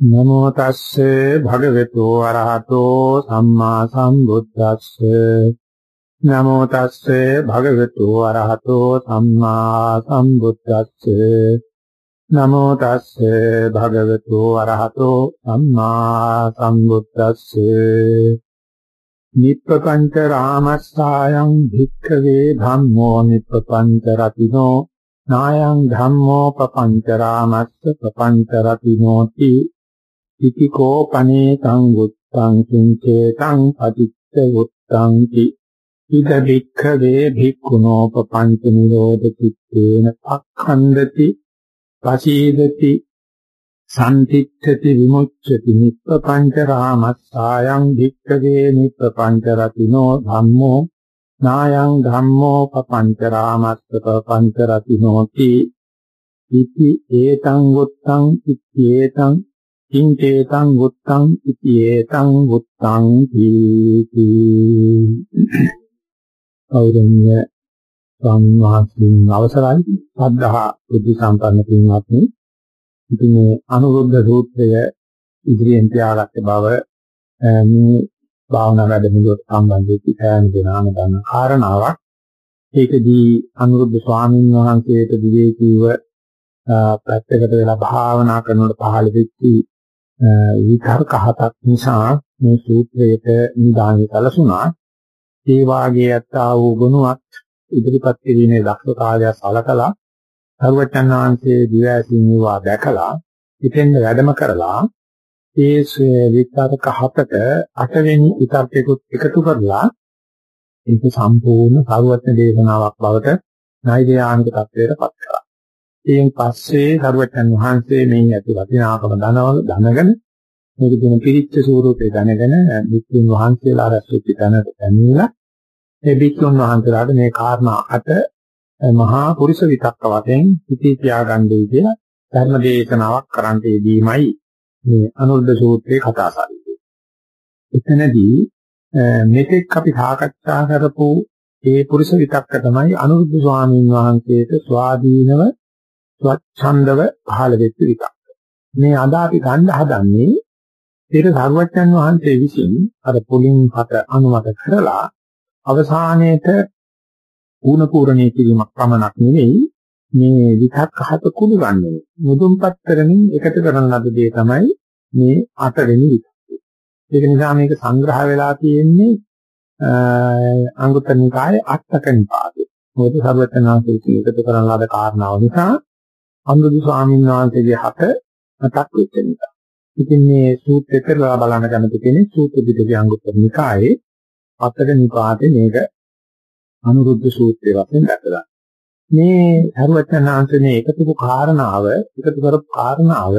නමෝ තස්සේ භගවතු අරහතෝ සම්මා සම්බුද්දස්සේ නමෝ තස්සේ භගවතු අරහතෝ සම්මා සම්බුද්දස්සේ නමෝ තස්සේ භගවතු අරහතෝ සම්මා සම්බුද්දස්සේ නිප්පකංච රාමස්සායං භික්ඛවේ ධම්මෝ නිප්පකංච රතිනෝ නායං ධම්මෝ පපංච රාමස්ස පපංච රතිනෝති ඉතිකෝ පනේතං උත්තං කිංචේතං පටිච්ච උත්තං කි ඉද භික්ඛවේ භික්ඛුනෝ පపంච නිරෝධ චිත්තේන අක්ඛණ්ඩති පසීදති සම්තිච්ඡති විමුච්ඡති නිප්පංච රාමස්සායන් භික්ඛවේ නිප්පංච රතිනෝ ධම්මෝ නායං ධම්මෝ පపంච රාමස්ස පపంච රතිනෝති ඉති ඒතං උත්තං ඉති ඒතං කිංචේතං උත්තං ඉතියේතං උත්තං කීති කෞරණ්‍ය සම්මාසින් අවසරයි. සද්ධා බුද්ධ සම්පන්න පින්වත්නි ඉතින් මේ අනුරුද්ධ සූත්‍රය ඉදිරියෙන් තියාගත්ත බව මේ භාවනා වැඩමුළුවට සම්බන්ධ වෙච්ච සෑම දෙනාම දන්න කාරණාවක්. ඒකදී අනුරුද්ධ ස්වාමීන් වහන්සේට විවේකීව පැත්තකට වෙලා භාවනා කරනකොට පහළ වෙච්චි විතර්ක හතක් නිසා මේ සූත්‍රයට නිදානෙ කලසුණා. ඒ වාගේ යත්තා වූ ගුණවත් ඉදිරිපත් කිරීමේ දක්ෂතාවය සලකලා සර්වචන් වහන්සේ දිවැසින් වූවා දැකලා ඉතින් වැඩම කරලා ඒ විතර්ක හතට අටවෙනි විතර්කයකට එකතු කරලා ඒක සම්පූර්ණ සර්වඥ දේශනාවක් බවට නෛර්යානික තත්වයට පත් කරා. එයින් පස්සේ සරුවචන් වහන්සේ මේ ඇති වටිනාකම දනවල දැනගෙන මේක දින පිරිච්ච ස්වරූපේ දැනගෙන වික්ෂුන් වහන්සේලා රැස්වෙච්ච තැනට පැමිණලා ඒ වික්ෂුන් වහන්සේලාට මේ කාරණා අට මහා පුරුෂ විතක්ක වශයෙන් හිතේ තියාගන්නයි කියලා ධර්ම දේශනාවක් කරන්න යෙදීමයි මේ අනුරුද්ධ සූත්‍රයේ කතා සාරිතේ. එතනදී මෙතෙක් අපි සාකච්ඡා කරපු ඒ පුරුෂ විතක්ක තමයි අනුරුද්ධ ස්වාමීන් වහන්සේට ස්වාධීනව ස්වච්ඡන්දව පහළ වෙච්ච විතක්ක. මේ අද අපි ගන්න හදන්නේ ඒක සර්වඥන් වහන්සේ විසින් අර පුලින් හත අනුමත කරලා අවසානයේට ඌණ පූර්ණේ කිරීමක් පමණක් නෙවෙයි මේ විතක්ක හත කුළු ගන්නෙ. මුදුන්පත් කරමින් එකට කරන ලද දේ තමයි මේ අටවෙනි විතක්කය. ඒක නිසා මේක සංග්‍රහ වෙලා තියෙන්නේ අංගුත්තර නිකායේ අටක නිපාතේ. මොකද සර්වඥාන්සේ එකතු කරන ලද කාරණාව නිසා අනුරුද්ධ ස්වාමීන් වහන්සේගේ හත මතක් වෙච්ච නිසා. ඉතින් මේ සූත්‍රය පෙරලා බලන්න කැමති කෙනෙක් සූත්‍ර පිටකේ අංගුත්තර නිකායේ අතර නිපාතේ මේක අනුරුද්ධ සූත්‍රය වශයෙන් දැකලා. මේ හරුවචනාංශනේ එකතු කාරණාව එකතු කරපු කාරණාව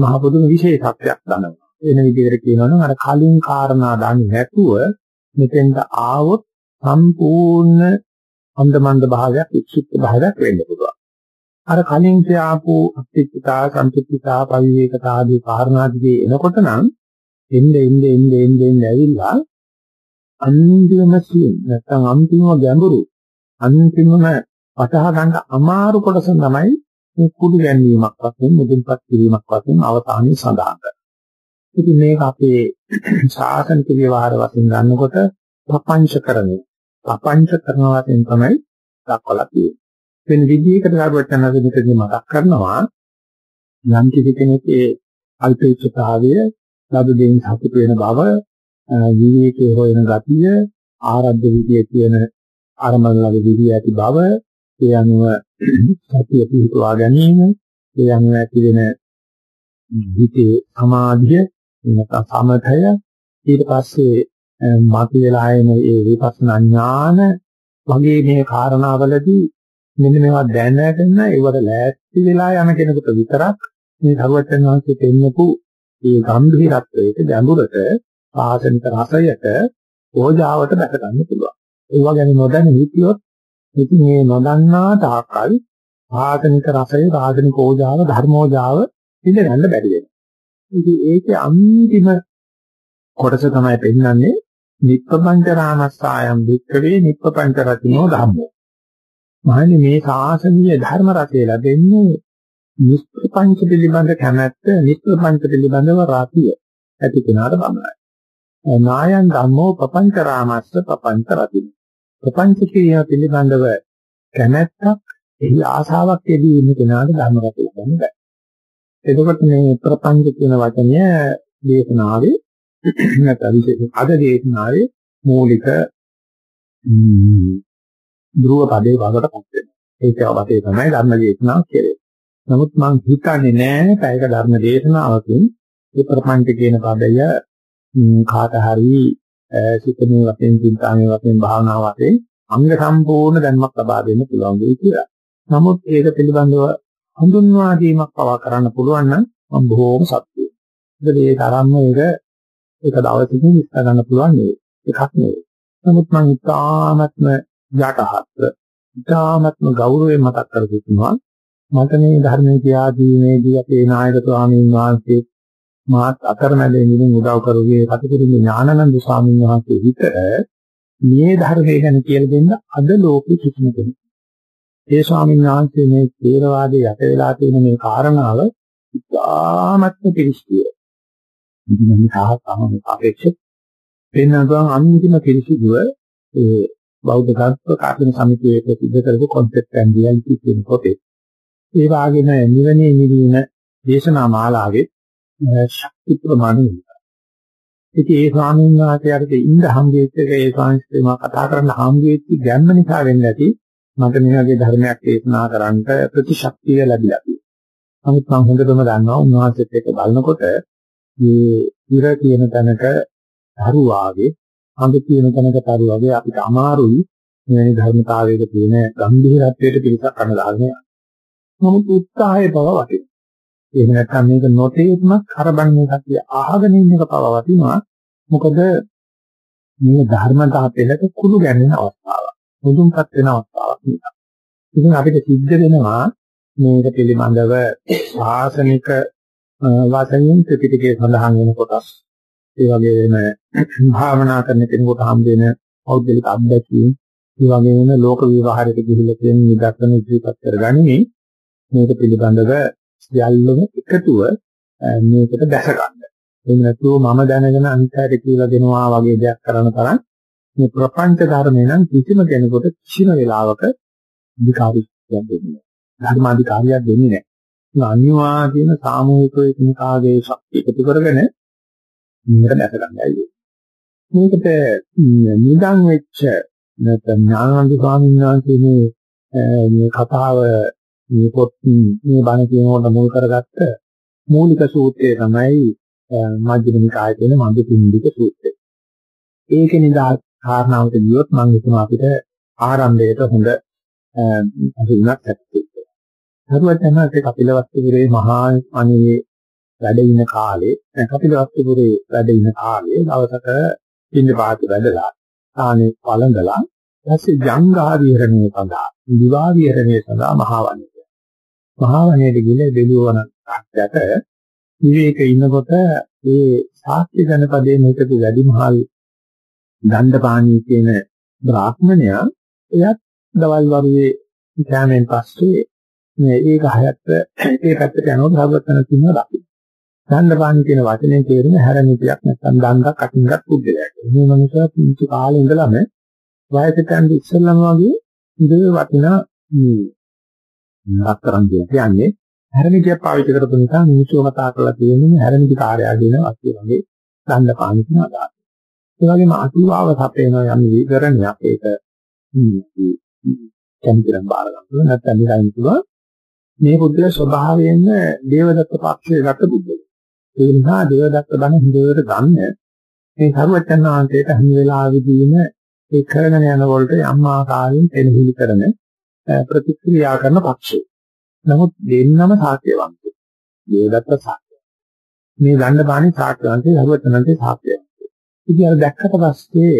මහ පුදුම විශේෂත්වයක් දනවා. වෙන විදිහකට කියනවා නම් අර කලින් කාරණා දන්නේ නැතුව මෙතෙන්ට ආවොත් සම්පූර්ණ අන්දමන්ද භාවයක් වික්ෂිප්ත භාවයක් වෙන්න පුළුවන්. අර කලින් කියආපු අත්‍යත්තා සම්පූර්ණතා පරිවේකතා ආදී කාරණා දිගේ එනකොට නම් එන්නේ එන්නේ එන්නේ එන්නේ ඇවිල්ලා අන්තිම සියුම් නැත්නම් අන්තිම ගැඹුරු අන්තිමම වටහා ගන්න අමාරු කොටස තමයි මේ කුඩු ගැනීමක් වශයෙන් මුදුන්පත් කිරීමක් වශයෙන් අවසානයේ සඳහන් කරන්නේ. ඉතින් මේක අපේ සාසනික විවහාර වශයෙන් ගන්නකොට ප්‍රපංච කරන්නේ. ප්‍රපංච කරන වශයෙන් තමයි දක්වලා තියෙන්නේ. වෙන විදිහකට සාරවත්නගේ මෙතනදී මතක් කරනවා. යම් කිසි කෙනෙක්ගේ අල්පේච්ඡතාවය ලබ දෙයින් සතුට වෙන බව විවේකයේ හොයන ගතිය ආරද්ධ විදියේ තියෙන ආරම්භන ලබ විදිය ඇති බව ඒ අනුව සතිය පිහිටුවා ගැනීම ඒ අනුව ඇති වෙන හිතේ සමාධිය නැත්නම් සමතය. ඊට පස්සේ මත වෙලා එන ඒ විපස්සනා ඥාන වගේ මේ කාරණාවලදී මෙන්න මේවා දැනගෙන ඒවට ලෑස්ති වෙලා යන කෙනෙකුට විතරක් මේ ධර්මචන් වහන්සේ දෙන්නපු මේ ගැඹිරත්වයට ගැඹුරට ආසනික රසයට ඕජාවට දැක ගන්න පුළුවන්. ඒවා ගැන නොදැන හිටියොත් ඉතින් මේ නොදන්නා තාක්කල් ආසනික රසය, ආසනික ඕජාව, ධර්මෝජාව ඉඳගන්න බැරි වෙනවා. ඉතින් ඒකේ අන්තිම කොටස තමයි පෙන්වන්නේ නිප්පංච රාමස්සායම් වික්කවේ නිප්පංච රතිනෝ ධම්මෝ. මහන්නේ මේ සාසනීය ධර්ම රසය ලැබෙන්නේ නිෂ්ප්‍රපංච පිළිබඳ කැමැත්ත නිෂ්ප්‍රපංච පිළිබඳව රාතිය ඇති කෙනාට පමණයි. නායන් ධම්මෝ පපංච රාමස්ස පපංච රතින. ප්‍රපංච කියන පිළිබඳව කැමැත්තක් එහි ආසාවක් ඇදී ඉන්න කෙනාට ධර්ම රතිය ගන්න බෑ. එතකොට මේ ප්‍රපංච කියන වචනය දේශනාවේ නැත්නම් අද දේශනාවේ මූලික ධ්‍රුව පදේ වලට පත් වෙනවා. ඒක වතේ තමයි ධර්ම දේශනාව කියන්නේ. නමුත් මම හිතන්නේ නෑ පැයක ධර්ම දේශනාවකින් මේ ප්‍රපංච කියන පදය කාට හරි සිතේ වශයෙන් චින්තාමේ වශයෙන් භාවනා වශයෙන් අංග සම්පූර්ණ දැනුමක් ලබා දෙන්න පුළුවන් වෙයි කියලා. නමුත් ඒක පිළිබඳව හඳුන්වා දීමක් පවා කරන්න පුළුවන් නම් මම බොහෝම සතුටුයි. මොකද ඒ තරම්ම ඒක ඒක දවසකින් විස්තර ගන්න පුළුවන් නෙවෙයි. එකක් නෙවෙයි. නමුත් මම ඉතාමත්ම යටහත්. ඉතාමත්ම ගෞරවයෙන් මතක් කර සිටිනවා. මට මේ ධර්මයේ කියාදීමේදී අපේ නායක ස්වාමීන් වහන්සේ මාත් අතරමැදේ ඉඳන් උදව් කරුවේ කටුකුරුගේ ඥානানন্দ ස්වාමීන් වහන්සේ හිත මේ ධර්මය ගැන කියලා දෙන්න අද ලෝකෙ කිසිම කෙනෙක් ඒ ස්වාමීන් වහන්සේ මේ ථේරවාදයේ යට වෙලා තියෙන මේ කාරණාව ඉතාමත්ම පිළිසිය. ඉතින් මේ සාහසම අපේක්ෂිත. වෙනවා අන්තිම පිළිසිදුව ඒ බෞද්ධ ගාස්ත්‍ර කාර්යන සමිතියේ ප්‍රසිද්ධ කරපු concept and reality කියන පොතේ. ඒ වාගේම නිවනේ නිවීම දේශනා මාලාවේ ශක්ති ප්‍රමාණය විතරයි. ඉතින් ඒ ස්වාමීන් වහන්සේට ඉන්න හම්බෙච්ච ඒ ස්වාමීන් වහන්සේ කතා කරන්න හම්බෙච්ච ගැම්ම නිසා වෙන්නේ නැති මට මේ වගේ ධර්මයක් දේශනා කරන්න ප්‍රතිශක්තිය ලැබිලා තියෙනවා. නමුත් මම හොඳටම දන්නවා උන්වහන්සේත් එක්ක බලනකොට මේ ඉර කියන තැනක දරුවාගේ අඳ කියන තැනක දරුවාගේ අපිට අමාරුයි මේ ධර්මතාවයක තියෙන ගැඹිරත්වයට පිළිසක් කරන දාන්නේ. නමුත් උත්සාහය බව වටිනවා. එහෙම නැත්නම් මේක නොතේරුමක් කරබන්නේ කතිය අහගෙන ඉන්න එක පව වටිනවා. මොකද මේ ධර්මතා පෙළට කුළු ගැන්වෙන අවස්ථාවක්. මුදුන්පත් වෙන අවස්ථාවක් නේ. ඉතින් අපිට සිද්ධ වෙනවා මේක පිළිබඳව ශාසනික වශයෙන් ත්‍රිපිටකයේ සඳහන් වෙන කොටස් ඒ වගේම භාවනා කරන කෙනෙකුට හම් වෙන පෞද්ගලික අත්දැකීම් ඒ වගේම ලෝක විවහාරයක ගිහිල්ලා තියෙන නිදර්ශන ඉදිරිපත් කරගන්නේ මේක පිළිබඳව සියල්ලම එකතුව මේකට දැස ගන්න. එහෙම නැතුව මම දැනගෙන අනිත්‍යයට කියලා දෙනවා වගේ දෙයක් කරන තරම් මේ ප්‍රපංච ධර්මේ නම් කිසිම කෙනෙකුට කිසිම වෙලාවක අධිකාරියක් දෙන්නේ නැහැ. ධර්මාධිකාරියක් දෙන්නේ නැහැ. ඒ අනිවාර්යයෙන්ම සාමූහික එකිනෙකාගේ ශක්තිය එකතු කරගෙන මේක දැකගන්නයි. මේකට නිදන් වෙච්ච නැත්නම් ඥානන්ද ස්වාමීන් වහන්සේ මේ මේ කතාව මේ පොත් මේ බණ කියනකොට මුල් කරගත්ත මූලික සූත්‍රය තමයි මජ්ක්‍ධිම නිකායේ තියෙන මන්ද පින්දික සූත්‍රය. ඒකේ නිදා කාරණාවට ගියොත් මම හිතනවා අපිට ආරම්භයට හොඳ අසුනක් ඇති. හරුවත් යනවා ඒක කපිලවස්තු පුරේ මහා අනේ වැඩ ඉන කාලේ කපිලවස්තුපුරේ වැඩ ඉන කාලේ දවසක පින්න පාත වැඩලා ආනේ පළඳලා ඊපස්සේ ජංගා විහරණය සඳහා දිවා විහරණය සඳහා මහා වනේ මහා වනයේට ගිහලා බෙලුවන යට විවේක ඉන්නකොට ඒ ශාස්ත්‍රීය ජනපදයේ මේකේ වැඩිමහල් දණ්ඩපාණී කියන බ්‍රාහ්මණයා එයත් දවල් වරුවේ කෑමෙන් පස්සේ මේ ඒක හයත් ඒ පැත්තට යනකොට භගවතන කියනවා දකින්න. දණ්ඩපාණී කියන වචනේ තේරුම හැරණිතියක් නැත්නම් දණ්ඩක් අටින්ගත් පුද්ගලයෙක්. මේ මනුස්සයා පුංචි කාලේ ඉඳලම වයසට යන ඉස්සෙල්ලම වගේ ඉඳ වටිනා රත්තරන් කියන්නේ හැරමිටිය පාවිච්චි කරපු නිසා මිනිස්සු කතා කරලා තියෙන්නේ හැරමිටි කාර්යය කියන වස්තුව වගේ දණ්ඩ පානි කියන අදහස. ඒ වගේම අතුවාව සපේන යම් විවරණයක් ඒක කැම්පිරන් බාර ගන්නවා නැත්නම් නිකන් පුළුවන් මේ බුද්ධ ස්වභාවයෙන්ම දේවදත්ත පක්ෂයේ ගත බුද්ධ. ඒ නිසා දේවදත්ත බණ හොඳට ගන්න මේ සරුවචන් වහන්සේට හැම වෙලාවෙදීම ඒ කරගෙන යන වලට යම් ආකාරයෙන් එළහිලි කරන ප්‍රතික්‍රියා කරන පක්ෂය. නමුත් දෙන්නම සාක්‍යවන්තයි. දේවදත්ත සාක්‍ය. මේ ගන්න බානේ සාක්‍යවන්තයි හරුවතනන්තේ සාක්‍යවන්තයි. ඉතින් අර දැක්කට පස්සේ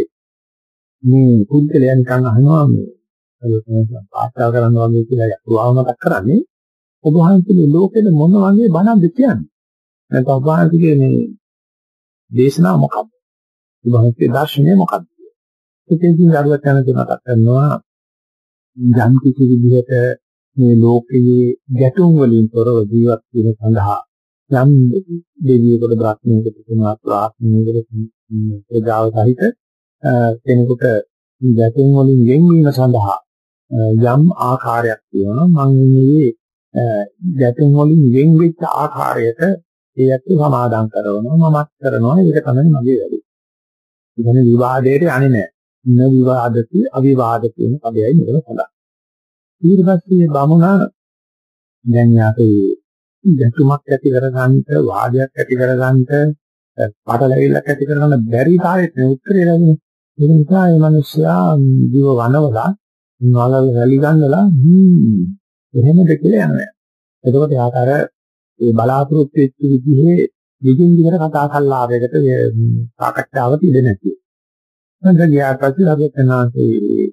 මේ පුද්ගලයා නිකන් අහනවා මේ පාස්තා කරනවා වගේ කියලා යකුවාව මතක් කරන්නේ ඔබ වහන්සේගේ ලෝකෙද මොන වගේ බණක්ද කියන්නේ? නැත්නම් ඔබ වහන්සේගේ මේ දේශනාව මොකක්ද? ඔබ වහන්සේගේ දර්ශනය මොකක්ද? ඒකෙන් දරුවත් යන තුනක් කරනවා යම් කිසි විදිහට මේ ලෝකයේ ගැටුම් වලින් තොරව ජීවත් වීම සඳහා යම් දෙවියෙකුට බ්‍රහ්මයෙකුට තුනක් ප්‍රාර්ථනාවකට ප්‍රජාව සහිත කෙනෙකුට ගැටුම් වලින් වෙන්වීම සඳහා යම් ආකාරයක් තියෙනවා මම මේ ගැටුම් වලින් වෙන් වෙච්ච ආකාරයට ඒ ඇත්ත සමාදම් කරනවා මමත් කරනවා ඒක තමයි මගේ වැඩේ. ඉතින් විවාදයට යන්නේ නැහැ. න විවාදති අවිවාද කියන පදයයි මෙතන සඳහන්. ඊට පස්සේ බමුණා දැන් යාපේ ගැටුමක් ඇති කරගන්නට වාදයක් ඇති කරගන්නට පාටලැවිල්ලක් ඇති කරගන්න බැරි තාලෙට උත්තරේ ලැබුණේ. ඒ නිසා මේ මිනිස්සයා දිව වනවලා නල රැලි ගන්නලා හ්ම් එහෙමද කියලා යනවා. එතකොට යාට අර ඒ බලාපොරොත්තු වෙච්ච විදිහේ දිගින් දිගට කතා කල්ලාවයකට සාකච්ඡාවට ඉඩ නැති. මම ගියාට පස්සේ ලබෙතනාසේ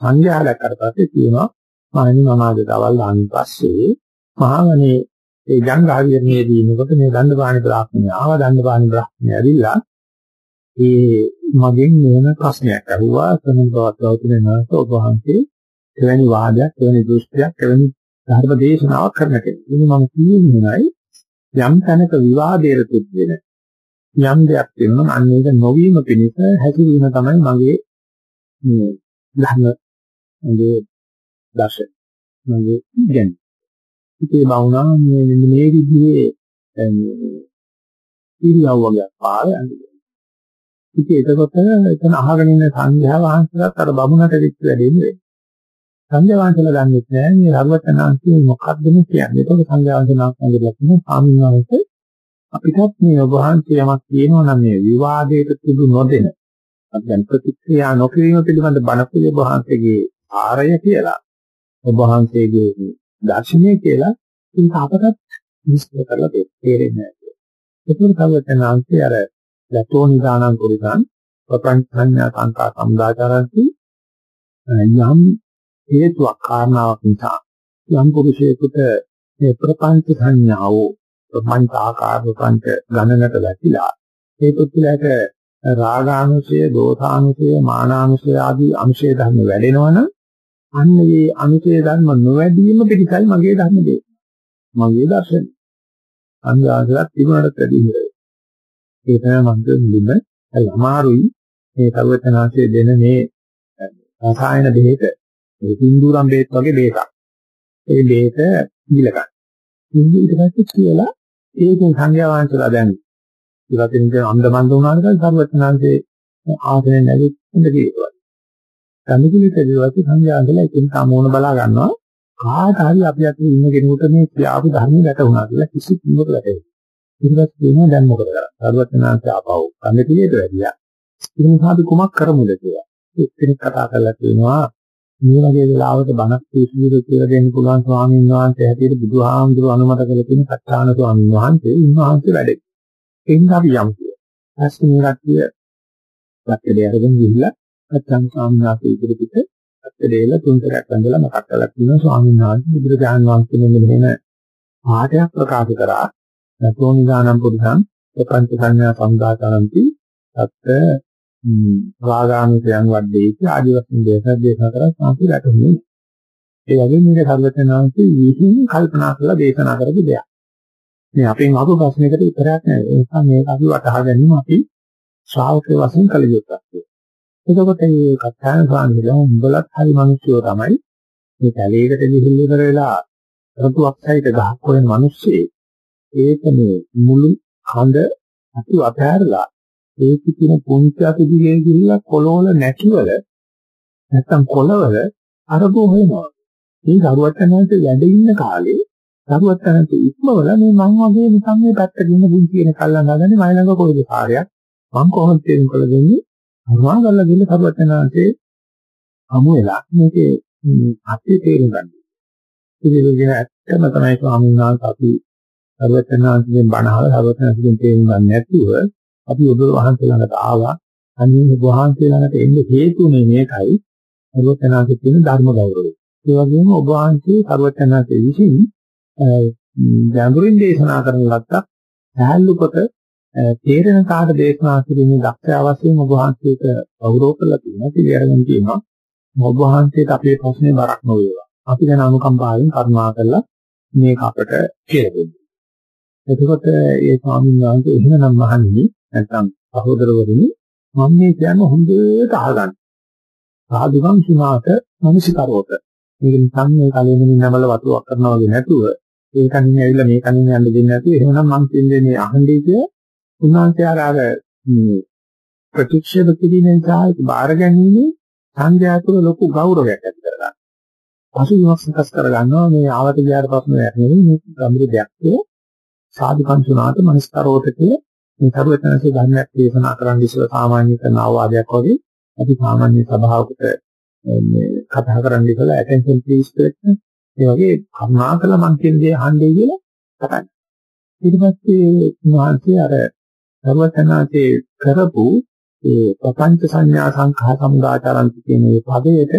සංඝයා දැක්කට පස්සේ කියනවා මානි මම අද දවල් ආන් පස්සේ මහවනේ ඒ ජංගාවියනේදී ඉන්නකොට මේ දණ්ඩපාණි බ්‍රාහ්මණය ආව දණ්ඩපාණි බ්‍රාහ්මණය ඇවිල්ලා ඒ මගෙන් මොන ප්‍රශ්නයක් අහුවා සමන්පවත් ගෞතම නායක ඔබ වහන්සේ එවැනි වාදයක් එවැනි දෘෂ්ටියක් එවැනි ධර්ම දේශනාවක් කරන කෙනෙක්. ඉතින් මම කියන්නේ යම් තැනක විවාදයට තුත් වෙන යම් දෙයක් තියෙනවා අන්න ඒක නොවීම පිණිස හැසිරීම තමයි මගේ මේ ධර්ම මගේ දර්ශන මගේ ඉගෙන. ඉතින් බවුනා මේ මේ විදිහේ ඉරියව්වක පාරේ ඉතින් එතකොට එතන අහගෙන ඉන්න සංඝයා වහන්සේලාත් අර බමුණට දෙච්ච වැඩේ නෙවෙයි. සංඝයා වහන්සේලා දන්නේ නැහැ මේ රහවතනාංශයේ මොකක්ද මේ කියන්නේ. ඒක සංඝයා වහන්සේලා සංඝයා කියන ස්වාමීන් වහන්සේ අපිටත් මේ ඔබ වහන්සේ යමක් කියනවා නම් මේ විවාදයට තුඩු නොදෙන අපි දැන් ප්‍රතික්‍රියා නොකිරීම පිළිබඳ බණකුල ඔබ වහන්සේගේ ආරය කියලා ඔබ වහන්සේගේ දර්ශනය කියලා ඒක අපටත් විස්තර කරලා තේරෙන්නේ නැහැ. ඒකෙන් තවතනාංශය අර ලතෝ නිදානං කුරිකං ප්‍රපංච සංඥා සංකා සම්දාචරන්ති යම් හේතුවක් කාරණාවක් නිසා යම් පුරුෂයෙකුට මේ ප්‍රපංච සංඥාව ප්‍රපංච ආකාර ප්‍රපංච ගණනට වැටිලා ඒ පුද්ගලයාට රාගානුසය, දෝසානුසය, මානානුසය ආදී අනුශය ධර්ම වැඩෙනවනම් අන්න මේ අනුශය ධර්ම නොවැඩීම පිටයි මගේ ධර්ම දෙය. මගේ දර්ශනය. අන්දාසලක් තිබුණාට වැඩි ඉහළ. ඒ තමයි මම මුලින්ම අමාරුයි මේ කරුවචනාංශයේ දෙන මේ රසායන බෙහෙත මේ සින්දුරම් බෙහෙත් වගේ බෙහෙතක්. ඒ බෙහෙත ඉල ගන්න. ඊට පස්සේ කියලා ඒකෙන් සංඥා වංශලා දැන් ඉවතින් කියන අන්දමන්ද වුණාට පස්සේ කරුවචනාංශයේ ආසනෙන් නැගිට හොඳ කීවා. සම්මිතිවිතදී වාසි සංඥා වංශලා එකින් සමෝන බලා ගන්නවා. කාට හරි අපි අතේ ඉන්න කෙනෙකුට මේ ක්‍රියාව ධර්ම වැටුණා කියලා කිසි කෙනෙකුට වැටහෙන්නේ ඊට පස්සේ කියනවා දැන් මොකද කරන්නේ? සරුවචනාංශ ආපහු කන්නේ පිළියෙත වැඩියා. ඉතින් නිසා අපි කුමක් කරමුද කියලා. එක්කෙනෙක් කතා කරලා කියනවා මේ වගේ වෙලාවක බණක් පිළිසිදු කියලා දෙන්න පුළුවන් ස්වාමීන් වහන්සේ හැටියට බුදුහාමුදුරුවෝ අනුමත කළ තියෙන කච්චාන ස්වාමීන් වහන්සේ උන්වහන්සේ වැඩේ. එන්න අපි යමු කියලා. ඊපස්සේ මේ කට්ටිය පැත්තේ අරගෙන ගිහිල්ලා කච්චාන ස්වාමීන් වහන්සේ ඉදිරියට පැත්තේල තුන්තරයක් ඇඳලා මතක් කරලා කියනවා ස්වාමීන් වහන්සේ බුදුරජාණන් වහන්සේ මෙන්න මෙහෙම පාඩයක් ප්‍රකාශ කරා නතෝ නිදානම් පුරුෂං ප්‍රපංච සංඥා සම්දාතරಂತಿ තත් රාගාමිතයන් වඩේති ආදි වශයෙන් දේශනා දේශනා කරා සාන්ති රැටුනේ. ඒ වගේම මේක සර්වඥාන්සේ විහිං කල්පනා කරලා දේශනා කරපු දෙයක්. මේ අපෙන් අහපු ප්‍රශ්නයකට උත්තරයක් නැහැ. ඒ නිසා මේක අපි වටහා ගැනීම අපි ශ්‍රාවකය වශයෙන් කළ යුතුයි. එතකොට මේ කථාන ස්වාමීන් උඹලත් හරි මිනිස්සුયો තමයි මේ කැලේකට ගිහිල්ලා ඉවර වෙලා රතුවක් සහිත ගහක් හොයන මිනිස්සේ ඒක මේ මුළු කඳ අපි අතහැරලා ඒක කියන පුංචි අපි දිගේ ගිහිල්ලා කොළවල නැතිවල නැත්තම් කොළවල අරබෝ වෙනවා. මේ දරුවත්තනන්ට වැඩ ඉන්න කාලේ දරුවත්තනන්ට ඉක්මවල මේ මං වගේ නිකන් මේ පැත්තට ඉන්න පුංචි කෙනෙක් අල්ලන් ගන්නේ මයි ළඟ කොයිද කාර්යයක් මං කොහොමද තේරුම් කළ දෙන්නේ අරුණා කරලා ගිහින් දරුවත්තනන්ට හමු වෙලා මේකේ අත්‍ය තේරුම් ගන්න. ඉතින් ඒක ඇත්තම තමයි ස්වාමීන් වහන්සේ අපි සර්වඥාන්සේගෙන් බණ අහලා සර්වඥාන්සේගෙන් තේරුම් ගන්න නැතුව අපි ඔබ වහන්සේ ළඟට ආවා. අනිත් ඔබ වහන්සේ ළඟට එන්න හේතුනේ මේකයි සර්වඥාන්සේ කියන ධර්ම ගෞරවය. ඒ වගේම ඔබ වහන්සේ සර්වඥාන්සේ විසින් ගැඹුරින් දේශනා කරන ලද්දක් සහැල්ලු කොට තේරෙන කාට දේශනා කිරීමේ දක්ෂ අවශ්‍යම ඔබ වහන්සේට ගෞරව කරලා තියෙනවා. පිළිඅරගෙන තියෙනවා. ඔබ වහන්සේට අපේ ප්‍රශ්නේ බරක් නොවේවා. අපි ගැන අනුකම්පාවෙන් කරුණා කරලා මේක අපට කියලා දෙන්න. එතකොට ඒ ස්වාමීන් වහන්සේ එහෙමනම් මහන්නේ නැත්නම් සහෝදරවරුනි මම මේ කියන්නේ හොඳට අහගන්න. සාදුකම් සුණාට මනසිකරෝත. මේක නිකන් මේ කලෙමින් නමල වතුරක් කරනවා වගේ නැතුව ඒ කනින් ඇවිල්ලා මේ කනින් යන්න දෙන්නේ නැතුව එහෙනම් මම කියන්නේ මේ අහන්නේ කිය උන්වහන්සේ ආර ප්‍රතික්ෂේප කිරීම නිසා බාර ගැනීම සංඝයාතුල ලොකු ගෞරවයක් ඇති කරගන්නවා. පසු විමර්ශනකස් කරගන්නවා මේ ආවට ගියාට පස්සේ නෙවෙයි මේ ගම්බිර දෙයක් කියලා සාදුකම් සුණාට මනස්කරෝත කියලා මේ සරුවචනසේ ධර්මයක් දේශනා කරන්න ඉස්සෙල්ලා සාමාන්‍ය කරන අවවාදයක් වගේ අපි සාමාන්‍ය සභාවකට මේ කතා කරන්න ඉස්සෙල්ලා attention please කියලා ඒ වගේ කරුණාකර මං කියන දේ අහන්නේ කියලා කතා ඊට පස්සේ මහන්සිය අර සරුවචනාසේ කරපු ඒ ප්‍රපංච සංඥා සංඛා සමුදාචරන්ති කියන මේ පදයට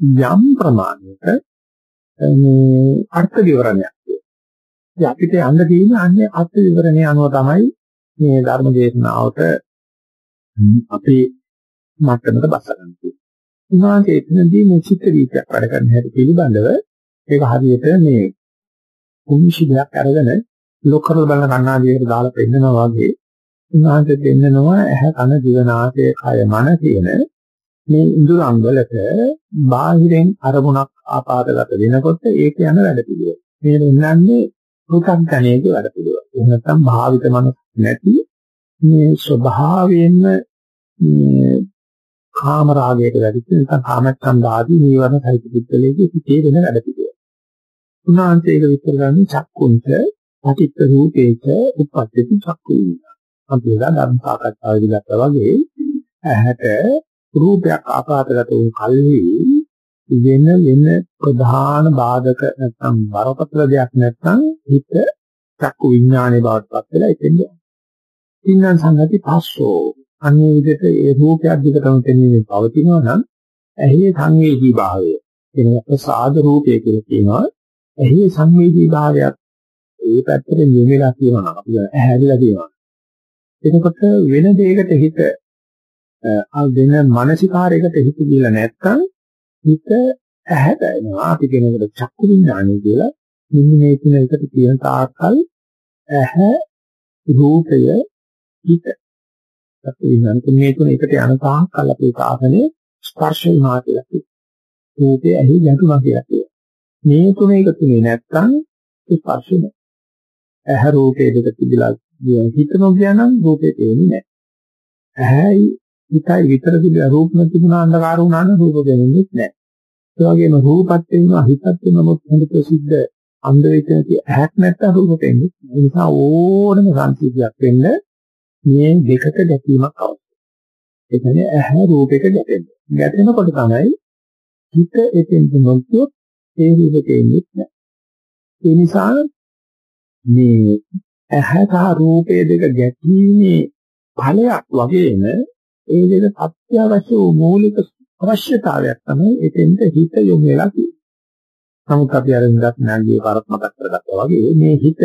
යම් ප්‍රමාණයක මේ අර්ථ විවරණයක් තියෙනවා. අපිට යන්න තියෙන්නේ අන්නේ අර්ථ විවරණය අනුව තමයි මේ ධර්ම දේශනාවට අපේ මට්ටමට බස්සගන්න තියෙන්නේ. උන්වහන්සේ එතනදී මේ චිත්ත වීතියක් වැඩ කරන හැටි පිළිබඳව ඒක හරියට මේ කුංශිලයක් අරගෙන ලොක් කරලා බලන කණ්ණාඩියකට දාලා පෙන්නනවා වගේ උන්වහන්සේ දෙන්නනවා ඇහැ කන දිව නාසය කය මන කියන මේ ඉන්ද්‍රයන් වලට බාහිරෙන් අරමුණක් ආපාදගත වෙනකොට ඒක යන වැඩ පිළිවෙල. මේ වෙන්නන්නේ රූපඥානයේ වැඩ පිළිවෙල. එහෙම නැත්නම් භාවිත මනස නැති මේ ස්වභාවයෙන්ම මේ කාම රාගයට වැඩිච්ච නැත්නම් කාමච්ඡන්ද ආදී නීවරණ සහිත පුද්ගලයේ සිටේ වෙන වැඩ පිළිවෙල. උන්වහන්සේ ඒක විස්තර කරන්නේ චක්කුන්ත පටිච්ච රූපේච උප්පත්ති චක්කු විඤ්ඤාණ. අපි එදා ධර්ම සාකච්ඡාවේදී ගත්තා වගේ ඇහැට රූපයක් ආපාතගත වූ කල්හි වෙන වෙන ප්‍රධාන බාධක නැත්නම් බරපතල දෙයක් නැත්නම් හිත චක්කු විඥානයේ බවට පත් වෙලා ඉතින් තින්නම් සංගති පස්සෝ. අන්නේ විදිහට ඒ රූපයක් දිගටම තෙන්නේ පවතිනවා නම් ඇහි සංවේදී භාවය. කියන ප්‍රසාද රූපය කියලා කියනවා. ඇහි සංවේදී භාවයක් ඒ පැත්තට යොමුලා කියනවා අපි ඇහැරිලා කියනවා එතකොට වෙන දෙයකට හිත වෙන මානසිකාරයකට හිත දීලා නැත්නම් හිත ඇහැට එනවා. අපි කියනකොට චක්කු විඥානය කියලා මෙන්න මේ තුන එකට තියෙන තාක්කල් ඇහැ රූපය හිත චක්කු විඥාන මේ තුන එකට යන තාක්කල් අපේ සාසනේ ස්පර්ශ විමා කියලා කියනවා රූපය ඇහි ගැටුණා කියලා කියනවා මේ තුන එකතුනේ නැත්නම් ස්පර්ශ නෑ ඇහැ රූපේ දෙක තිබිලා හිත නොගියනම් රූපේ තේන්නේ නෑ ඇහැයි හිතයි විතර තිබිලා රූප නැතිුණා අන්ධකාර වුණා නම් රූප දැනෙන්නේ නැහැ. ඒ වගේම රූපත් වෙනවා හිතත් වෙනවා හොඳ ප්‍රසිද්ධ අන්ධ වේතනති ඇහක් නැත්තම් රූප දෙන්නේ. ඒ නිසා ඕනම සංසිද්ධියක් වෙන්න මේ දෙකට ගැටීමක් අවශ්‍යයි. ඒ කියන්නේ ඇහැ රූපයක ගැටෙන්න. ගැටෙනකොට තමයි හිත එතෙන්ට නොගියොත් ඒ රූපෙට එන්නේ නැහැ. ඒ නිසා මේ ඇහැ සහ රූපයේ දෙක ගැටීමේ ඵලයක් වගේම ඒ දෙක අත්‍යවශ්‍ය වූ මූලික අවශ්‍යතාවයක් තමයි එතෙන්ට හිත යොමු වෙලා තියෙන්නේ. නමුත් අපි අර ඉඳක් නැගී වරක් මතක් කරගත්තා වගේ මේ හිත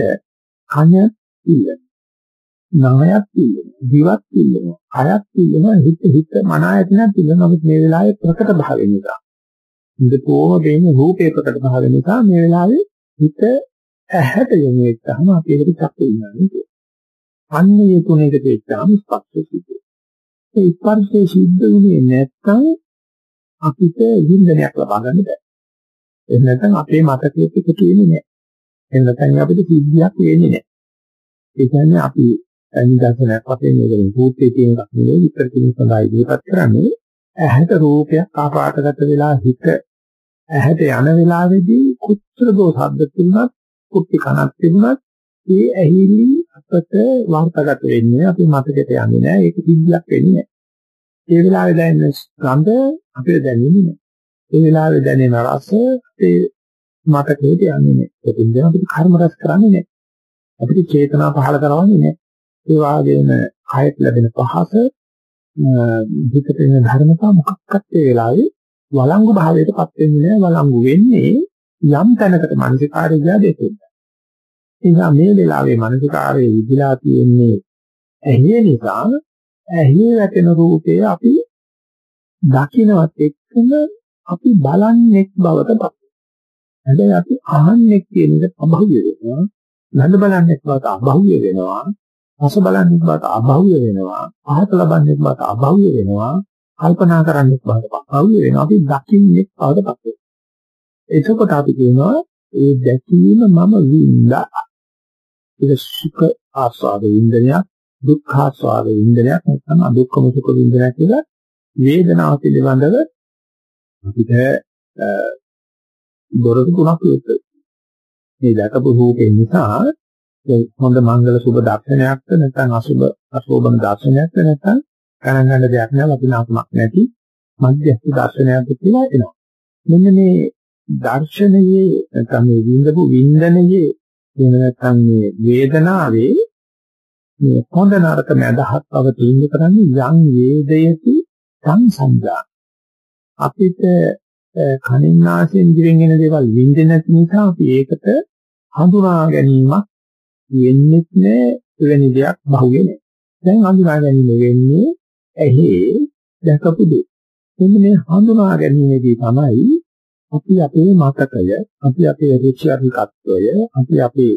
කන ඉල්ලන. නායත් ඉල්ලන. දිවත් ඉල්ලන. කයත් ඉල්ලන. හිත හිත මන ආයතනත් ඉල්ලන. නමුත් මේ වෙලාවේ ප්‍රකට භාවය නිසා. ඉඳපෝම දෙන්නේ රූපේ ප්‍රකට භාවය නිසා මේ වෙලාවේ හිත ඇහැට යොමු වෙච්චාම අපි ඒකට චක්ක ඉන්නන්නේ. අන්නේ තුනේකට වෙච්චාම ස්පර්ශ සිද්ධ ඒ ස්පර්ශයේ සිද්ධ වෙන්නේ නැත්නම් අපිට වින්දනයක් ලබා ගන්න බෑ. එහෙම නැත්නම් අපේ මතකයේ එකතු වෙන්නේ නැහැ. එහෙම නැත්නම් අපිට සිද්ධියක් වෙන්නේ නැහැ. ඒ කියන්නේ අපි නිදර්ශනයක් වශයෙන් මේකෙන් භූතයේ තියෙන එකක් නෙවෙයි විතර තියෙන සඳහා ඉදිරිපත් කරන්නේ ඇහැට රූපයක් ආපාතගත වෙලා හිත ඇහැට යන වෙලාවේදී කුච්චර දෝ ශබ්ද තිබුණත් කුටි කනක් තිබුණත් ඒ ඇහිලි අපට වාර්තාගත වෙන්නේ අපි මතකයට යන්නේ නැහැ. ඒක සිද්ධියක් වෙන්නේ නැහැ. ඒ වෙලාවේ දැනෙන ගඳ අපිට දැනෙන්නේ නැහැ. ඒ වෙලාවේ දැනෙන රස අපේ මතකයට යන්නේ නැහැ. ඒකින් දැන් අපිට කර්ම රස කරන්නේ නැහැ. අපිට චේතනා පහළ කරවන්නේ නැහැ. ඒ වගේම කයට ලැබෙන පහස හිතට එන ධර්මතා මොකක්වත් ඒ වෙලාවේ වළංගු භාවයටපත් වෙන්නේ නැහැ වළංගු වෙන්නේ යම් තැනකට මානසිකාරය ගියා දෙකෙන් නිසා මේ වෙලාවේ මානසිකාරයේ විදිලා තියෙන්නේ ඇහි නිසා ඇහි වැටෙන රූපය අපි දකින්නවත් එක්කම අපි බලන්නේ බවට පත් හැබැයි අපි අහන්නේ කියන එක අභෞවිය වෙනවා. ගඳ බලන්නේ බවට අභෞවිය වෙනවා. රස බලන්නේ බවට අභෞවිය වෙනවා. පහත ලබන්නේ බවට අභෞවිය වෙනවා. කල්පනා කරන්නේ බවට අභෞවිය වෙනවා. අපි දකින්නේ බවට පත් වෙනවා. එතකොට අපි කියනවා ඒ දැකීම මම වින්දා. ඒක සුඛ ආස්වාද වින්දනයක්, දුක්ඛ ආස්වාද වින්දනයක් නැත්නම් අදුක්ඛම සුඛ වින්දනයක් කියලා වේදනාව පිළිබඳව අපිට දොරටු තුනක් විතර. මේ දැකපු රූපේ නිසා හොඳ මංගල සුබ දර්ශනයක්ද නැත්නම් අසුබ අශෝභන දර්ශනයක්ද නැත්නම් ගණන් ගන්න දෙයක් නෑ වටිනාකමක් නැති මධ්‍යස්ථ දර්ශනයක්ද කියලා එනවා. මෙන්න මේ දර්ශනයේ නැත්නම් මේ විඳපු වින්දනයේ එහෙම නැත්නම් මේ වේදනාවේ මේ හොඳ නරක මැදහත් බව තීන්දුව කරන්නේ යම් වේදයති සංසංජා අපිට කනින් නාසයෙන් දිවෙන් එන දේවල් විඳින නැති නිසා අපි ඒකට හඳුනා ගැනීමක් වෙන්නේ නැහැ එවැනි දෙයක් බහුවේ නැහැ. දැන් හඳුනා ගැනීම වෙන්නේ ඇහි දැකපු දේ. මෙන්න මේ හඳුනා ගැනීමේදී තමයි අපි අපේ මතකය, අපි අපේ රුචි අරුචිකත්වය, අපි අපේ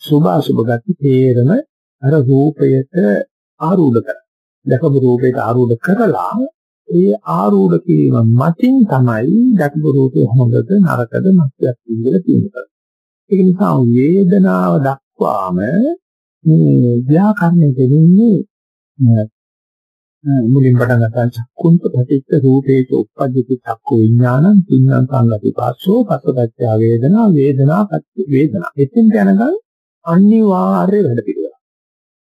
සුභ අසුභ ගති තේරම අර රූපයට ආරූඪ කරා. දැකපු රූපයට ආරූඪ කරලා ඒ ආරූඪ කිරීම මතින් තමයි දක්බ රූපේ හොඳද නරකද මැදක් විඳලා තියෙන්නේ. ඒක නිසා වේදනාව දක්වාම මේ ව්‍යාකරණය දෙන්නේ මුලින් පටන් ගන්න චක්කුන්ත ප්‍රතිච්ඡ රූපේච උප්පජ්ජති චක්කු විඥානං තින්නම් සංගති පාස්සෝ පස්සපච්ච වේදනා වේදනා පච්ච වේදනා. එතින් යනකම් අනිවාර්ය වැඩ පිළිවෙල.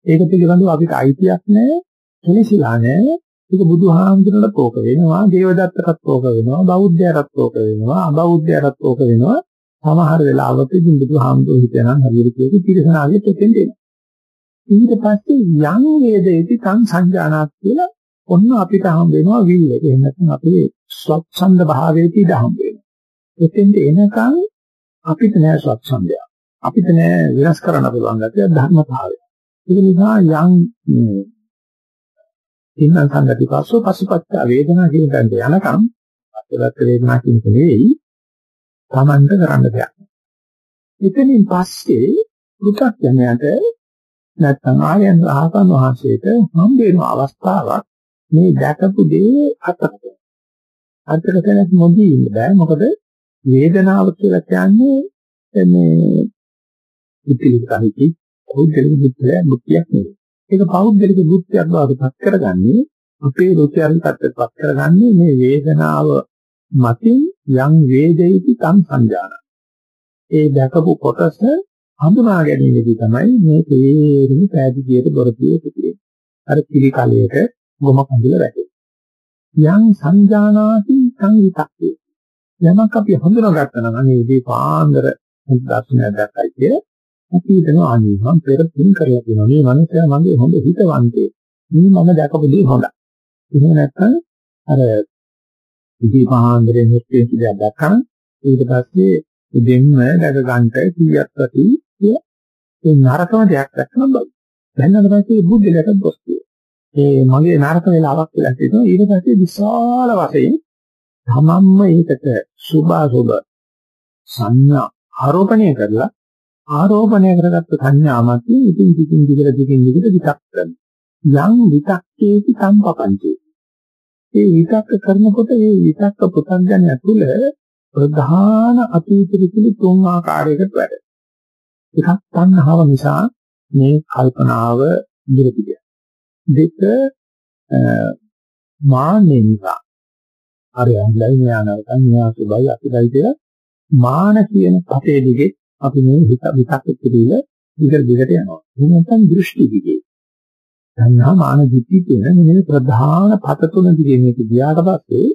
ඒක පිළිබඳව අපිට අයිතියක් නැහැ, කෙලෙසිලා නැහැ. ඒක බුදුහාමුදුරන්ට තෝක වෙනවා, දේවදත්තටත් තෝක වෙනවා, බෞද්ධයටත් තෝක වෙනවා, අබෞද්ධයටත් තෝක වෙනවා. සමහර වෙලාවට ඉතින් බුදුහාමුදුරු හිතනනම් හරියට කියපු තිරසනාගේ තෙතෙන් දෙනවා. ඊට පස්සේ යම් වේදේති තං සංජානාත් කියලා ඔන්න අපිට හම් වෙනවා විල්ල. එහෙම නැත්නම් අපේ ස්වච්ඡන්ද භාවයේදී දහම් වෙනවා. එතෙන්ට එනකන් අපිට නෑ ස්වච්ඡන්දය. අපිට නෑ විනාශ කරන්න පුළුවන් ගැතිය ධර්මතාවය. ඒක නිසා යම් ඉන්න සංගති පස්සෝ පසුපත්ත වේදනා කියන දඬ යනකම් අත්‍යවත් වේදනා කියන කෙනෙයි තමන්ට කරන්න දෙයක්. එතනින් පස්සේ පු탁ඥයට නැත්නම් ආයන් රහතන් වහන්සේට හම් වෙන අවස්ථාවක් මේ දැකපු දේ අතකට. අතකට නැත් මොදී ඉන්න බෑ මොකද වේදනාව කියලා කියන්නේ මේ ඉතිරිකහිති පෞද්ගලික බුද්ධියක් නෙවෙයි. ඒක පෞද්ගලික බුද්ධියක් බවට පත් කරගන්නේ අපේ රුචි අරුචිකත්වයට පත් කරගන්නේ මේ වේදනාව මතින් යම් වේදේති තම් සංජාන. ඒ දැකපු කොටස හඳුනා ගැනීමේදී තමයි මේ තේරුම පෑදීයට දොරටුවේ පිටියේ. අර පිළිකලයට ගොම කඳුල වැටේ. යම් සංජානාති සංවිතක්කේ. යමක් අපි හඳුනාගත්තා නම් අනේ මේ පාන්දර දර්ශනය දැක්කයි කිය අපි හිතනවා අනේ මම පෙර පින් කරලා තියෙනවා මේ මනුස්සයා මගේ හොඳ හිතවන්තේ. මේ මම දැකපු දේ හොඳයි. එහෙම නැත්නම් අර ඉති පාන්දරේ නෙත්තේ කියලා දැක්කම ඊට පස්සේ දෙන්න දැක ගන්නට කීයක් ඇති ඒ නරකම දෙයක් දැක්කම බයි. දැන්නට පස්සේ බුද්ධිලට දොස් ඒ මගේ නරක වෙලාවක් කියලා හිතෙනවා. ඊට පස්සේ විශාල වශයෙන් තමන්ම ඒකට සුභ අසුභ සංඥා ආරෝපණය කරලා ආරෝපණය කරගත්ත සංඥා මතින් ඉතින් ඉතින් දිගට දිගින් දිගට විතක් කරනවා. යම් විතක්කේති සම්පපංචේ. ඒ විතක්ක කරනකොට ඒ විතක්ක පුතග්ජනය තුළ ප්‍රධාන අතීත විසිලි තුන් ආකාරයකට වැඩ එකක් තණ්හාව නිසා මේ කල්පනාව ඉදිරියට දෙක මාන්නේ නිසා හරි අන්ලයි ඥානවතන් න්‍යාස සුභයි අපිටයි කියලා මාන කියන පතේ දිගේ අපි මේ හිත විතක් පිළිවිල දිගට දිගට යනවා. එහෙම නැත්නම් දෘෂ්ටි දිගේ. සංඥා මාන දිට්ඨි කියන මේ ප්‍රධාන පත තුන දිගේ මේක ගියාට පස්සේ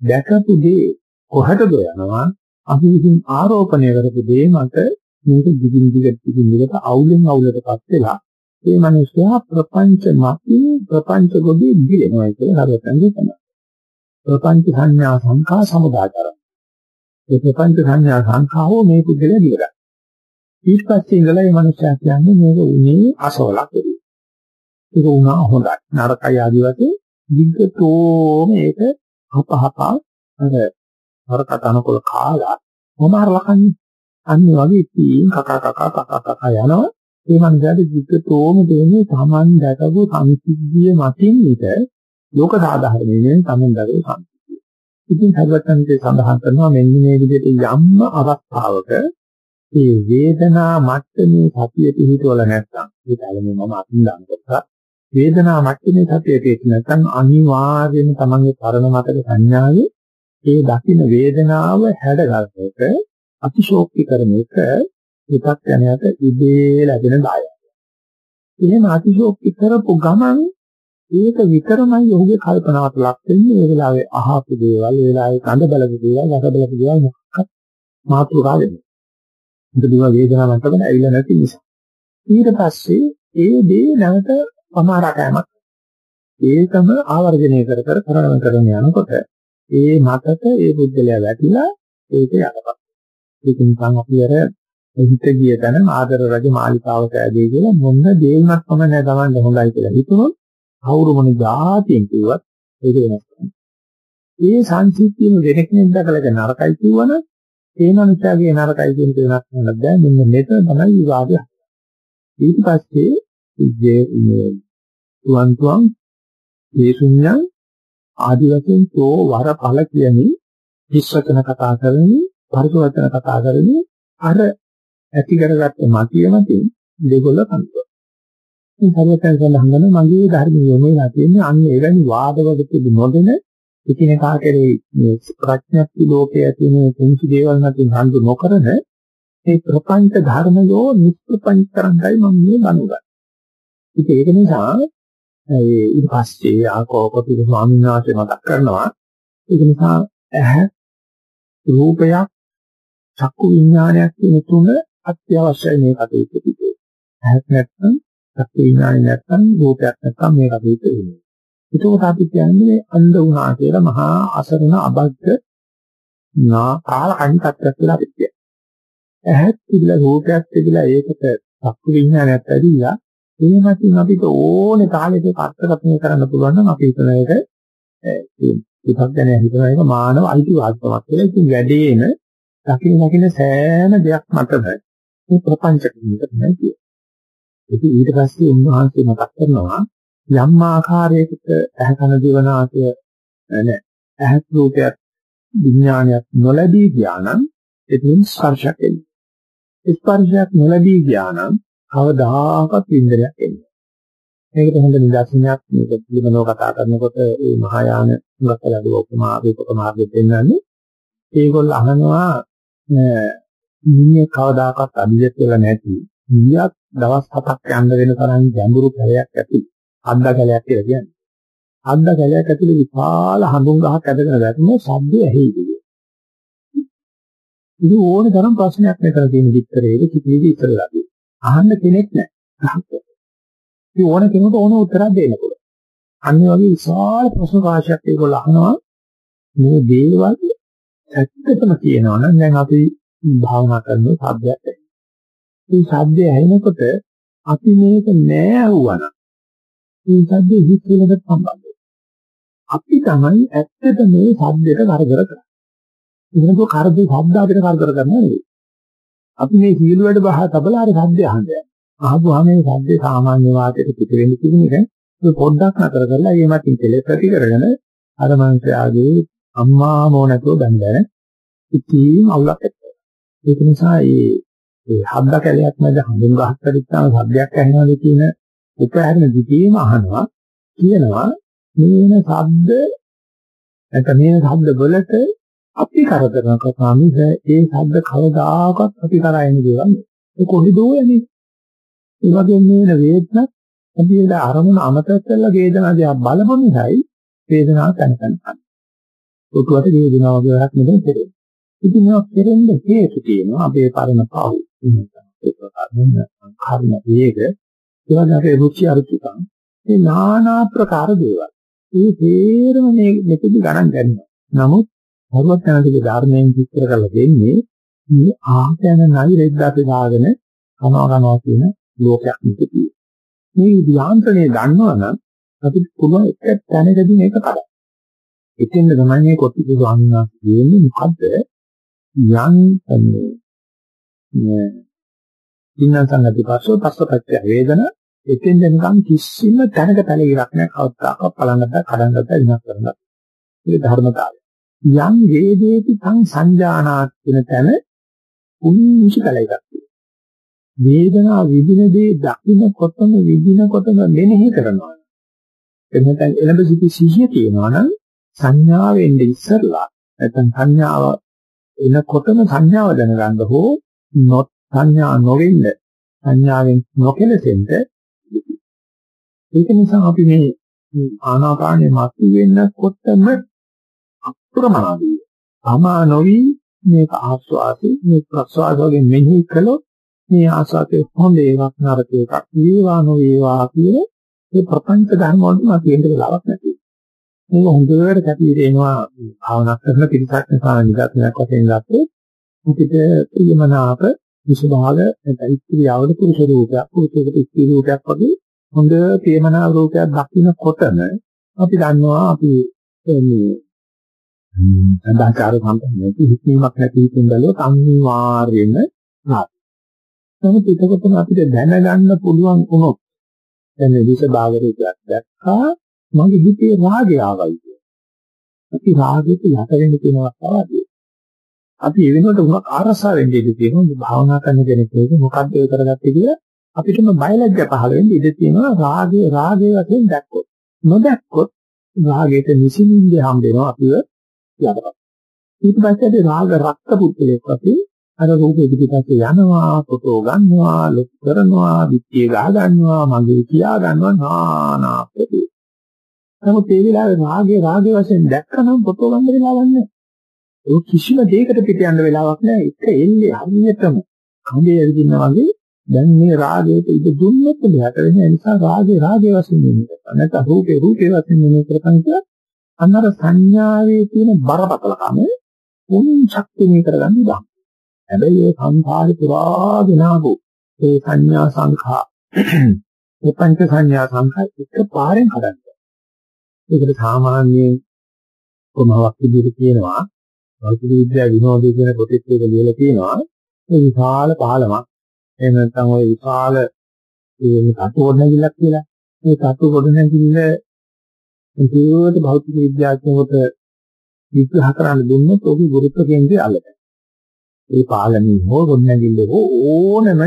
දැකපු දේ කොහටද යනවා? අපි විසින් ආරෝපණය කරපු දේ මත මේක දිගින් දිගට දිගින් දිගට අවුලෙන් අවුලටපත් වෙලා ඒ මිනිස්යා ප්‍රපංච මතින් ප්‍රපංච ගොඩේ ගිලෙනවා කියලා හරවතන්නේ තමයි. ප්‍රපංච සංඥා සංඛා සමුදාචර. ඒ ප්‍රපංච සංඥා සංඛාවෝ මේ පුද්ගලයා දිගට. ඊට පස්සේ ඉඳලා මේ මිනිස්යා කියන්නේ මේක උනේ අසවලක් වෙයි. ඒක උනා හොඳයි. නරකයි ආදි වශයෙන් දිග්ගතෝ මේක හපහපා අර හරකට අනකොල කාලා මොම අරලකන්නේ. අන්නේ වගේ ඉතින් කකා කකා කකා කකා යනවා. ඒ මන්දට විකතෝම දෙන්නේ Taman දැකපු සංසිද්ධිය මතින් විත ලෝක සාධාරණයෙන් Taman දැකපු සංසිද්ධිය. ඉතින් හදවතන්ගේ සඳහන් කරනවා මෙන්න මේ විදිහට යම්ම අවස්ථාවක මේ වේදනා මට්ටමේ සතිය පිහිටවල නැත්නම් ඒ තමයි මම අතින් දානකොට වේදනා මට්ටමේ සතිය පිහිට නැත්නම් අනිවාර්යයෙන් තමන්ගේ පරණ මතක සංඥාවේ ඒ දකින්න වේදනාව හැඩගල්පක අතිශෝක්ති කරන එක විපක් යනයට ඉබේ ලැබෙන දායකය. එහෙම අතිශෝක්ති කරපු ගමන් ඒක විතරමයි ඔහුගේ කල්පනාවට ලක් වෙන්නේ ඒ වෙලාවේ අහපු දේවල් ඒ වෙලාවේ කඳ බලපු දේවල් රස බලපු දේවල් මොකක්වත් මාතෘකාව වෙන්නේ. මුදලිව වේදනාවක් තමයි ඇවිල්ලා නැති නිසා. ඊට පස්සේ ඒ දේ නැවත අමාරකෑමක්. ඒකම ආවර්ජනය කර කර කරන කරන යනකොට ඒ මතක ඒ බුද්ධලයා වැටිලා ඒක යටපත්. ඒක නිකන් අපි අර හිත ගිය තැන ආදර රජ මාලිකාවක ඇදී කියලා මොන දේුණක් තමයි නෑ Tamanne හොඳයි කියලා හිතුනොත් කවුරු මොන જાතියෙන් කිව්වත් ඒක වෙනස් කරනවා. ඒ සංසිද්ධියම දෙනෙක් දැකලා නරකයි කිව්වනම් ඒ මනුස්සයාගේ නරකයි කියන එක වෙනස් කරන්න බෑ. මෙන්න මෙතන තමයි විවාදය. ඊට පස්සේ ඉජේ තුවන් තුවන් දේශුඤ්ඤං ආදි වශයෙන් තෝ වර ඵල කියන්නේ විශ්වචන කතා කරන්නේ පරිවර්තන කතා කරන්නේ අර ඇති කරගත්ත මතියමකින් දෙගොල්ල කන්තුව. මේ සර්වතන් සඳහන් කරන මගේ ධර්මයේ මෙලා තියෙන්නේ අන්න එවැනි වාදවලට නොදෙන එකිනෙකා කෙරෙහි මේ ප්‍රඥප්ති ලෝකයේ තියෙන කුංචි දේවල් නැති හඳු නොකරන මේ ප්‍රපංච ධර්මයෝ නිෂ්ප්‍රපංච කරන්නයි මම මේ බණුගන්නේ. ඉතින් ඒක නිසා ඒ ඊට පස්සේ ආකෝපති ස්වාමීන් වහන්සේ මතක් කරනවා ඒක නිසා ඇහැ රූපයක් චක්කු විඥානයක් කියන තුන අත්‍යවශ්‍යයි මේ කටයුතු පිටේ. ඇහක් නැත්නම් චක්කු විඥානය නැත්නම් රූපයක් නැත්නම් මේ කටයුතු වෙන්නේ. එතකොට අපි කියන්නේ අන්ධ වුණා කියලා මහා අසරණ අබද්ධ නා කාල කණිතත්වයක් කියලා අපි කියනවා. ඇහත් තිබිලා රූපයක් තිබිලා ඒකට චක්කු විඥානයක් ඇදිලා එහෙමකින් අපිට ඕනේ කාලෙක අර්ථකථනය කරන්න පුළුවන් නම් අපි හිතන එක විපස්සන හිතන එක මානව අයිතිවාසිකමක් කියලා. ඉතින් වැඩේම දකින්න දකින්න සෑම දෙයක් මතද මේ ප්‍රපංච කිරීමට තමයි කියන්නේ. ඉතින් ඊට පස්සේ උන්වහන්සේ මතක් කරනවා යම් ආකාරයකට ඇහැ කන දිවනාසය නෑ ඇහැ රූපයක් විඥානයක් නොලැබී ගියා නම් එතින් ස්පර්ශයක් එන්නේ. ස්පර්ශයක් නොලැබී ගියා නම් කවදාකවත් ඉන්ද්‍රයක් එන්නේ. මේකට හොඳ නිදර්ශනයක් මේක පිළිබඳව කතා කරනකොට මේ මහායාන උගතලදී උපමා රූපක මාර්ගෙ දෙන්නන්නේ ඒගොල්ල අහනවා නිය කවදාකවත් අධිජත් වෙලා නැති නියක් දවස් හතක් යන්න වෙන තරම් ගැඹුරු කැලයක් ඇතුළේ අද්දා කැලයක් කියලා කියන්නේ. අද්දා කැලයක් ඇතුළේ විශාල හඳුන් ගහක් ඇදගෙන දැක්ම සද්ද ඇහිවිද. ඉතින් ඕනේ තරම් ප්‍රශ්නයක් මෙතන තියෙන විතරේ කිසිදි ඉස්සරලා අහන්න කෙනෙක් නැහැ. ඉතින් ඕන කෙනෙකුට ඕන උත්තරයක් දෙන්න පුළුවන්. අනිත් වගේ විශාල ප්‍රශ්න රාශියක් ඒගොල්ලෝ අහනවා මේ දේවල් ඇත්තටම කියනවා නම් දැන් අපි භාවනා කරන සාධ්‍යයක් ඇති. මේ සාධ්‍යය ඇහෙනකොට අපි මේක නෑ අහුවනම් මේ සද්දේ හිත් වලට සම්බන්ධයි. අපි තමයි ඇත්තට මේ සද්දෙට කරදර කරන්නේ. ඒකෝ කරදේ ශබ්ද අපිට කරදර කරනවා නෙවෙයි. අපි මේ සීල වැඩ බහ තබලා හරි සද්ද අහන්නේ. අහපුවාම මේ සද්දේ සාමාන්‍ය වාතයට පිට වෙන්න තිබුණ එක පොඩ්ඩක් නතර කරලා ඒ මතින් කෙලෙස් ඇති කරගෙන අර මනුස්සයාගේ අම්මා මොනකෝ බඳගෙන ඉතින් අවුලක් ඇති. ඒක නිසා මේ ඒ හබ්බ කැලයක් මැද හඳුන් ගහක් පරිත්තාම සද්දයක් ඇහෙනවාද කියන උපහැරන දිගේම අහනවා කියනවා මේන ශබ්ද නැත්නම් මේන ශබ්ද වලට අපි කරදර කරනවා මිස ඒ ශබ්ද කවදාකවත් අපි කරා එන්නේ දේවල් නෙවෙයි. ඒ කොහෙදෝ යන්නේ. ඒ වගේ මේන වේදනක් අපි ඒ අරමුණ අමතක කරලා වේදනාව දිහා බලපු නිසායි වේදනාව තනතන ගන්න. උතුවට වේදනාව වගේ එකක් නෙමෙයි තේරෙන්නේ. ඉතින් මේවා කෙරෙන්න හේතු තියෙනවා අපේ පරණ පව්. ඒක කර්ම වේග ඒවගේ අපේ රුචි අරුචිකම් මේ নানা ප්‍රකාර දේවල්. මේ තේරම මේ මෙතෙදි ගණන් ගන්නවා. නමුත් භගවත් යනදී ධර්මයෙන් විස්තර කරලා දෙන්නේ මේ ආහතන නයි රෙද්දාට දාගෙන කනවා කනවා කියන ලෝකයක් නෙකතියි. මේ යාන්ත්‍රණය දන්නවනම් අපිට පුළුවන් එක තැනකදී මේක කරන්න. එතෙන්ද තමයි මේ කොටි ස්වාමීන් වහන්සේ කියන්නේ මොකද්ද? යම් මේ ඉන්න සංගති පස්සෝ පස්සපච්චය වේදන එතෙන් දැනගම් කිසිම තැනක පැලිරක් නැහැ කවදාකවත් පලංගත කඩංගත විනාශ කරනවා. මේ ධර්මතාවය. යම් වේදේති තං සංජානාත් වෙන තැන උන්චි කලයකට. වේදනා විදින දේ දකින්නකොටම විදිනකොටම මෙනෙහි කරනවා. එතන එළඹ සිටි සිහිය තියෙනවා නම් සංඥාවෙන් ඉස්සරලා නැත්නම් සංඥාව එනකොටම සංඥාව දැනගන්න හෝ නොත් සංඥා නොවෙන්න සංඥාවෙන් නොකෙලසෙන්න ඒක නිසා අපි මේ ආනාපානේ මතු වෙනකොටම අප්‍රමාදී අමා නොවි මේක ආස්වාසි මේ ප්‍රස්වාස වගේ මෙහි කළොත් මේ ආස්වාදයේ හොඳ එකක් නරක එකක් වේවා නොවේවා කියලා මේ ප්‍රපංච ධර්ම වලට මත වෙන්න වෙලාවක් නැති. මේක හොඳට කැපී දෙනවා භාවනා කරන පිරිසක් නිසා නිදර්ශනයක් වශයෙන් ගත්තොත් අපිට ප්‍රියමනාප විසභාග නැත්නම් ඉස්ත්‍රියවද පුරුෂ රූපයක් පුරුෂයෙකුට ඉස්ත්‍රි රූපයක් වගේ හොඳ ප්‍රියමනාප රූපයක් දකින්නකොටම අපි දන්නවා අපි මේ සදාචාර සම්පන්නයි හිතීමක් නැති හිතින් බැලුවොත් අනිවාර්යයෙන්ම නාති. නමුත් ඒකකොට අපිට දැනගන්න පුළුවන් වුණොත් දැන් විසභාග රූපයක් දැක්කා මගේ හිතේ රාගය ආවයි කියන්නේ. අපි රාගෙට යට වෙන්න තියෙන අවස්ථාවදී අපි ඒ වෙනුවට උනක් ආරසා වෙන්න ඉඩ තියෙනවා. භාවනා කරන කෙනෙක් ඒක මොකක්ද ඒ කරගත්තේ කියලා අපිටම බයලජ්ජ පහළ වෙන්න ඉඩ තියෙනවා. රාගය රාගය වශයෙන් දැක්කොත්. නොදැක්කොත් රාගයට නිසින්ින්ද හම්බ වෙනවා අපිව. යටපත් ඊට පස්සේ රාග රක්ත පුද්ගලයෙක් වශයෙන් අර රූපෙ පිටිපස්සේ යනවා ෆොටෝ ගන්නවා ලොක් කරනවා පිටිය ගහ ගන්නවා මගේ කියා ගන්නවා නානා ප්‍රති නමුත් ඒ වෙලාවේ රාගේ රාගේ වශයෙන් දැක්කනම් ෆොටෝ ගන්න වෙලාවක් නැහැ. ඒ කිසිම දෙයකට පිට යන්න වෙලාවක් නැහැ. එක එන්නේ හරියටම කඳේ ඇවිදිනා වගේ දැන් මේ රාගයට ඉඳ දුන්නොත් මෙහාට වෙන නිසා රාගේ රාගේ වශයෙන් නෙමෙයි නැත්නම් රූපේ රූපේ වශයෙන් නෙමෙයි කරපන් කියලා අන්නර සංඥාවේ තියෙන බරපතලකම උන් ශක්තිය කරගන්න බෑ හැබැයි ඒ සංඛාරේ පුරාගෙන ආපු ඒ සංඥා සංඛා මේ පංච සංඥා සංඛා එක පාරෙන් හදන්න. ඒකට සාමාන්‍යයෙන් කොමවක් විදිහට කියනවා. භෞතික විද්‍යාව විනෝදයේ කියන පොතේ එක ලියලා තියෙනවා. ඒ විශාල පහලමක් එහෙම නැත්නම් ওই විශාල මේ කටු ගොඩනැගිල්ලක් කියලා. මේ කටු ගොඩනැගිල්ල ඒකේට භෞතික විද්‍යාඥයෙකුට විග්‍රහ කරන්න දුන්නොත් ඔහු ගුරුත්ව කේන්ද්‍රය අල්ලනවා ඒ පාලනය හෝ ගොඩනැගිල්ල හෝ ඕනම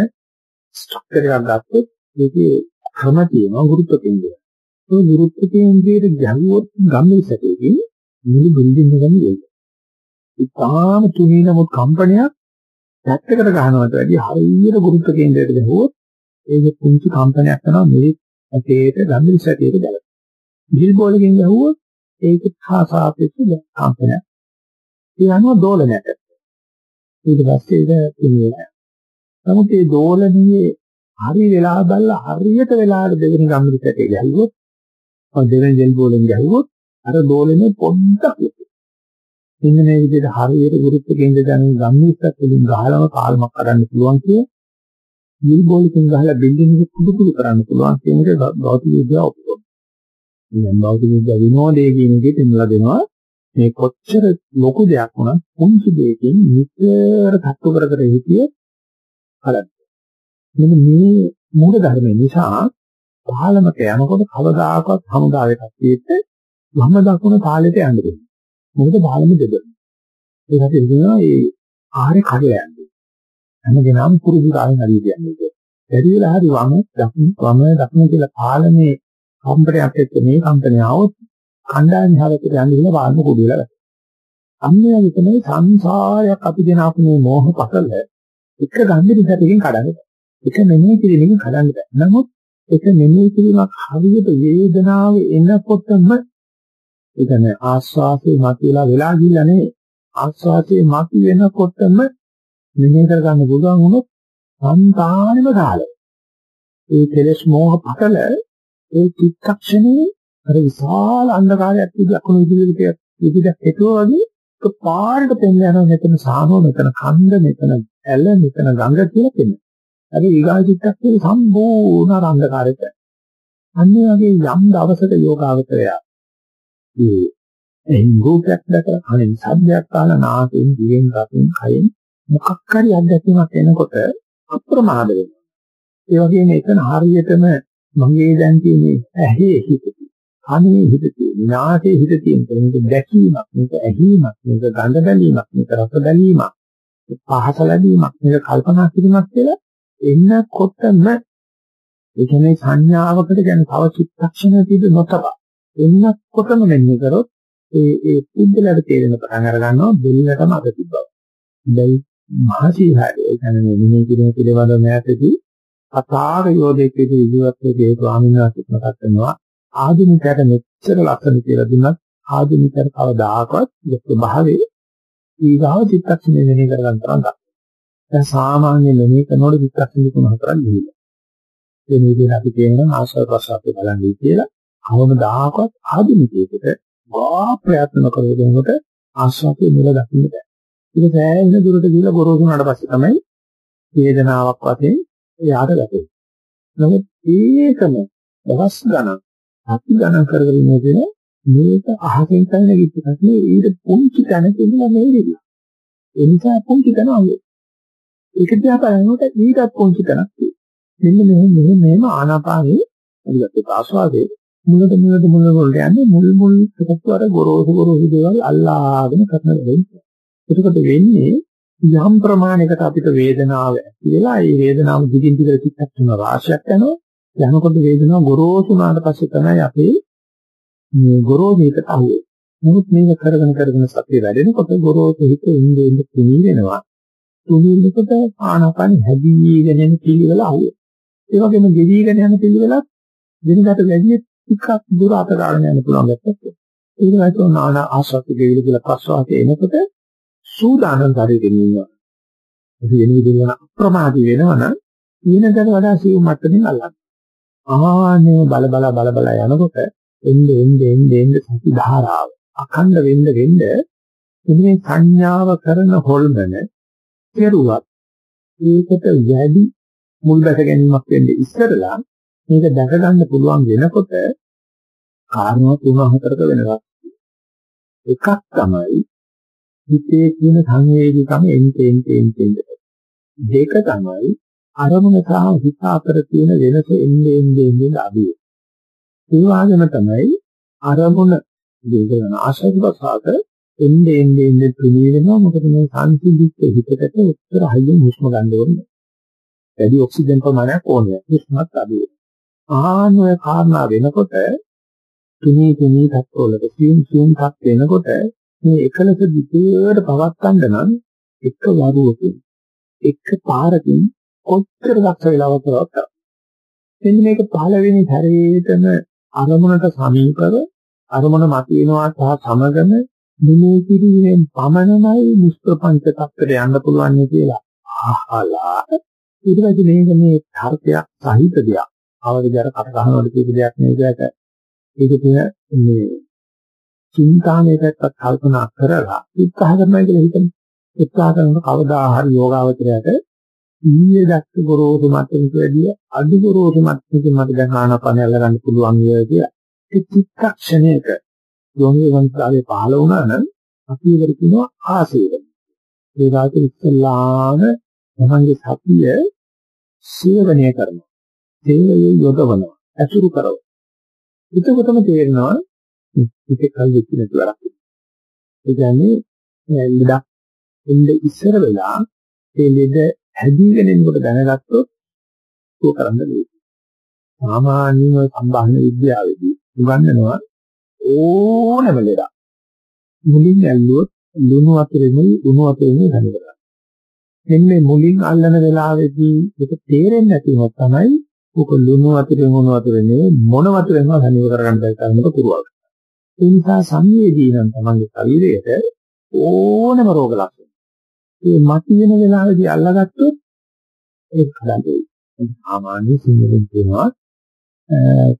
ස්ට්‍රක්චර් එකක් ගත්තොත් ඒකේ ක්‍රම තියෙනවා ගුරුත්ව කේන්ද්‍රය. ඒ ගුරුත්ව කේන්ද්‍රයට ගැහුවොත් ගම්මිසකකින් මුළු බිල්ඩින් එකම වෙයි. ඉතාලම තුනී නමුත් කම්පනයක් පැත්තකට ගන්නවට වැඩිය හරියට ගුරුත්ව කේන්ද්‍රයට ගැහුවොත් ඒක පුංචි කම්පනයක් කරනවා මේ ඇටේට ගම්මිසකයට දැල. බිල් බෝලකින් ගැහුවොත් ඒක හා සාපේක්ෂ කම්පනයක්. ඒ අනුව දෝලනයක්. ඊට පස්සේ ඒක පිළිවෙල. නමුත් මේ දෝලනයේ හරි වෙලා බලලා හරියට වෙලාවට දෙවෙනි ගම්මිතට ගැහුවොත් ඔය දෙවෙනි ජෙල් බෝලෙන් ගැහුවොත් අර දෝලනේ පොඩ්ඩක් ඉන්න මේ විදිහට හරියට ගුරුත්ව කේන්ද්‍ර දැනුම් ගම්මිතත් වලින් ගහලම කාලමක් කරන්න පුළුවන් කිය. ජෙල් බෝලකින් ගහලා බිල්ඩින් එක කුඩු කුඩු කරන්න පුළුවන් කියන එක භෞතික විද්‍යාව ඔප්පුවා. ඉතින් භෞතික විද්‍යාව විනෝදයේ කියන එකේ දෙන්නලා දෙනවා මේ කොච්චර ලොකු දෙයක් වුණත් පුංචි දෙයකින් නිතර තත්තු කර කර හිටියේ බලන්න. මෙන්න මේ මූල ධර්ම නිසා පහළමක යනකොට කවදාකවත් හමුදාවේ කට්ටියට වම දකුණ තාලෙට යන්න දෙන්නේ. මොකද පහළම දෙදෙන. ඒකට කියනවා මේ ආහාරය කඩලා යන්නේ. හැමදේම පුරුදු කාලෙන් හරි කියන්නේ. බැරි වෙලා හරි වම දකුණ වම දකුණ කියලා පාලනේ කම්පණයක් එක්ක මේ කම්පණය આવොත් කණ්ඩායම හැරෙකට යන්න කියලා වාහන කුඩු වෙලා වැටෙනවා. අන්නේ වගේ තමයි සංසාරයක් අපි දෙන අපේ මේ මෝහ පතල එක ගන්න දිහටකින් කඩන්න. එක මෙනෙහි කිරීමකින් කඩන්න බෑ. නමුත් එක මෙනෙහි කිරීමක් හරියට වේදනාව එනකොටම ඒ කියන්නේ ආස්වාසේ මතුවලා වෙලා ගිහිල්ලා නෙවෙයි. ආස්වාසේ මතු වෙනකොටම මෙනෙහි කරගන්න පුළුවන් වුණොත් සංතානෙම කාලය. ඒ කෙලෙස් මෝහ පතල ඒ චිත්තක්ෂණේ අර විශාල අන්ධකාරයක් විදිහකුණු විදිහට විදිහට හිතුවා වගේ පාරට පෙන්න යනවා මෙතන සානෝ මෙතන කන්ද මෙතන ඇල මෙතන ගඟ කියලා පෙන්නන. අර ඊගාචිත්තක්ෂේ සම්පූර්ණ අන්ධකාරයට. අන්නේ වගේ යම් දවසක යෝගාවචරය මේ එයින් රූපයක් දැකලා කලින් ශබ්දයක් අහලා නාසයෙන් දිවෙන් රසෙන් කයෙන් මොකක් හරි අත්දැකීමක් එනකොට අප්‍රමාද වෙනවා. ඒ වගේම එතන හරියටම මගේ දැන් තියෙන්නේ ඇහි හිත කනේ හිත තියෙන, නාසයේ හිත තියෙන මේක දැකීමක්, මේක ඇහිීමක්, මේක ගඳ බැලීමක්, මේක රස බැලීමක්, පහස ලැබීමක්, මේක කල්පනා කිරීමක් කියලා එන්නකොටම ඒ කියන්නේ සංඥාවකට කියන්නේ තව චිත්තක්ෂණයක තිබෙ නොතබ එන්නකොටම මෙන්න කරොත් ඒ ඒ පුද්ගලයාට තේරෙන පටන් අර ගන්නවා දෙල්ලටම අද තිබ්බා. දැන් මහසීහාරය ඒ කියන්නේ මිනිහ කිරීම පිළිබඳව මෑතදී අතාර යෝධයෙකුගේ ජීවිතයේ ස්වාමීන් වහන්සේ මතක් කරනවා ආධුනිකයට මෙච්චර ලස්සන කියලා දුන්නත් ආධුනිකයට කවදාකවත් ඒ ස්වභාවයේ ඊගාව චිත්තක්ෂණය වෙනේ කරගන්න තරම් ගන්න. දැන් සාමාන්‍ය මෙහෙ කරනකොට චිත්තක්ෂණ තුන හතරක් ගිහිල්ලා. ඒ නිවිදෙන අපි කියනවා ආශ්‍රව ප්‍රසාරය බලන්නේ කියලා කවමදාකවත් ආධුනිකයෙකුට වා ප්‍රයත්න කරගෙනකොට ආශ්‍රවයේ මුල දකින්න බෑ. ඒක සෑහෙන දුරට ගිහිල්ලා ගොරෝසු වුණාට පස්සේ තමයි වේදනාවක් වශයෙන් එයාට ගැටෙන්නේ. නමුත් ඒකම දවස් ගණන් අපි ගණන් කරගෙන ඉන්නේ මේක අහකින් කරන කිච්චක් නේ ඊට පුංචි තැනක ඉඳලා මේකද. ඒ නිසා පුංචි තැන අහුවේ. ඒක දිහා බලනකොට ඊටත් පුංචි තැනක් තියෙනවා. මෙන්න මෙහෙම මෙහෙම මෙහෙම ආනාපානේ අනිත් ආස්වාදයේ මුලද මුලද මුල වලට යන්නේ මුල් මුල් එකතු අර ගොරෝසු ගොරෝසු දේවල් අල්ලාගෙන කරන වෙන්නේ. එතකොට වෙන්නේ යම් ප්‍රමාණයකට අපිට වේදනාව ඇති වෙලා ඒ වේදනාව දිගින් දිගට ටිකක් තුන රාශියක් යනවා යනකොට වේදනාව ගොරෝසු වුණාට පස්සේ තමයි අපේ මේ ගොරෝසු හිතට අහුවේ. නමුත් මේක කරගෙන කරගෙන සතිය වැඩෙනකොට ගොරෝසු හිත ඉන්නේ ඉන්නේ තුනී වෙනවා. තුනී වෙනකොට ආනාපාන හැදීගෙන යන පිළිවෙල අහුවේ. ඒ වගේම ගෙවිගෙන යන පිළිවෙලත් වෙනකට වැඩි ටිකක් දුර අත ගන්න යන පුළුවන් ගැටයක්. ඒක නැතුව නාන ආශාති ගෙවිල කියලා ප්‍රසවාසයේ එනකොට සූදානම් ශරීරෙකින් ඉන්නවා. ඒ වෙන විදිහට අප්‍රමාදී වෙනවනම් ඊනකට වඩා සියුම් මට්ටමින් අල්ලන්න. ආනේ බල බල බල බල යනකොට එන්නේ එන්නේ එන්නේ එන්නේ සති ධාරාව අඛණ්ඩ වෙන්න වෙන්න මේ සංඥාව කරන හොල්මන කෙරුවත් ඒකට වැඩි මුල් බැස ගැනීමක් වෙන්නේ ඉස්සරලා මේක දැක ගන්න පුළුවන් වෙනකොට කාරණා තුන හතරක වෙනවා එකක් තමයි හිතේ තියෙන සංවේදීකම එන්ටෙන් ටෙන් ටෙන් දෙක තමයි අරමුණ සහ හිත අතර තියෙන වෙනස එන්නේ එන්නේ එන්නේ අඩුයි. ඒ වගේම තමයි අරමුණ දෙකන ආශාවසාක එන්නේ එන්නේ එන්නේ තුනී වෙනවා මොකද මේ සංසිද්ධිත් හිතකට උත්තර හයියෙන් හුස්ම ගන්න ඕනේ. වැඩි ඔක්සිජන් ප්‍රමාණයක් ඕනේ. හුස්මත් අඩුයි. ආනෝය කාරණා වෙනකොට තුනී තුනී තත්ත්වවලට සියුම් සියුම් තත් වෙනකොට මේ එකලස දිගට පවත්වන්න නම් එක වරුවකින් එක පාරකින් කොච්චර දක්ෂ වෙලාවක් කරවත් එන්න මේක පළවෙනි හැරේටම අරමුණට සමීපව අරමුණ මතුවෙනවා සහ සමගම මෙනෙහි කිරීමෙන් පමණමයි නිෂ්ප්‍රපංච තත්ත්වයට යන්න පුළුවන් කියලා අහලා ඊට පස්සේ මේක මේ තර්කයක් සහිත දෙයක්. අවදිතර කට ගන්නවට කියපු දෙයක් නෙවෙයිකට ඒක. තියෙන මේ චින්තාමය පැත්තත් කල්පනා කරලා උත්සාහ කරනවා කියලා හිතන්නේ. උත්සාහ කරන කවදා හරි යෝගාවචරයට ඊයේ දැක්ක ගොරෝසු මට්ටමට වැඩිය අඩු ගොරෝසු මට්ටමකින් මට දැන් ආනාපානය අල්ලගන්න පුළුවන් වේ කියලා. ඒ චිත්තක්ෂණයක යෝනි වන්තාවේ පහළ වුණා නම් අපි ඒකට කියනවා ආසේවන. ඒ වාගේ ඉස්සල්ලාම තමන්ගේ සතිය සේවනය කරනවා. සේවයේ යොදවනවා. අසුරු කරනවා. එතකොටම තේරෙනවා මේක කල් වෙච්ච නැති වැඩක්. ඒ කියන්නේ ලෙඩක් එන්නේ ඉස්සර වෙලා ඒ ලෙඩ හැදීගෙන එනකොට දැනගත්තොත් ඒක කරන්න බැහැ. සාමාන්‍යව සම්බාහන විද්‍යාවේදී උගන්වනවා ඕනම ලෙඩක් මුලින් ඇල්ලුවොත් ලුණු වතුරෙමයි උණු වතුරෙමයි ගන්න කරන්නේ. එන්නේ මුලින් අල්ලන වෙලාවේදී ඒක තේරෙන්නේ නැතිව තමයි උක ලුණු වතුරෙන් උණු වතුරෙන් මොන වතුරෙන්ම ගන්න කරගන්න බැරි තරමට පුරවල්. ඒ නිසා සංවේදී නම් තමන්ගේ ශරීරයට ඕනම රෝග ලක්ෂණ ඒ මත වෙන වෙලාවේදී අල්ලගත්තොත් ඒක හදන්නේ. සාමාන්‍ය සිංහලෙන් කියනවා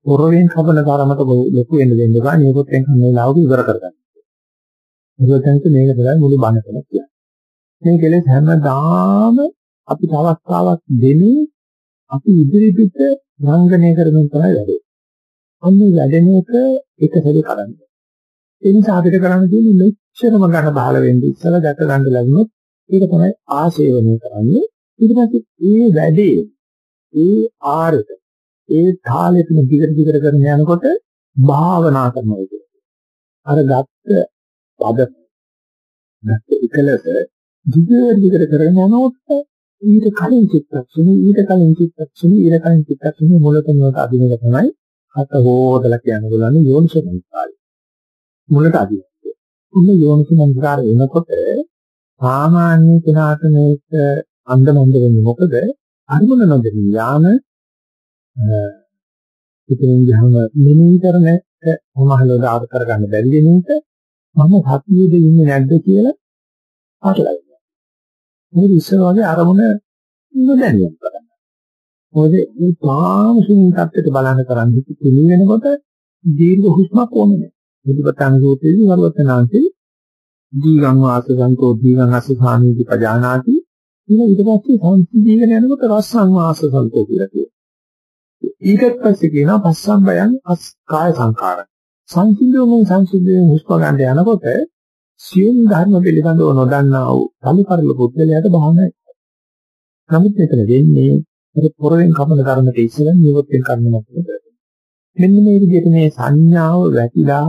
පොරවෙන් කපන තරමට ලොකු වෙන්න දෙන්න බෑ මේකත් එන් හැම වෙලාවක ඉවර කරගන්න. ඒකෙන්ට මේක තමයි මුළු බණකම කියන්නේ. මේ කෙලෙස් හැමදාම අපිට අවස්ථාවක් දෙමින් අපි ඉදිරි පිට රංගනය කරමින් තමයි වැඩේ. අන්න වැඩෙන එක එක සැරේ කරන්නේ. ඒ නිසා අපිට කරන්න තියෙන්නේ මෙච්චරම ගන්න බහල වෙන්නේ ඉස්සලා දැක ගන්න ලැබුණොත් ඒක තමයි ආශේවනය කරන්නේ. ඊට පස්සේ ඒ වැඩේ ඒ ආරත ඒ තාලෙට දිගට දිගට කරන යනකොට භාවනා කරනවා කියන්නේ. අර ගත්ත පද ගත්ත එකලස දිගට දිගට කරගෙන යනකොට ඊට කලින් චිත්තක්ෂණි ඊට කලින් චිත්තක්ෂණි ඊට කලින් චිත්තක්ෂණි මුලට මුලට අදිනක තමයි හත හොදලා කියන්න බලන්නේ යෝනිසෝමනස්කාරය. මුලට අදිනවා. උන්න යෝනිසෝමනස්කාරය එනකොට සාමාන්‍ය කෙනාට මේක අන්දමන්ද වෙන්නේ මොකද? අරමුණ නොදෙන යාම ඉතින් ගහම මෙනෙහි කරන මොනහලද ආර කරගන්න බැරි වෙන එක මම සතියේද ඉන්නේ නැද්ද කියලා අහලා මේ ඉස්සර වගේ අරමුණ නොදැනියම් කරන්න. මොකද මේ තාම සුන්දර තත්ත්වයට බලන්න කරන්නේ පිළි වෙනකොට දීර්ඝ හුස්මක් ඕනේ නැහැ. බුදුපතන් සූත්‍රයේදී වරවතනාන්ති දීගං වාස සංකෝ දීගං අස්ස සාමීති පජානාති ඊට ඊට පස්සේ සංසිදීගෙන යනකොට රස්සං වාස සංකෝ කියලා කියනවා. ඊටත් පස්සේ කියනවා පස්සම්බයං අස් කාය සංකාර. සංසිද්ධුවෙන් සංසිද්ධුවෙන් හුස්ම ගන්න යනකොට සියුම් ධර්ම පිළිබඳව නොදන්නා වූ සමිකරල පුද්ගලයාට භාවනායි. නමුත් මෙතන වෙන්නේ අර පොරෙන් කපන ධර්මයට ඉස්සෙල්ලා නියොත්ෙන් කරනවා මෙන්න මේ විදිහට මේ සංඥාව වැටිලා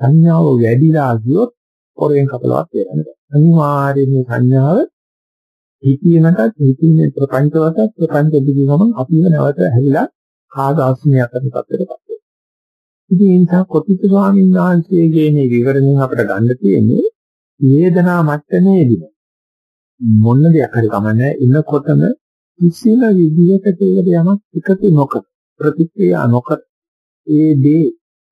සංඥාව වැඩිලා ගියොත් පොරෙන් කපලවත් වෙන්නේ. අනිවාර්යයෙන් මේ සංඥාව හිතීනකට හිතීනේ ප්‍රපංචවතත් ප්‍රපංච දිගම අපිව නැවත හැදිලා කාදාස්මිය කරන තත්ත්වයකට ඉතින් ඒ නිසා කොටිත ස්වාමීන් වහන්සේගේ මේ විවරණයෙන් අපිට ගන්න තියෙන්නේ වේදනා මට්ටමේදී මොන දෙයක් හරි කමන්නේ ඉන්නකොටම කිසිම විදියකට ඒකට යමක් එකතු නොකර ප්‍රතික්‍රියා නොකර ඒ දේ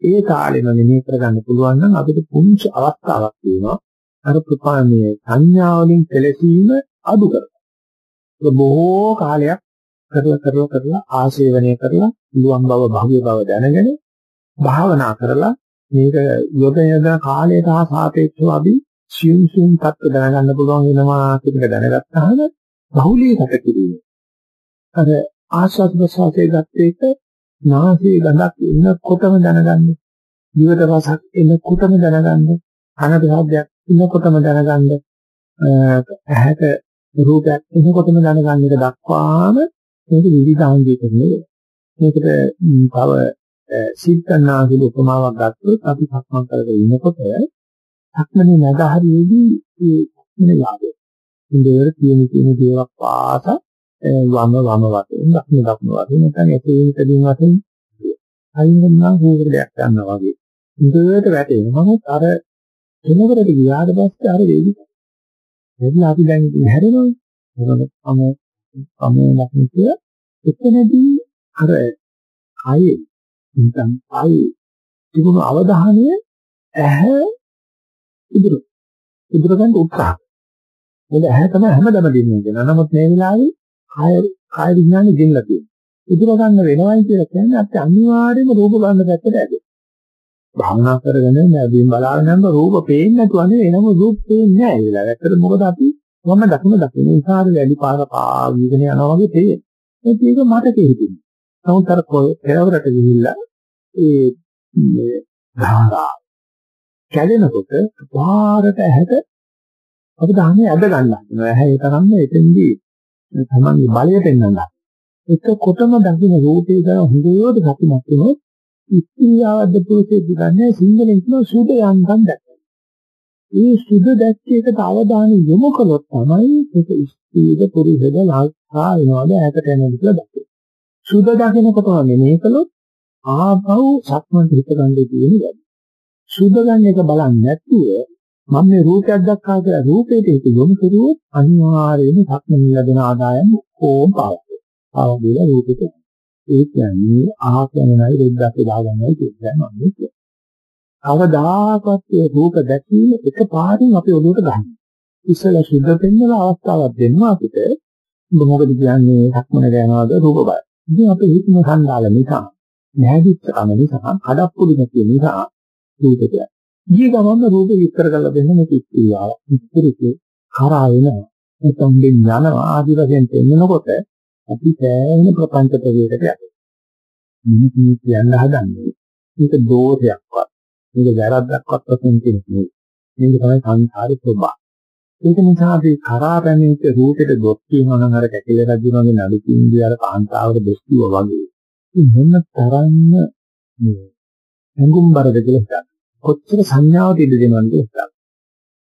ඒ කාලෙම මෙනෙහි කරගන්න පුළුවන් නම් අපිට පුංචි අවස්ථාවක් තියෙනවා අර ප්‍රපාණයේ සංඥා වලින් කෙලසීම අඩු කරගන්න. බොහෝ කාලයක් කරලා කරලා කරලා ආශේවනය කරලා පුළුවන් බව භව්‍ය බව දැනගෙන භාවනා කරලා මේක යොද යොද කාලයට හා සාපේක්ෂව අපි සියුම් සියුම් තත්ත්ව දැනගන්න පුළුවන් වෙනවා කියන එක දැනගත්තාම බහුලීගත කිරීම. අර ආස්වාද ප්‍රසවාසයේ ගත්ත එක නාසයේ ගඳක් එනකොටම දැනගන්න. ජීවිත රසක් එනකොටම දැනගන්න. කනට ශබ්දයක් එනකොටම දැනගන්න. ඇහැට රූපයක් එනකොටම දැනගන්න එක දක්වාම මේක විවිධාංගීකරණය. මේකට තව සිද්ධාන්නාගේ උපමාවක් ගත්තොත් අපි සක්මන් කරගෙන ඉන්නකොට සක්මනේ නැග හරියේදී මේ සක්මනේ ලාභය. ඉන්දේවර තියෙන තියෙන දේවල් පාස වම වම වශයෙන් දක්න දක්න වශයෙන් නැත්නම් එකේ එකකින් වශයෙන් අයින් වෙනවා හුවරයක් ගන්නවා වගේ. ඉන්දේවට වැටෙනවා. නමුත් අර කෙනවරට ගියාට පස්සේ අර වේවි. එන්න අපි දැන් හැරෙනවා. මොනවද අම අම ලක්ෂණ එතනදී අර කයේ නැත්නම් ආයි තිබුණු අවධානය ඇහැ ඉදිරි ඉදිරි ගන්න උත්සාහ. මොකද ඇහැ තමයි හැමදම දෙන්නේ කියලා. නමුත් මේ වෙලාවේ කාය කාය විඥානෙ දෙන්නලා තියෙනවා. ඉදිරි ගන්න වෙනවයි කියලා කියන්නේ අපිට අනිවාර්යයෙන්ම රූප ගන්න පැත්තට ඇද. භාවනා කරගෙන නැබින් බලාගෙන නම් රූප පේන්නේ නැතුව නෙවෙයි එනම රූප පේන්නේ නැහැ ඒ වෙලාවට. ඇත්තට මොකද අපි වම දකුණ දකුණ ඉස්සාර වැඩි පාර පාවිගෙන යනවා වගේ තේරෙන්නේ. ඒක මට තේරෙන්නේ. නමුත් අර පෙරවරට ගිහිල්ලා ඒ ධාරා කැඩෙනකොට පාරට ඇහැට අපි ධානය ඇද ගන්නවා. ඇහැ ඒ තරම්ම එතෙන්දී තමන්ගේ බලය පෙන්වනවා. එතකොටම දකින්න රූපේ ගැන හොඳට සතුටුමත් වෙනොත් ඉස්තියාවද්ද පුරුෂයෙක් දන්නේ සිංහලෙන් කියන සුද යන්තම් දැක්කේ. මේ සුද දැක්කේකට අවධානය යොමු කළොත් තමයි ඒක ඉස්තියද පුරුෂයද ලාස්සා වෙනවද ඈතට යනවද කියලා දකින්නේ. සුද දකිනකොටම මෙනේ කළොත් ආපහු සක්මන් හිත ගන්න තියෙන වැඩි. සුද ගන්න එක බලන්නේ නැතුව මම මේ රූපයක් දැක්කා කියලා රූපේට හිත යොමු කරුවොත් අනිවාර්යයෙන්ම සක්මන් ලැබෙන ආදායම ඕම් පාවයි. ආවගේ රූපෙට. ඒ කියන්නේ ආහකනයි රෙද්දක් දාගන්නයි කියන්නේ මම කියන්නේ. අවදාකත් ඒ රූප දැකීම එකපාරින් අපේ ඔළුවට ගන්නවා. ඉස්සෙල්ලා සුද්ධ වෙන්න අවස්ථාවක් දෙන්න අපිට මොකද කියන්නේ සක්මන යනවාද රූප බය. ඉතින් අපේ හිතන සංදාල නිසා නැහැදිච්ච කම නිසා කඩප්පුලි නැති නිසා රූපයට. ඊ ගමන්න රූප විස්තර කරලා දෙන්න මේක ඉස්තියාව. ඉස්තිරිකේ කරා වෙනවා. නැත්නම් දෙන්න යනවා ආදි වශයෙන් තෙන්නකොට අපි සෑහෙන ප්‍රපංච ප්‍රවේගයට යනවා. මේ කියන්න හදන්නේ මේක දෝෂයක්වත් මේක වැරද්දක්වත් වශයෙන් කියන්නේ. මේක තමයි සංසාරේ ස්වභාවය. ඒක නිසා අපි කරා පැමිණිච්ච රූපෙට දොස් කියනවා නම් අර කැකිල රජුණගේ නඩු කින්දී අර කාන්තාවර දොස් කිව්වා වගේ. මොන තරම්ම මේ ඇඟුම්බරද කියලා හිතන්න. කොච්චර සංඥාවට ඉඩ දෙනවද කියලා හිතන්න.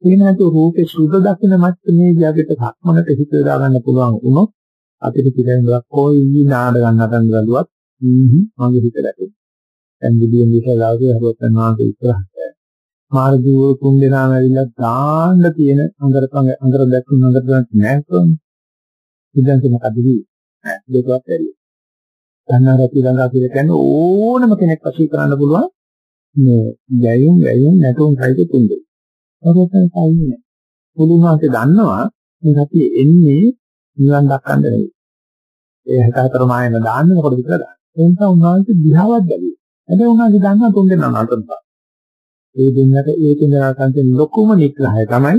ඒ නැතු රූපේ සුද්ධ දකින මට්ටමේදී අපිට සක්මනට හිත දාගන්න පුළුවන් වුණොත් අපිට පිළිඳක් කොයි නාඩගම් නටන්න බැලුවත් මගේ හිත දැකේ. දැන් විදියෙන් විශ්වාසය හරුවත් යනවා ඉස්සරහට. මාර්ගීය තුන් දෙනාම ඇවිල්ලා දාන්න තියෙන අඟරපංග අඟර දැක්කුන අඟර දැක්ක නෑ කොහොමද? ඉතින් මොකද දී? දෙකවත් ඇරිය. තණ්හාරති ළඟා කියලා කියන්නේ ඕනම කෙනෙක් වශී කරන්න පුළුවන් මේ ගැයුම් ගැයුම් නැතුම් සයිත තුන් දෙක. ඔබතන සයින්නේ. මුළුමහාසේ දන්නවා මේ අපි එන්නේ නිවන් දක්කන්න නෙවෙයි. ඒ 64 මායන දාන්න මොකද විතර දාන්න. ඒ නිසා උන්වහන්සේ දිහාවක් බැලුවා. හැබැයි උන්වහන්සේ දන්නා තුන් දෙනා නතරපා. ඒ දෙන්නට ඒ දෙන්නා සංකේ ලොකුම නිග්‍රහය තමයි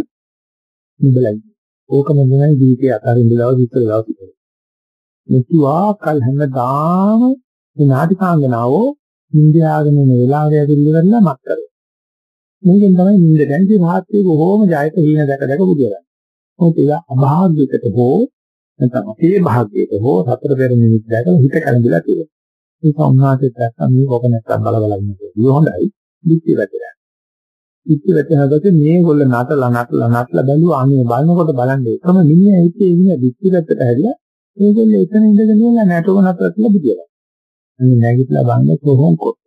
නිබලයි. ඕකම තමයි දීපේ අතරින් දවස් විතර දවස් විතර. මෙතුවා කල් හැමදාම මේ නාටිකාංගනාවෝ ඉන්දියාගෙන මේ වෙලාවට ඇවිල්ලා කරලා මත් කරේ. මේකෙන් තමයි නින්ද දැන්ති රාත්‍රියේ බොහෝම ජයත හීන දැක දැක බුදියලා. මොකද ඒක අභාග්‍යයකට හෝ නැත්නම් අපේ භාග්‍යයක හෝ සතර පෙර නිමිති දැකලා හිත කලඹිලා තියෙනවා. ඒක උන්වහන්සේ දැක්කම මේක ඔබ නැත්තම් බල බල ඉන්නේ. ඒක හොඳයි. දික්ටි වැටලා. දික්ටි වැටෙනකොට මේගොල්ල නටලා නටලා නටලා බැලුවා අනේ බලනකොට බලන්නේ එකම මිනිහා හිතේ ඉන්නේ දික්ටි වැටට හැරිලා ඒගොල්ලෝ එතන ඉඳගෙන ඉන්න නැටුම නතර කියලා බුදියලා. අනේ නැගිටලා බන්නේ කොහොම කොට.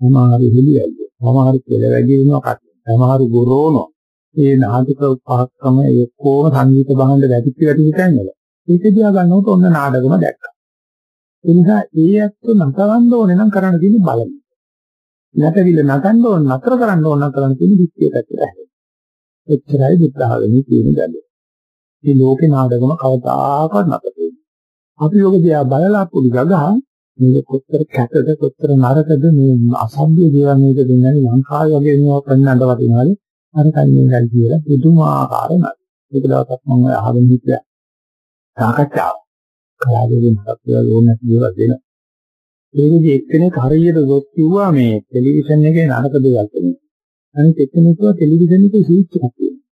සමහර හිලියල්ද. සමහර කෙල වැඩි වෙනවා කට. සමහර ගොරෝනෝ. ඒ නාටක පහක්කම ඒ කොහොම සංගීත භාණ්ඩ වැටිච්ච වැටිච්ච තැන්වල. ඒක දිහා ගන්නකොට ඔන්න නාටකම දැක්කා. ඒ නිසා ඒ ඇත්ත නතරන්න ඕනේ නම් කරන්න තියෙන්නේ බලන්න. නැතවිල නටන්න ඕන නතර කරන්න ඕන කරන්න තියෙන්නේ දික්කියට ඇතුළේ. එච්චරයි බුද්ධහගමේ තියෙන ගැඹුර. මේ ලෝකේ නාඩගම කවදාකවත් නැත වෙන්නේ. අපි යෝග දිහා බලලා පුදු ගගහ මේක කොච්චර කැතද කොච්චර නරකද මේ අසභ්‍ය දේවල් මේක දෙන්නේ ලංකාවේ වගේ මේවා පෙන්වන්නට වටිනාලේ අර කන්නේ ගල් කියලා පුදුමාකාර නේද. ඒක දවසක් මම අහගෙන හිටියා. සාකච්ඡාව. කලාවේදී මතක් වෙලා ඕන දේවල් දෙන. ඒකදී එක්කෙනෙක් හරියට ගොස් කිව්වා මේ ටෙලිවිෂන් එකේ නරක දේවල් තියෙනවා. අනිත් එක්කෙනෙක් කිව්වා ටෙලිවිෂන් එකේ ස්විච් එකක් තියෙනවා.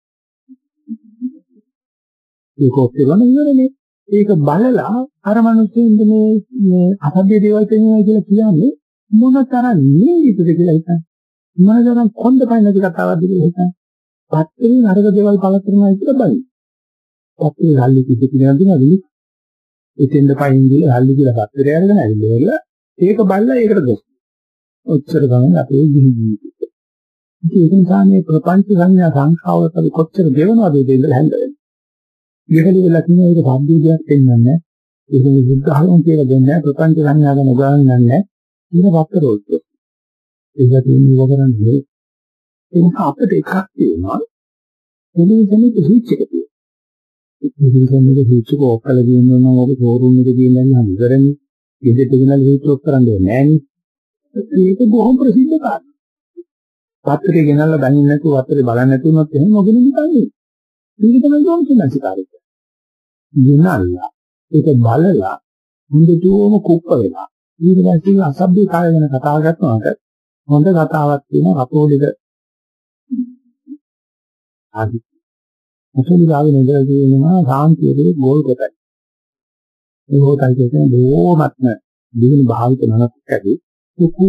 ඒක ඔක්කොම ඉවරනේ. ඒක බලලා අර මිනිස්සුන්ට මේ මේ අසභ්‍ය දේවල් කියනවා කියලා කියන්නේ මොනතරම් නිඳිතද කියලා හිතන්න. මොනතරම් කොන්ද පයින්නද කතාවක්ද කියලා හිතන්න. පත්තරේ නරක දේවල් පළ කරනවා කියලා බලන්න. පත්තරේ හල්ලි කිසි කෙනෙක් දිනවලු. එතෙන්ද පයින් ගිහලා හල්ලි කියලා පත්තරේ අරගෙන ඇවිල්ලා ඒක බලලා ඒකට දොස්. ඔච්චර ගමන් අපේ ජීවිතේ. ඒක නිසා මේ ප්‍රපංච සංඥා සංඛාවලට කොච්චර ගෙවනවද ඒ දෙන්න හැන්දෙන්නේ. ඉහළ වෙලා තියෙන ඒක සම්බුද්ධයක් දෙන්නේ නැහැ. ඒක බුද්ධහලම් කියලා දෙන්නේ නැහැ. ප්‍රපංච සංඥා ගැන උගන්වන්නේ නැහැ. ඉතින් වක්කරෝල්. ඒක තියෙන්නේ වකරන්නේ. ඒක අපිට එකක් තියෙනවා. ටෙලිවිෂන් එකේ ස්විච් එක තියෙනවා. ටෙලිවිෂන් එකේ ස්විච් එක ඔක්කල දිනනවා නම් ඔබ ෂෝරූම් එකේ දිනන්නේ නම් ඉවරනේ. ගෙදරට ගෙනල්ලා ස්විච් ඔෆ් කරන්න ඕනේ නෑනේ. ඒක බොහොම ප්‍රසිද්ධ කාරණා. පත්‍රේ ගෙනල්ලා බැනින්න නැතුව පත්‍රේ බලන්න නැතුව උනොත් එහෙම මොකද නිකන්නේ. මේක තමයි ගොම්සුන්සිකාරය. ගෙනල්ලා ඒක බලලා හොඳටම කුප්ප වෙලා. ඊට පස්සේ අසභ්‍ය කාය ගැන කතා කරනකොට හොඳ කතාවක් තියෙනවා කතෝලික ආදි මුසලිගාවේ ඉඳලා තියෙනවා සාන්තියේ ගෝල් කොටයි. ඒ හොතල් කියන්නේ බොහොමත්ම දිනු භාවිත මනසක් ඇති ලොකු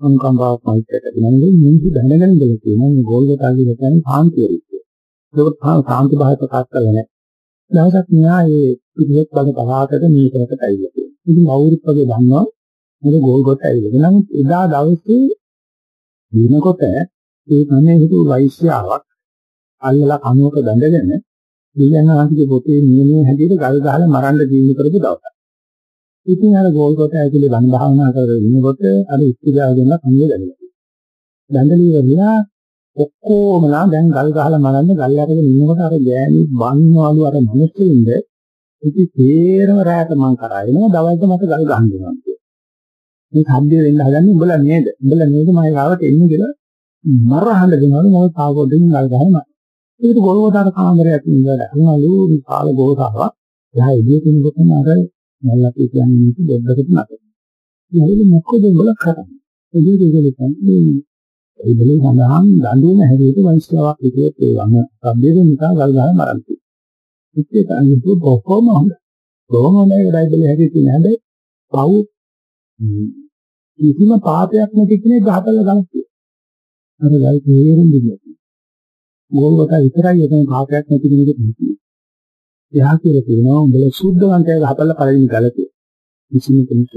අනුකම්පාවක් මෛත්‍රියට ඇතිවෙනවා මිනිස්සු දැනගෙන ඉඳලා තියෙනවා මේ ගෝල් කොටයි කියන්නේ සාන්තිය රීතිය ඒක සාන්ති භාවය ප්‍රකාශ කරලා නැහැ දවසක් මෙහා ඒ පිළිවෙත් වල පහකට මීටරකට ඇවිල්ලා තියෙනවා. ඉතින් අවුරුද්ද වගේ දන්නවා මේක ගෝල් කොට ඇවිල්ලා. නම් එදා දවසේ දිනකොට ඒ කන්නේ හිටු වෛශ්‍යාවක් අල්ලලා කනුවක බැඳගෙන දෙයන්නාගේ පොතේ නියමයේ හැටියට ගල් ගහලා මරන්න දීනු කරපු දවසක්. ඉතින් අර ගෝල් කොට ඇතුලේ බණ භාවනා කරගෙන ඉන්නකොට අර ඉස්තිරාගෙන කන්නේ දැනෙනවා. බැඳලි වෙලා ඔක්කොමලා දැන් ගල් ගහලා මරන්න ගල් අරගෙන ඉන්නකොට අර ගෑණි බන්නවලු අර මිනිස්සුින්ද ඉති තේරම රැයට මං කරා. එනවා දවල්ට මට ගල් ගහන්න වෙනවා මේ සද්දේ වෙන්න හදන්නේ උඹලා නේද? උඹලා නේද මම ගාවට එන්නේ කියලා මරහන්න දෙනවලු මොකද තාවොඩින් ගල් ගහනවා. ඒක ගොරවදාර කාමරයක් ඉඳලා අහනලු මේ කාල ගෝසාවක් එහා එළියට එනකොට අර මල්ලපි කියන්නේ දෙද්දකට නැත. ඉතින් මොකද උඹලා කරන්නේ? එළියට ගිහලා ඒ දෙලේ සඳහන් දඬුවම හැදෙට වංශාවක් විදියට ඒ වම සබ්බේ නිසා ගල් ගහ මරන්න තියෙනවා. ඒක අනිත් බොහොම හොඳ. බොහොම හොඳයි ඒකයි දෙලේ හැදෙන්නේ තියෙන හැබැයි පව් කිසිම පාපයක් නැති කෙනෙක් ගහතල ගලක් තියෙනවා. අර ගල් තේරුම් දෙන්නේ. මොකද විතරයි එතන පාපයක් නැති කෙනෙක් තියෙන්නේ. එයා කියලා කියනවා උඹලා සුද්ධවන්තය ගහපල්ල පළවෙනි ගලතිය. කිසිම කෙනෙක්.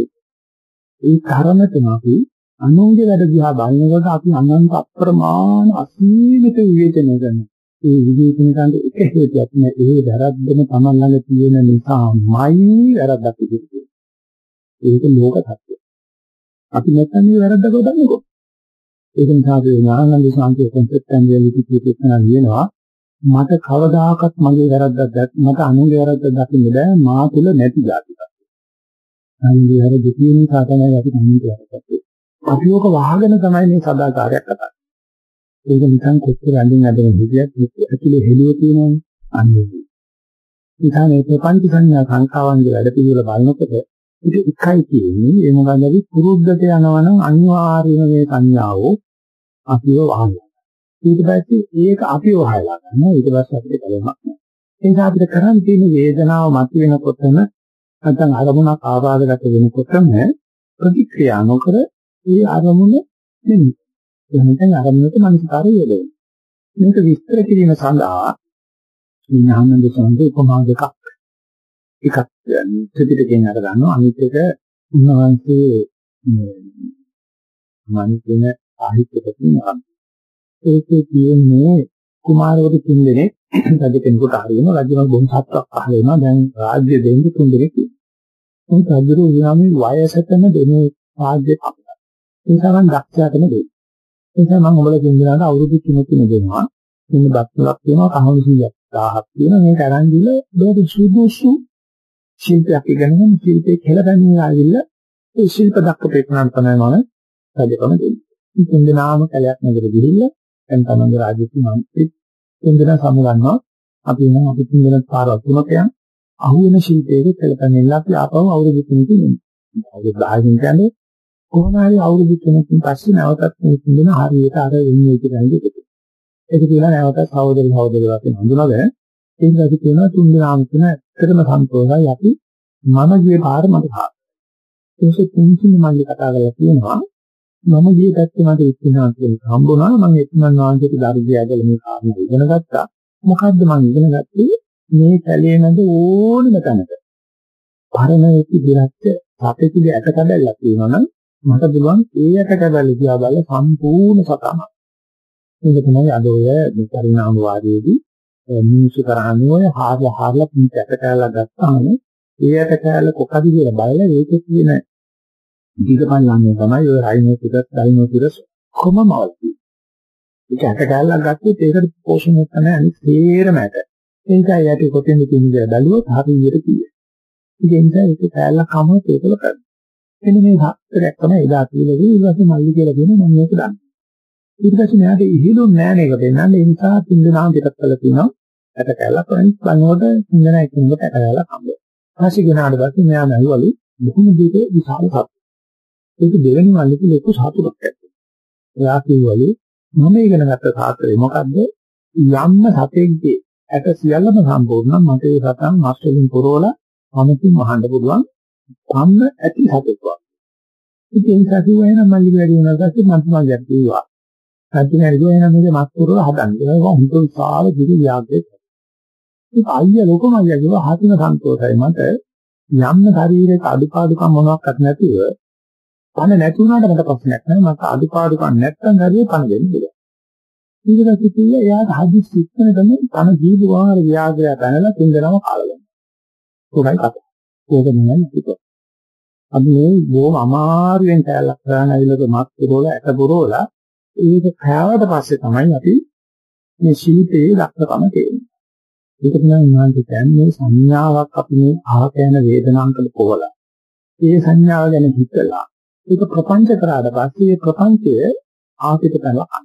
ඒ තරමටම අපි අනුන්ගේ වැඩ දිහා බලනකොට අපි අනන්ත අප්‍රමාණ අසීමිත විවේචනය කරනවා. ඒ විවේචනය කරන්න එක හේතුවක් නෑ. ඒ වැරද්දම Taman ළඟ තියෙන නිසාමයි වැරද්දක් ඉදිරියට. ඒක ලෝක තත්ත්වය. අපි නැත්නම් මේ වැරද්ද කොටන්නේ ඒක නිසා මේ ඥානන්ද සාන්තිය කොන්සෙප්ට් එකෙන් විදිහට කියනවා මට කවදාකවත් මගේ වැරද්දක් දැක් මට අනුන්ගේ වැරද්දක් දකින්න බෑ මා තුල නැති જાතිකක්. අනුන්ගේ වැරද්ද තියෙන නිසා තමයි අපි අනුන්ගේ වැරද්දක්. අපි ඕක වහගෙන තමයි මේ සදාකාරයක් කතා ඒක නිකන් කොච්චර ඇඳින් ඇදගෙන හිටියත් ඇතුලේ හෙළිය තියෙනවනේ අන්නේ. ඉතින් මේ ප්‍රපංච සංඥා සංඛාවන්ගේ වැඩ පිළිවෙල බලනකොට ඒක එකයි කියන්නේ ඒ මොකද අපි පුරුද්දට යනවනම් අනිවාර්යයෙන්ම මේ සංඥාව අපිව වහනවා. ඊට පස්සේ ඒක අපිව වහලා ගන්නවා ඊට පස්සේ අපිට කලමක් නැහැ. ඒ නිසා අපිට කරන් තියෙන වේදනාව මත වෙනකොටම නැත්නම් අරමුණක් ආවාදගත වෙනකොටම ප්‍රතික්‍රියා නොකර ඒ අරමුණ නෙමෙයි. එහෙනම් අරමුණට මනසකාරය යොදවනවා. මේක විස්තර කිරීම සඳහා ඥානන්ද සම්පේ උපමා දෙකක්. එකක් ත්‍රිපිටකයෙන් අර ගන්නවා. අනිත් එක උන්වහන්සේ මනින් සාහිත්‍යපතින් අරන් ඒකේ කියන්නේ කුමාරවරු තුන් දෙනෙක්. රජ කෙනෙකුට හරියන රජුම බොහොම සත්‍යක් පහල වෙනවා. දැන් රාජ්‍ය දෙන්න තුන් දෙනෙක්. ඉන්නවා උන් රජුරු විනාමේ වයසටම දෙනේ රාජ්‍ය අපිට ඒ තරම් දක්ෂයාටම දෙයි ඒ නිසා මම ඔයාලා කියන දේ අවුරුදු 3 දෙනවා මෙන්න බක්ලක් තියෙනවා කහවණු 100ක් 1000ක් තියෙනවා. මේක අරන් දිල බෝධ සුදුසු ශිල්පයක් ඉගෙනගෙන ශිල්පේ කියලා ගන්න ආවිල්ල ඒ ශිල්ප දක්කපේකනන් තමයි මම රජකම දෙන්නේ. ඉතින් දෙනාම කැලයක් නගර ගිහිල්ලා දැන් තමයි රාජ්‍යති මන්ත්‍රී තුන්දෙනා සමු ගන්නවා. අපි නම් අපි තුන්දෙනා පාරවල් තුනක යන. අහුවෙන ශිල්පයක පෙළපෙනෙන්න අපි ආපහු අවුරුදු තුනකින් ඉන්නේ. අවුරුදු 10කින් කියන්නේ කොහොම හරි අවුරුදු තුනකින් පස්සේ නැවතත් මේ තුන්දෙනා හරියට අර වෙන්නේ කියලා නේද? ඒක කියලා නැවතත් සහෝදර සහෝදරයෝ වශයෙන් හඳුනාගෙන ඒක අපි කියනවා තුන්දෙනාම කියන ඇත්තටම සන්තෝෂයි අපි මම ගියේ පාර මට හා. ඒක තුන්කින් මම කතා කරලා කියනවා මම ගිය පැත්තේ මට ඉතිහාස කියන හම්බුණා මම එතුමන් වහන්සේට දර්ශය ඇදලා මේ කාරණා ඉගෙන ගත්තා මොකද්ද මම ඉගෙන ගත්තේ මේ කැලේ නැද ඕනම තැනක පරණ වෙච්ච දිරච්ච සතෙකුගේ ඇට කඩල්ලක් තියෙනවා නම් මට පුළුවන් ඒ ඇට කඩල්ල දිහා බලලා සම්පූර්ණ සතම මේක තමයි අද ඔය පරිණාම වාදයේදී මිනිස්සු කරන්නේ ඔය හාරලා හාරලා පිට ඇට කඩල්ලක් ගත්තාම ඒ ඇට කඩල්ල කොකද කියලා බලලා ඒකේ තියෙන දීගපන් ළඟේ තමයි ඔය රයිනෝසිරස් ඩයිනෝසිරස් කොමම අවදි. ඒක ඇට කැල්ලක් ගත්තොත් ඒකට පෝෂණය තමයි අනිත් තේරම ඇට. ඒකයි යටි කොටින් කියන්නේ බැලුවොත් හරියට කියේ. ඒ නිසා ඒක කැල්ලක් කමොත් ඒකල කරනවා. එන්න මේ හතරක් තමයි එදා කියලා ඊට පස්සේ මල්ලි කියලා කියන මම මේක දන්නවා. ඊට පස්සේ මෙයාට ඉහිලුම් නෑ නේද දෙන්නන්නේ ඒ නිසා තින්දනාම පිටත් කළා තියෙනවා. ඇට කැල්ලක් වයින් බලනකොට තින්දන එකිනෙකට ඇට කැල්ලක් හම්බ වෙනවා. ඊපස්සේ ගෙනාට පස්සේ මෙයා නැල්වලු බොහොම දීපේ විශාල සත්තු. ඒක දෙවෙනි මල්ලික ලොකු සතුටක් ඇති. එයා කිව්වලු මම ඉගෙන ගත්ත සාත්‍රය මොකද්ද? යම්ම සතෙක්ගේ ඇට සියල්ලම සම්පූර්ණ මට ඒ සතන් මස් වලින් පුරවලා අමතින් වහන්න පුළුවන් සම්ම ඇති සතෙක් වගේ. ඉතින් ඒක කිව්වා එහෙනම් මල්ලික වැඩි වෙනවා පස්සේ මම මල්ලියක් කිව්වා. සත්‍යනේ කිව්වා එහෙනම් මේක මස් පුරවලා හදන්න. ඒක හුඟ විශාල දිවි යාග්‍රයක්. ඒක අයියා ලොකම අයියා කිව්වා හතින සන්තෝෂයි මට යම්ම ශරීරයක අඩුපාඩුකම් මොනවාක්වත් නැතුව පණ නැති වුණාට මට ප්‍රශ්නයක් නැහැ. මට අඩුපාඩුකම් නැත්තම් හරිය පණ දෙන්න බෑ. ඊට පස්සේ කිව්වා එයාට හදිස්සි ඉක්මන තමයි පණ ජීව වාර ව්‍යාග්‍රය පැනලා තුන්දෙනාම කාලා ගන්නවා. උගයි කතා. ඕක නෙමෙයි පිට. අපි මේ බොහොම අමාරුවෙන් කැලක් කරන අයලක මත් පුරවල ඇට පුරවල ඒක කෑවට පස්සේ තමයි අපි මේ ශීතයේ දක්ෂකම තේරෙන්නේ. ඒක තමයි උන්වහන්සේ කියන්නේ සංඥාවක් අපි මේ ආකයන වේදනාංකල පොවලා. ඒ සංඥාව ගැන හිතලා ඒක ප්‍රපංච කරාට පස්සේ ප්‍රපංචය ආපිට කරලා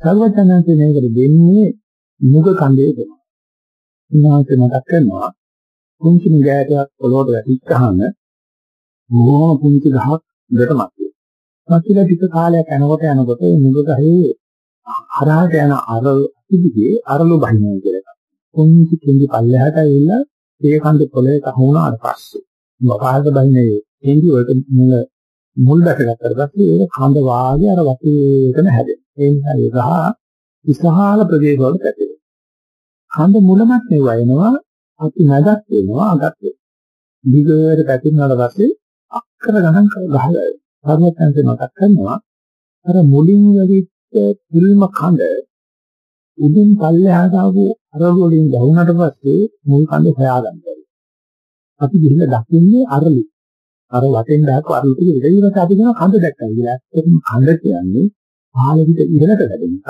සර්වඥාන්සේ මේකට දෙන්නේ මුග කන්දේ දෙනවා. උන්වහන්සේ මතක් කරනවා කුංචි නිගෑටයක් පොළොවට වැටිච්චාම මොන පුංචි ගහක් දෙට මතුවේ. මතුල ටික කාලයක් යනකොට යනකොට මුග ගහේ හරහට යන අර අතිදිගේ අරලු බහිනවා කියලා. කොන්ති කෙන්දි පල්ලෙහාට ඇවිල්ලා ඒ කන්ද පොළේ කහුණාට පස්සේ මොකಾದ බහිනේ කෙන්දි වලට මුල මුල් දැකගත්තට පස්සේ ඒක කඳ වාගේ අර වටේටම හැදෙනවා. ඒ නිසා ඒ ගහ විශාල ප්‍රදේශවල පැතිරෙනවා. කඳ මුලමත් නෙවෙයිනවා අපි නැගත් වෙනවා අගත් වෙනවා. දිගට පැතිරුණාට පස්සේ අක්කර ගණන් ගහලා ධර්මයන්ට මතක් කරනවා අර මුලින් වෙවිච්ච පිල්ම කඳ උඩින් පල්ලෙහාට ආපු අරලු වලින් ගහුණාට පස්සේ මුල් කඳ හොයාගන්න බැහැ. අපි ගිහිල්ලා දකින්නේ අරලු. අර වටෙන් දාපු අරලු ටික ඉතින් අපි කියන කඳ දැක්කා කියලා. ඒකම කඳ කියන්නේ පහළ පිට ඉහළට වැඩෙන එක.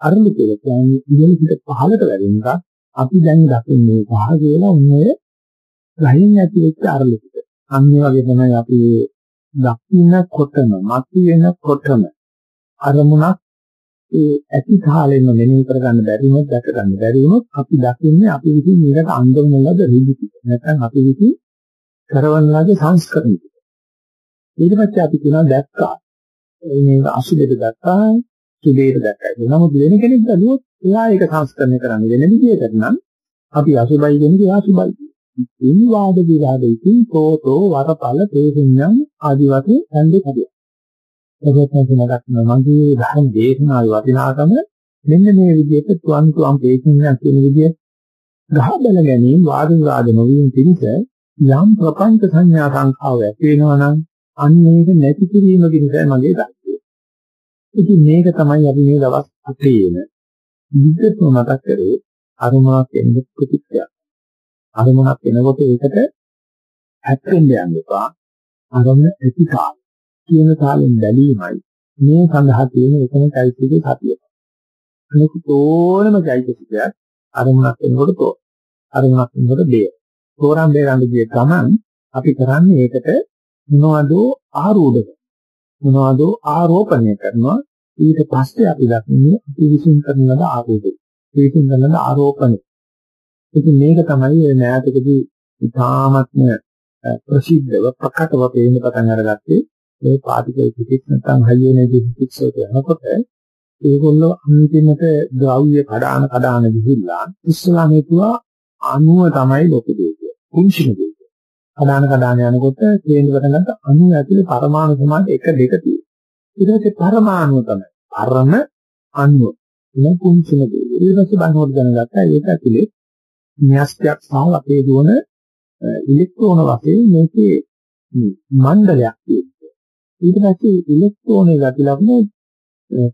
අරලු කියලා කියන්නේ ඉහළ පිට පහළට වැඩෙන එක. අපි දැන් දකින්නේ පහ කියලා උන්නේ ගහින් ඇති වෙච්ච අරලු ටික. අන්න ඒ වගේ තමයි අපි දකින්නකොටම මතු වෙනකොටම අරමුණක් ඒ ඇති කාලෙම මෙනෙහි කරගන්න බැරි වුණොත් දැක ගන්න බැරි වුණොත් අපි දකින්නේ අපි විසින් මේකට අන්දම ලද රිදිති. නැත්නම් අපි විසින් කරවන ලද සංස්කරණ. ඊට පස්සේ අපි කියනවා දැක්කා. මේ අසුබෙද දැක්කා, සුබේද දැක්කා. නමුත් වෙන කෙනෙක් බැලුවොත් එයා ඒක සංස්කරණය කරන්න වෙන විදිහකට නම් අපි අසුබයි කියන්නේ එයා සුබයි. ඉන් වාද විවාදයෙන් තෝතෝ වරපල තේසුඤ්ඤං ආදි වශයෙන් ඡන්දේ හදියා. ඒකත් මතක් මගේ ධර්ම දේශනාවේ වටිනාකම මෙන්න මේ විදිහට තුන් තුන් තේසුඤ්ඤං කියන විදිහ ගහ බල ගැනීම වාද විවාද නොවීම පිණිස යම් ප්‍රපංච සංඥා සංඛාව ඇති වෙනවා නම් අන්න ඒක නැති කිරීම පිණිසයි මගේ ධර්මය. ඉතින් මේක තමයි අපි මේ දවස් අතේන විද්‍යුත් මතක් කරේ අරුණාවක් එන්න ප්‍රතික්‍රියා අරමුණක් එනකොට ඒකට හැප්පෙන්න යන්න එපා. අරමුණ ඇති කාලය. කියන කාලෙන් බැලීමයි මේ සඳහා තියෙන එකම চৈতසිකේ සතිය. මේක ඕනම চৈতසිකයක් අරමුණක් එනකොට තෝ. අරමුණක් එනකොට බේ. තෝරන් බේරන්න ගිය ගමන් අපි කරන්නේ ඒකට මොනවද ආරෝපණය. මොනවද ආරෝපණය කරනවා ඊට පස්සේ අපි දක්න්නේ අපි විසින් කරන ආරෝපණය. විසින් කරන ආරෝපණය. ඉතින් මේක තමයි මේ නෑතකදී ඉතාමත්ම ප්‍රසිද්ධව ප්‍රකටව පේන්න පටන් අරගත්තේ මේ පාටිකල් ෆිසික්ස් නැත්නම් හයියනේදී ෆිසික්ස් එක යනකොට ඒගොල්ලෝ අන්තිමට ද්‍රව්‍ය කඩාන කඩාන ගිහිල්ලා ඉස්සලා හිතුවා අණුව තමයි ලොකු දේ කියලා. කුංචින දේ. කඩාන කඩාන යනකොට තේින්න පටන් ගත්ත අණුව ඇතුලේ පරමාණු සමාන 1 2 තියෙනවා. ඊට පස්සේ පරමාණු තමයි. පරම අණුව. එන කුංචින දේ. ඊට පස්සේ බලනකොට දැනගත්තා ඒක ඇතුලේ න්‍යස්ත්‍යක් සහ අපේ දුවන ඉලෙක්ට්‍රෝන වශයෙන් මේකේ මණ්ඩලයක් තියෙනවා. ඊට පස්සේ ඉලෙක්ට්‍රෝනේ ගති ලබන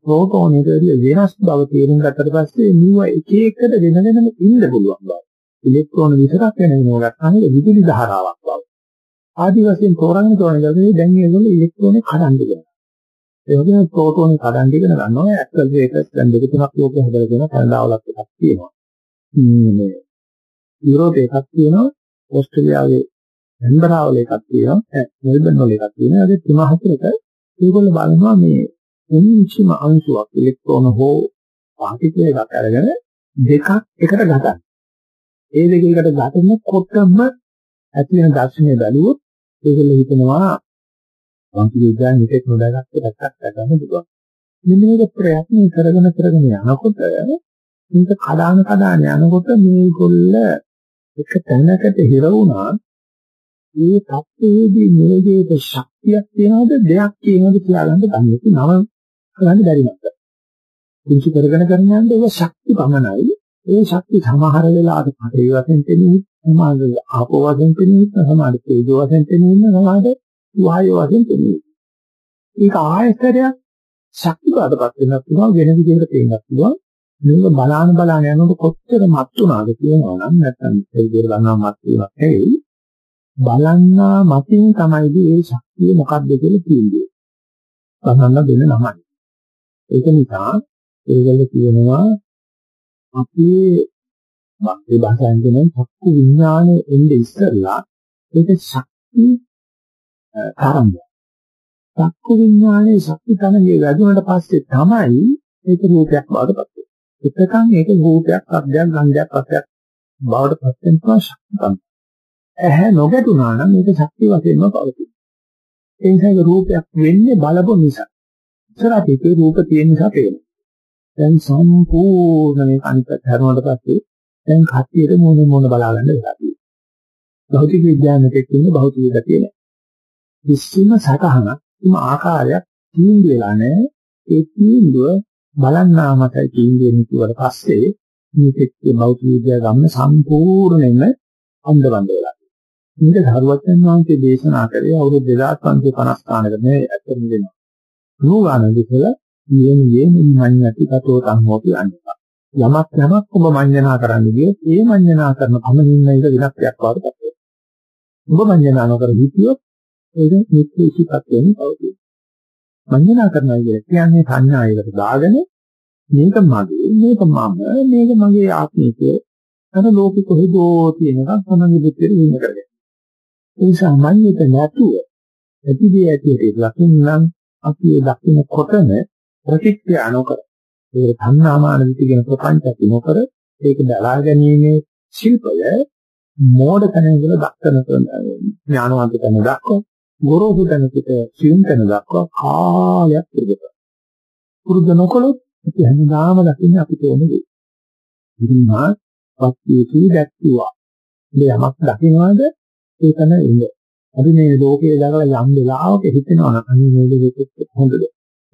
ප්‍රෝටෝන එකේ වෙනස් බව තේරුම් ගත්තට පස්සේ නිව එක එකට වෙන වෙනම ඉන්න පුළුවන් බව. ඉලෙක්ට්‍රෝන විතරක් වෙන වෙනව ගත්තාම විදුලි ධාරාවක් බව. ආදි වශයෙන් තෝරන්නේ තෝරන්නේ දැන් මේගොල්ලෝ ඉලෙක්ට්‍රෝනේ කඩන්න ගන්නවා. ඒ වගේම ප්‍රෝටෝනේ කඩන්න ඉගෙන ගන්නවා. ඇක්සලරේටර් දැන් දෙක තුනක් ලෝකෙ හදලා දෙන කන්දාවලක් එකක් තියෙනවා. මේ යුරෝපේ එකක් තියෙනවා ඕස්ට්‍රේලියාවේ ඇන්බරා වල එකක් තියෙනවා මෙල්බන් වල එකක් තියෙනවා. ඒ තුන හතරක ඒගොල්ලෝ බලනවා මේ එන්චිම අංශුවක් ඉලෙක්ට්‍රෝන හෝ පාටිකල් එකක් අරගෙන දෙකක් එකට ගතන. ඒ දෙකකට ගතනකොටම ඇති වෙන දර්ශනය බැලුවොත් ඒගොල්ලෝ හිතනවා වංශ විද්‍යාවෙන් හිතේ නොදැනගත්ත පැත්තක් ගන්න පුළුවන්. මෙන්න මේක ප්‍රයත්න කරගෙන කරගෙන යනකොට මේක කඩාන කඩාන යනකොට මේගොල්ල එක තැනකට හිර වුණා මේ තත්ත්වයේදී මේ දෙයට ශක්තියක් තියනවද දෙයක් කියනවද කියලා ගන්න දන්නේ නම කරන්න බැරි නැත්නම් කුංචි කරගෙන කරන යනද ඒක ශක්ති පමණයි. ඒ ශක්ති සමහර වෙලාවට පටේ වශයෙන් තෙන්නේ සමහර ආපෝ වශයෙන් තෙන්නේ සමහර තේජෝ වශයෙන් තෙන්නේ සමහර වායෝ වශයෙන් තෙන්නේ ඒක ආයතරයක් ශක්ති බාටපත් වෙනත් පුළුවන් වෙන විදිහකට තේන්නත් පුළුවන්. මේක බලාන බලාන යනකොට කොච්චර මත් වුණාද කියනවා නම් නැත්නම් ඒ විදිහට ගන්නවා මත් වුණා නෙවෙයි බලන්නා මතින් තමයි මේ ශක්තිය මොකක්ද කියලා කියන්නේ. බලන්න දෙන නමයි. ඒක නිසා ඒගොල්ලෝ කියනවා අපේ මේ භාෂාවෙන් කියන චක්කු විඥානයේ එන්නේ ඉස්සෙල්ලා ඒක ශක්ති තරංගය. චක්කු විඥානයේ ශක්ති තරංගය වැඩුණාට පස්සේ තමයි ඒක රූපයක් බවට පත් වෙන්නේ. එතකන් ඒක රූපයක්, අධ්‍යයක්, ගන්ධයක්, රසයක් බවට පත් වෙනවා ශක්තිය. ඇහැ නොගැටුණා නම් මේක ශක්තිය වශයෙන්ම පවතී. ඒ නිසා ඒක රූපයක් වෙන්නේ බලපො නිසා. ඉතර අපිට රූප තියෙන නිසා පේනවා. දැන් සම්පූර්ණ මේ අනිත් හැරුණාට පස්සේ දැන් කට්ටියට මොන මොන බලා ගන්න වෙලා තියෙනවා. භෞතික විද්‍යාවෙත් ඉන්නේ භෞතික ගතිය නෑ. කිසිම සතහනක් කිසිම ආකාරයක් තීන්දුව වෙලා නැහැ. ඒ තීන්දුව බලන්නා මතයි තීන්දුවෙන් කිව්වට පස්සේ මේකේ භෞතික විද්‍යාව ගමන සම්පූර්ණයෙන්ම අන්ධබන්ද වෙලා. මේක ධර්මචන් වහන්සේ දේශනා කරේ අවුරුදු 2550 ගානකට නෙවෙයි ඇත්තම දෙනවා. නෝගානන්ද කියලා යෙන යෙන මඤ්ඤති කතෝ සංහෝති අනිපා. යමක් යමක් ඔබ මඤ්ඤණා කරන්න ගියොත් ඒ මඤ්ඤණා කරන පමණින් එක විනාශයක් වඩපත් වෙනවා. ඔබ මඤ්ඤණා නොකර හිටියොත් ඒක නිත්‍යීසිකත් වෙන්නේ පවතී. මඤ්ඤණා කරනවා කියන්නේ සංඥායකට දාගෙන මේක මගේ මේක මම මේක මගේ ආත්මිකය අර ලෝකෙ කොහෙදෝ තියෙන එකක් තමන්ගේ බුද්ධියට විඳ කරගන්න. ඒ නිසා මඤ්ඤිත නැතුව ඇතිදී ඇතිදී ලකින් නම් අපි ඒ දකින්නකොටම ප්‍රතික්‍රියා නොකර ඒ ධම්නාමාන විති කියන ප්‍රපංචක නොකර ඒක දලා ගැනීමේ ශිල්පය මෝඩ තැනවල දක්වන ඥානවන්ත තැන දක්ව ගොරෝසු තැනකට සියුම් තැන දක්වා කාලයක් පුරුදු පුරුදු නොකළොත් අපි හැමදාම දකින්නේ අපිට ඕන දේ. ඉතින් මා වස්තුවේ දැක්තුවා. මේ යමක් දකින්නවාද ඒකන ඉන්නේ. අපි මේ ලෝකයේ දාලා යම් වෙලාවක හිතෙනවා නම් අනේ මේ ලෝකෙත් හොඳද?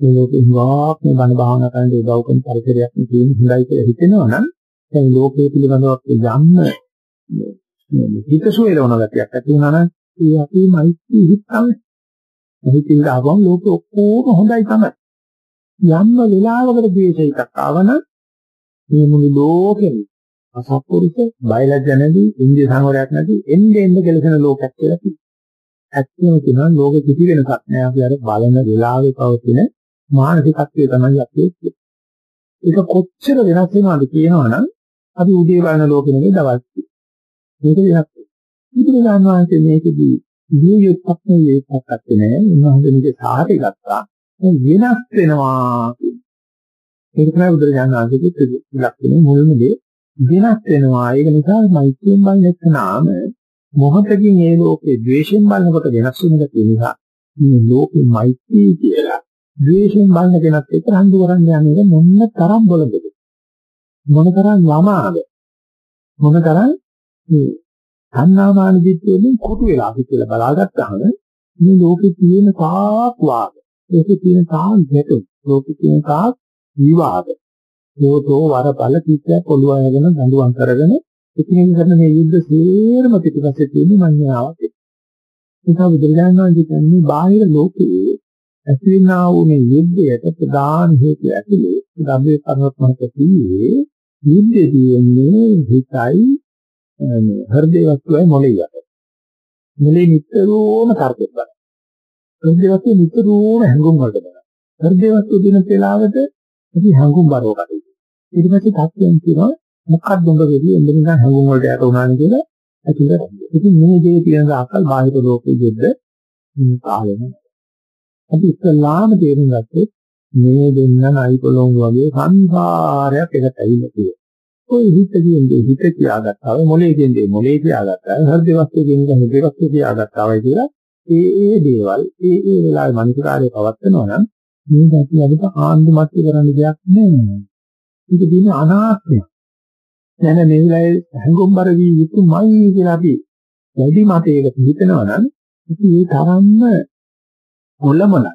මේ ලෝකෙ හිවාක් මේ බණ භාවනා කරන්න උදව් කරන පරිසරයක් තියෙන හොඳයි කියලා හිතෙනවා නම් දැන් ලෝකයේ පිළිබඳව යම් හිතසුවේ ලවන ගතියක් ඇති වුණා නම් ඒ අපේ මෛත්‍රී හිත තමයි. හිතින් ආවම ලෝකෙ ඔක්කොම හොඳයි තමයි. යම්ම වෙලාවකට ද්වේෂ හිතක් ආවනම් මේ මුළු ලෝකෙම අසත්පුරුෂ බයලජ්ජ නැති ඉන්දිය සංවරයක් නැති එන්නේ එන්නේ කෙලසෙන ලෝකයක් කියලා කියනවා. ඇත්තම කියනවා ලෝකෙ කිසි වෙනසක් නෑ අපි අර බලන වෙලාවේ පවතින මානසිකත්වය තමයි අපි ඒක කොච්චර වෙනස් වෙනවද කියනවනම් අපි උදේ බලන ලෝකෙ නෙවෙයි දවල් මේක වෙනස් බුදුරජාණන් වහන්සේ මේකදී වියුක්තක් නෙවෙයි ඒකක් නෑ. උන්වහන්සේ මේක සාහරය ගත්තා. වෙනස් වෙනවා. ඒක තමයි බුදුරජාණන් වහන්සේගේ ලක්ෂණ මුල්ම දේ. වෙනස් වෙනවා. ඒක නිසා මෛත්‍රියෙන් බලන නාම මොහොතකින් ඒ ලෝකේ ද්වේෂයෙන් බලනකොට වෙනස් වෙන එක නිසා මේ ලෝකේ මෛත්‍රී කියලා ද්වේෂයෙන් බලන කෙනත් එක්ක රණ්ඩු කරන්න යන්නේ මොන්න තරම් බලද? මොන තරම් ළමාද? මොන තරම් මේ සංනාමාන දිට්ඨියෙන් කොටු වෙලා කියලා බලාගත්තාම මේ ලෝකේ තියෙන තාක් වාද. ලෝකේ තියෙන තාක් ගැටුම්. ලෝකේ තියෙන තාක් විවාද. යෝතෝ වරපල කිච්චයක් ඔළුව අයගෙන දඬුවම් කරගෙන එකිනෙක කරන මේ යුද්ධ සේරම පිටිපස්සේ තියෙන මඤ්ඤාවක්. ඒක බුදුරජාණන් වහන්සේ කියන්නේ බාහිර ලෝකයේ ඇතිවෙනා වූ මේ යුද්ධයට ප්‍රධාන හේතුව ඇතුලේ ගම්බේ පරමත්මක කියේ යුද්ධයේ තියෙන්නේ හිතයි හෘදේ වස්තුවයි මොළේ යට. මොළේ නිතරම තර්කයක් බලන. හෘදේ වස්තුව නිතරම හැඟුම් වලට බලන. හෘදේ වස්තුව දින පෙළාවට ඉතින් හැඟුම් බරව කටයුතු. ඊට පස්සේ තත්ත්වයෙන් කියනවා මොකක්ද උඹ වෙදී එන්න නිකන් හැඟුම් වලට යට වුණානේ කියලා ඇතුළට. ඉතින් මේ දේ තියෙන ආකල් බාහිර ලෝකෙ යුද්ධ කාලෙම. අපි ඉස්සලාම තේරුම් ගත්තේ මේ දෙන්න නයි පොළොන් වගේ සංසාරයක් එකට ඇවිල්ලා තියෙනවා. કોઈ හිත කියන්නේ හිත කියාගත්තා වෙයි මොලේ කියන්නේ මොලේ කියාගත්තා හෘද වස්තු කියන්නේ හෘද වස්තු කියාගත්තා වෙයි කියලා ඒ ඒ දේවල් ඒ ඒ වෙලාවේ මනසකාරය පවත්නවා නම් මේ ගැටි අපිට ආන්දුමත් කරන්න දෙයක් නෑ. ඒක දින අනාත්මය. නැන මේ වෙලාවේ හැඟුම්බර වී යුතුමයි කියලා අපි වැඩි මතයකට හිතනවා නම් ඉතින් ඒ තරම්ම මොළමලයි.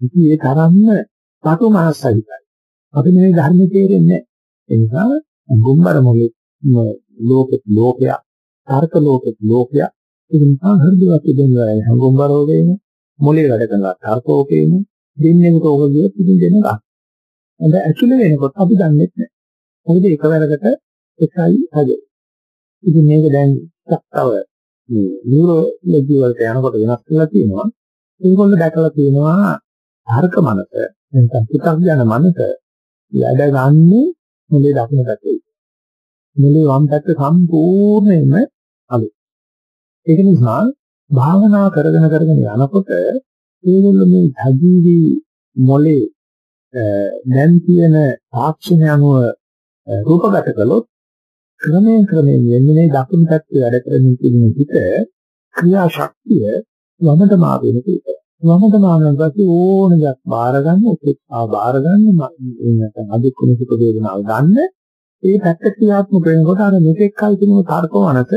ඉතින් ඒ තරම්ම සතු මානසිකයි. අපි මේ ධර්ම තේරෙන්නේ නැහැ. ඒ නිසා ගුම්බර මොලේ ලෝක ලෝකයක් තර්ක ලෝකෙත් ලෝකයක් ඒ නිසා හෘදවත් දෙන්නා හංගුම්බර රෝගේන මොලේ වැඩ කරනවා තර්කෝකේන දෙන්නේකට ඕක ගියොත් ඉතින් දෙන්න ගන්න. හොඳ ඇතුළේ වෙනකොට අපි දන්නේ නැහැ. මොකද එකවරකට එකයි හදේ. ඉතින් මේක දැන් තව මේ නියුරෝලොජි වලට යනකොට වෙනස් වෙලා තියෙනවා. ඒගොල්ලෝ දැකලා තියෙනවා තර්ක මනස නැත්නම් පිටක් යන මනස වැඩ ගන්නේ මුලේ දකුණු පැත්තේ. මුලේ වම් පැත්ත සම්පූර්ණයෙන්ම අලු. ඒක නිසා භාවනා කරගෙන කරගෙන යනකොට ඒගොල්ලෝ මේ ධජීවි මොලේ දැන් තියෙන තාක්ෂණය අනුව රූපගත කළොත් ක්‍රමයෙන් ක්‍රමයෙන් යන්නේ දකුණු පැත්තේ වැඩ කරමින් තියෙන හිත ක්‍රියා ශක්තිය වමට මා වෙන කීප. වමට මා වෙන පස්සේ ඕන දෙයක් බාර ගන්න, උපේක්ෂාව බාර ගන්න, නැත්නම් අදුක්කම සුඛ වේදනාව ගන්න. ඒ පැත්ත ක්‍රියාත්මක වෙනකොට අර මෙතෙක් කල් තිබුණු තර්ක මනස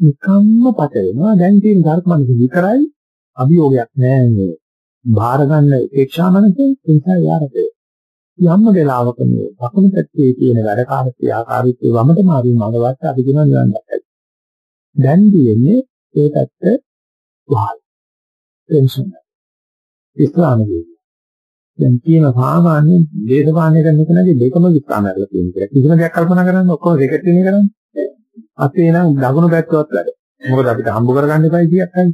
නිකම්ම පත වෙනවා. දැන් තියෙන තර්ක මනස විතරයි අභියෝගයක් නෑ මේ. බාර ගන්න උපේක්ෂා මනසේ ඒ නිසා යාරට යම්ම වෙලාවක මේ දකුණු පැත්තේ තියෙන වැඩ කාර්යයේ ආකාරයේ වමට මාරු මඟවත් අපි කියනවා නිවන් දැක්කයි. දැන් තියෙන්නේ ඒ පැත්ත වහල්. ටෙන්ෂන්. ඉස්ලාමයේ. දැන් කියන සාමාන්‍ය දේශපාලනය කරන කෙනාගේ දෙකම විස්තර කරලා තියෙනවා. කිසිම දෙයක් කල්පනා කරන්නේ ඔක්කොම දෙකට තියෙන කරන්නේ. අපි එනම් දකුණු පැත්තවත් වැඩ. මොකද අපිට හම්බ කරගන්න එපයි කියක්කයි.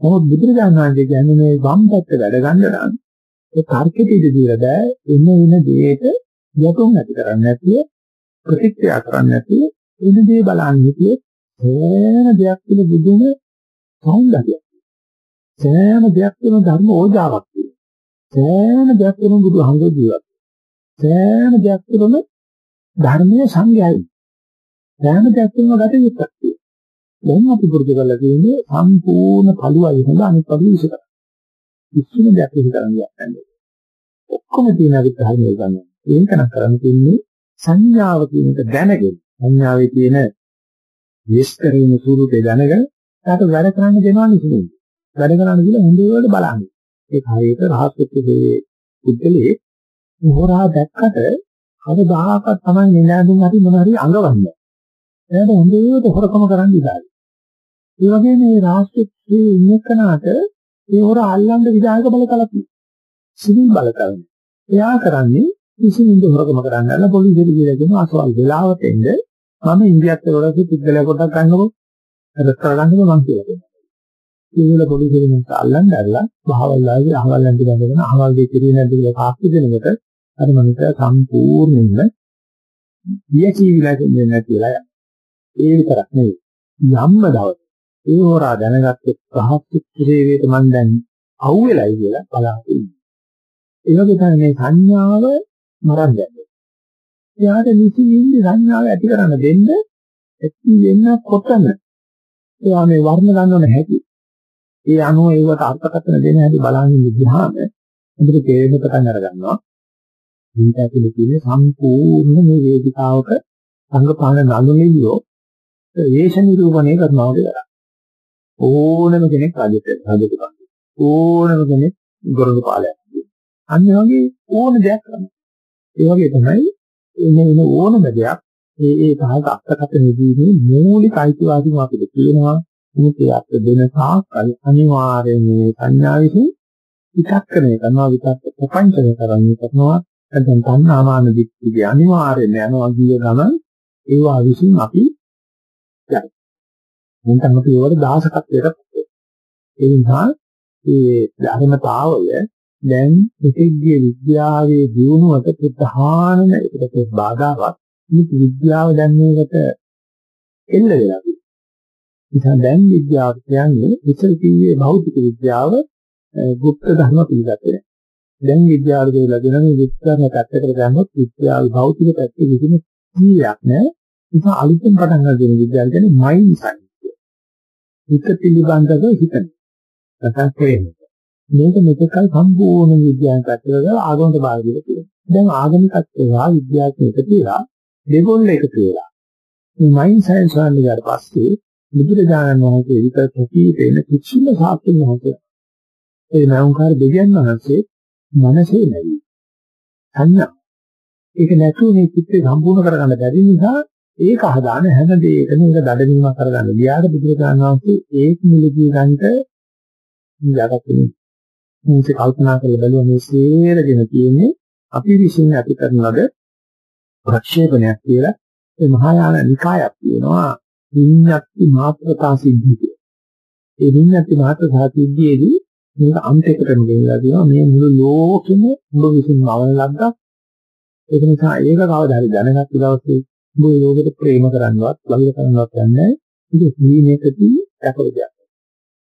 නමුත් බුදුරජාණන් වහන්සේ කියන්නේ මේ වම් පැත්ත වැඩ ගන්න නම් ඒ තර්කෙට ඉඳ දීලා බෑ එන එන දෙයට යතුම් ඇති කරන්නේ නැතිව ප්‍රතික්‍රියා කරන්නේ නැතිව එන දේ බලන්නේ හිටියේ සෑම දෙයක් තුළ බුදුම සෞන්දර්යය සෑම දෙයක් තුළ ධර්ම ඕජාවක් සෑම දෙයක් තුළ බුදු හංග ජීවත් සෑම දෙයක් තුළම ධර්මයේ සංගයයි සෑම දෙයක් තුළම ගත යුත්තක් දැන් අපි පුරුදු කරලා තියෙන්නේ සම්පූර්ණ පළුවයි හොඳ අනිත් පළුව විසක. කිසිම දෙයක් විසක කරන්නේ නැහැ. ඔක්කොම තියෙන අපිට ධර්මය ගන්න. ඒක නම් කරන්න තියෙන්නේ සංඥාව කියන එක දැනගෙන සංඥාවේ තියෙන විස්තරින ස්වරූපේ දැනගෙන ඊට වැඩ කරන්න දෙනවා නෙමෙයි. වැඩ කරන්න කියලා හොඳට බලන්න. ඒ හරියට රහත් වෙච්ච දෙයේ පුද්ගලයේ හොරා දැක්කට අර දහහක් තමයි නිලාදුන් හරි මොන හරි අඟවන්නේ. එයාට හොඳට හොරකම කරන්න ඉඩයි. ඒ වගේ මේ රාජ්‍යයේ ඉන්න කනට ඒ හොර අල්ලන්න විදායක බල කලපි. සිවිල් බල කරන්නේ. එයා කරන්නේ විසින්ද හොරකම කරන්න යන පොලිසියට කියලා කියන අසවල් වෙලාවට එන්නේ මම ඉන්දියාත් වලදී පුද්ගලයා කොටක් ගන්නකො රස්තර ගන්නකො මම කියලා දෙනවා. ඒ වෙලාව පොලිසියෙන් අල්ලන්න ඇරලා බහවල්ලාගේ අහවල් ඇන්ටි බඳගෙන අහවල් දෙක කිරිය නැද්ද කියලා කාක්කු දෙනකොට අර මනුස්සයා සම්පූර්ණයෙන්ම වියචීවිලා දෙන්නේ නැතිලා ඒ විතරක් නෙවෙයි යම්ම දවස් ඒ හොරා දැනගත්තේ රහත් ක්‍රීවේට මම දැන් අවුලයි කියලා බලාගෙන ඉන්නේ. ඒ වගේ තමයි මේ සංඥාව මරන්න යන්නේ. එයාට නිසි නිදි සංඥාව ඇති කරන්න දෙන්න ඇති වෙන්න කොතන. එයා මේ වර්ණ ගන්නව නැහැටි. ඒ අනුව ඒවට අර්ථකථන දෙන්න හැටි බලන්න ඉඳිහාම අපිට තේරෙන්න පටන් අර ගන්නවා. මේක ඇතුලේ තියෙන සම්පූර්ණ මේ වේදිකාවක සංගපාන නළුනිලියෝ වේශ නිරූපණය කරනවා කියලා. ඕනම කෙනෙක් රජෙක් රජෙක් ඕනම කෙනෙක් ගොරළු පාලයක් අන්න වගේ ඕන දෙයක් කරනවා. ඒ වගේ තමයි එන එන ඕනම දෙයක්. ඒ ඒ තහක අර්ථකථනයේදී මූලික අයිතිවාසිකම අපිට කියනවා මේකේ අර්ථ දෙන තාක්කල් අනිවාර්යයෙන් මේ සංඥා විසින් විතක්කණය කරනවා විතක්ක ප්‍රපංචනය කරන්නේ කරනවා. නැත්නම් තණ්හාමාන දික්තිය අනිවාර්යයෙන් යනවා කිය ගමන් ඒවා විසින් අපි යයි. නැත්නම් අපි ඒවට දාසකත්වයට ඒ නිසා මේ ධර්මතාවය දැන් විද්‍ය විද්‍යාවේ දියුණුවට ප්‍රධානම එකට බාධාවක් මේ විද්‍යාව දැන් මේකට එල්ල වෙලා තියෙනවා. නිසා දැන් විද්‍යාව කියන්නේ ඉතින් කිව්වේ භෞතික විද්‍යාව ගුප්ත ධර්ම පිළිගත්තේ. දැන් විද්‍යාව කියලා දෙන මේ විද්‍යාව පැත්තකට ගන්නොත් විද්‍යාව භෞතික පැත්තේ කිසිම කීයක් නැහැ. නිසා අලුතෙන් පටන් ගන්න විද්‍යාව කියන්නේ මයින්ඩ් සයින්ස්. හිත පිළිබඳව හිතන. නැත්නම් ප්‍රේමය. මේක මෙතකල් සම්පූර්ණ විද්‍යාවෙන් පැත්තට ආගමට බාර දීලා තියෙනවා. දැන් ආගමිකත්වය හා විද්‍යාවට එකතු වෙලා දෙගොල්ල එකතු වෙලා මේ මයින්ඩ් සයන්ස් වලින් ඊට පස්සේ බුදුරජාණන් වහන්සේ විතර ප්‍රතිපේන කිසිම සාක්ෂි නැහැ. ඒ නෞකාර දෙවියන් වහන්සේ මනසේ නැවි. සංඥා. ඒක නැතුව මේ චිත්තය සම්පූර්ණ කරගන්න බැරි නිසා ඒක හදාන හැම දෙයකම ඒක දඩමීමක් කරගන්න. ගියාට බුදුරජාණන් වහන්සේ ඒක මිලදී ගන්නට යකතුනේ. මේක කල්පනා කරලා බලුවා මේ සේරගෙන තියෙන්නේ අපි විසින් ඇති කරන ලද ප්‍රක්ෂේපණයක් කියලා ඒ මහායාන නිකායක් තියෙනවා විඤ්ඤාති මාත්‍රතා සිද්ධිය. ඒ විඤ්ඤාති මාත්‍රතා සිද්ධියේදී මේක අන්තයකටම ගෙනලා තියෙනවා මේ මුළු ලෝකෙම මුළු විසින් මවන ලද්දක්. ඒක නිසා ඒක කවදා හරි දැනගත්ත දවසේ මේ ලෝකෙට ප්‍රේම කරන්නවත්, ළඟ කරන්නවත් යන්නේ ඒක හීනෙකදී දැකලා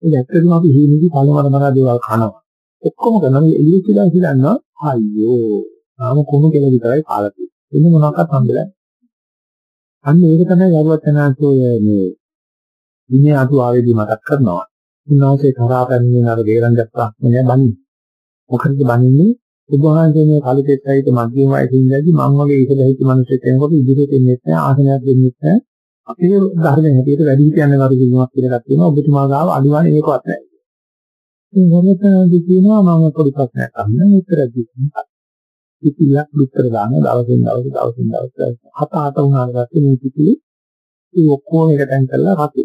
ඒ ඇත්තටම අපි හීනෙදි පළමර මරා දේවල් කනවා. ඔක්කොම කරනවා එළිය කියලා හිතනවා අයියෝ ආම කුණු කියලා විතරයි කාලා තියෙන්නේ. එන්නේ මොනවාක්වත් හම්බෙලා අන්න ඒක තමයි යරුවචනාංශෝය මේ විනය අතු ආවේදී මතක් කරනවා. උන්වහන්සේ කරා පැමිණෙන අර ගේරන්ජක් ප්‍රශ්නය බන්නේ. මොකද බන්නේ උභාන්තයේ මේ කලිතෙත් සහිත මධ්‍යම වයසින් ඉඳි මම වගේ ඉත බහිත මිනිස්සෙක් කෙනෙකුට ඉදිරියට එන්නේ නැහැ ආසනයක් දෙන්නේ නැහැ. අපේ ධර්මයේ හැටියට වැඩි හිටියන්න කරුණාවක් කියලා එකක් තියෙනවා ඔබතුමා ගාව අනිවාර්ය ඒකවත් නැහැ. මේ මොනතරම්ද කියනවා මම පොඩි ප්‍රශ්නයක් අහන්න උත්තර දෙන්න. පිටියක් විතර දාන දවසින් දවස දවසින් දවස හත අට වුණාට පස්සේ මේ පිටි ඒ ඔක්කොම එකටෙන් කරලා රතු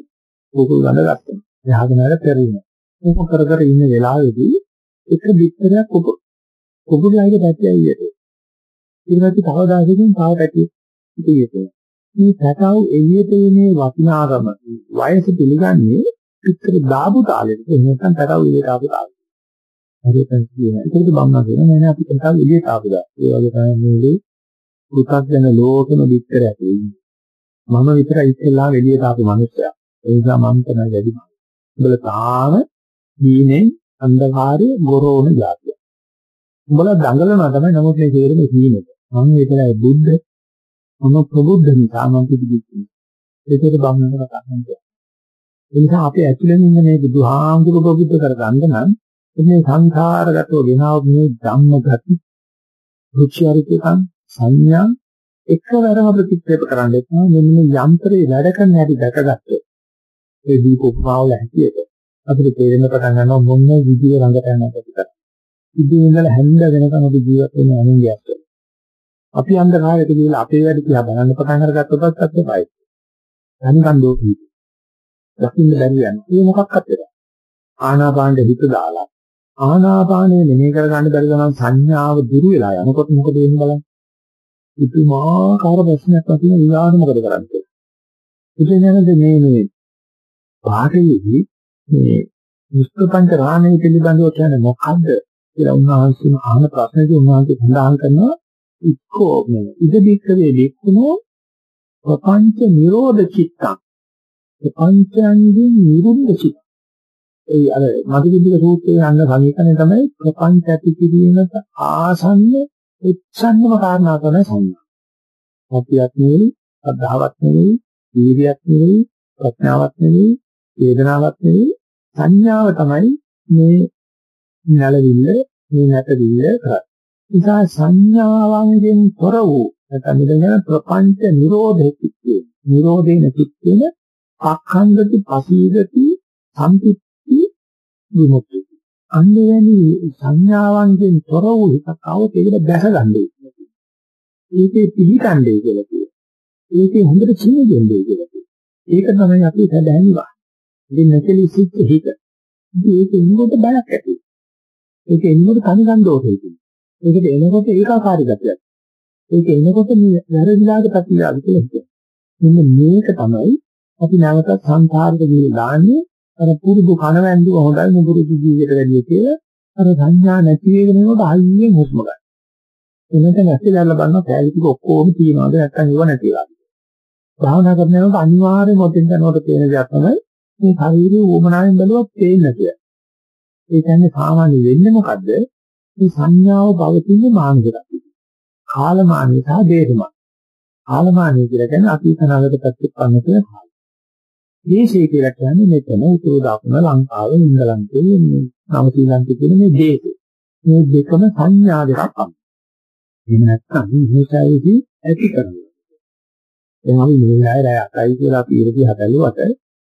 කුකුල් ගඳ ගත්තා. එහාගෙන වල පෙරිනවා. ඒක කර කර ඉන්න වෙලාවේදී එක පිටරයක් කුකුල්ලාගේ පැත්තේ ඇවිල්ලා. ඊට පස්සේ තව දවසකින් තව පැත්තේ ඉතිරියට. මේ පැටව එළියට එන්නේ වටිනාකම වයස පිළිගන්නේ පිටර දාපු තාලෙට. එහෙම නැත්නම් පැටව එළියට ආපු තාලෙට. හරියට කියනවා. ඒකද බම්මා කියනවා නෑ නෑ අපි කතාව එළියට ආපුදා. ඒ වගේ තමයි මේ පු탁ගෙන ලෝකෙම පිටර ඇති මම විතරයි ඉස්සෙල්ලා එළියට ආපු මිනිස්සයා. ඒ නිසා මම තමයි වැඩි. උඹලා තාම දීනේ අන්ධකාරයේ ගොරෝන જાතිය. උඹලා දඟලනවා තමයි නමුත් මේ තේරෙන්නේ දීනේ. මම විතරයි බුද්ධ මම ප්‍රබුද්ධ නිසා මම පිළිගන්නේ. ඒකට බම්මන කතා කරනවා. ඒ නිසා අපි ඇතුළෙන් ඉන්න මේ බුදුහාමුදුරුවෝ ප්‍රබුද්ධ කරගන්න නම් මේ සංඛාරගතව ගෙනාව මේ ධම්ම ගති රුචියරිකයන් සංඥා එකවරම ප්‍රතික්ෂේප කරන්න එපා මෙන්න මේ යන්ත්‍රේ වැඩ කරන හැටි දැකගත්තොත් ඒ දීප උපමාවල හැටියට අපිට තේරෙන්න පටන් ගන්නවා මොන විදිය ළඟට යනවද කියලා. ඉතින් ඉඳලා හැන්ද වෙනකන් අපි ජීවත් වෙන අනුන්ගේ අපි අන්ධකාරයට ගිහලා අපේ වැඩ දිහා බලන්න පටන් අරගත්තොත් අත්‍යවශ්‍යයි. ධනිකන් දෝෂී. දකින්න බැරි යන. ඒ මොකක්වත් නැහැ. ආනාපානෙ හිත දාලා ආනාපානය මෙහෙ කරගන්න බැරි ගමන් සංඥාව දුරු වෙලා යනකොට මොකද වෙන්නේ බලන්න. ඉතිමාකාර ප්‍රශ්නයක් වශයෙන් විවාහ මොකද කරන්නේ? ඉතින් නේද මේ මේ පාඩේදී මේ විස්තපංච රාණය පිළිබඳව කියන්නේ මොකද්ද කියලා උන්වහන්සේම අහන ප්‍රශ්නේදී උන්වහන්සේ සඳහන් කරනවා ඉක්කෝ මේ ඉදදීක්කවේ ලෙක්කුණෝ ප්‍රපංච නිරෝධ චිත්තං ප්‍රපංචයන්ගෙන් නිරුද්ධ චිත්ත ඒ අර මධුවිද්‍යික සූත්‍රයේ අංග සමීකරණය තමයි ප්‍රපංච ඇති කිරීමට ආසන්න උච්චන්නම කාරණා කරන සංඥා. සතියක් නෙවෙයි, අද්ධාවක් නෙවෙයි, වීර්යයක් නෙවෙයි, ප්‍රඥාවක් නෙවෙයි, වේදනාවක් නෙවෙයි, සංඥාව තමයි මේ නැලවිල්ල, මේ නැටවිල්ල කරන්නේ. නිසා සංඥාවන්ගෙන් තොර වූ නැත්නම් ඉඳගෙන ප්‍රපංච නිරෝධය කිච්චේ. නිරෝධේන කිච්චේන අඛණ්ඩති පසීදති සම්පිත් විමුක්තිය. අන්‍යවැනි සංඥාවන්ගෙන් තොර වූ එකක් આવොත් ඒකට දැසගන්නේ. ඒකේ පිළිකණ්ඩේ කියලා කියනවා. ඒකේ හොඳට සිහිය දෙන්නේ කියලා කියනවා. ඒක තමයි අපි සැදැන්වා. ඉතින් නැකලි සිත් හිත. ඒක එනකොට බයක් ඇති. ඒක එනකොට කනගන්ඩෝසෙ තියෙනවා. ඒකට එනකොට ඒකාකාරී ගතියක්. ඒක එනකොට මේ වැරදිලාගේ ප්‍රතිලාභ කියලා හිතෙනවා. මෙන්න මේක තමයි අපි නැවත සංසාරෙට ගිහින් දාන්නේ අර පුරුදු කනවැන්දුව හොඳයි නුපුරුදු ජීවිතයට වැඩිය කියලා අර සංඥා නැති වෙගෙන යනකොට හයියෙන් හුස්ම ගන්න. එනක නැතිලා බලන කැලි ටික ඔක්කොම තියනවාද නැත්නම් ඒව නැතිලා. භාවනා කරනකොට අනිවාර්යයෙන්ම ඔතෙන් යනකොට තේන දෙයක් තමයි මේ ශරීරයේ උමනාවෙන් බැලුවත් පේන්නේ නැහැ. ඒ කියන්නේ සාමාන්‍ය වෙන්නේ මොකද්ද? මේ සංඥාව පවතින මානසිකයි. කාලමානී සහ දේශමාන. කාලමානී කියලා කියන්නේ අතීත නාගත පැත්තට පන්න කියලා දේශය කියලා කියන්නේ මෙතන උතුරු දකුණ ලංකාව ඉංගලන්තේ නව ශ්‍රී කියන මේ දේශය. මේ දෙකම සංඥා දෙකක් අන්න. එහෙම නැත්නම් මේසයිදී ඇති කරනවා. දැන් අපි මේ ආය රැය අටයි කියලා අපි ඉරදී හදලුවට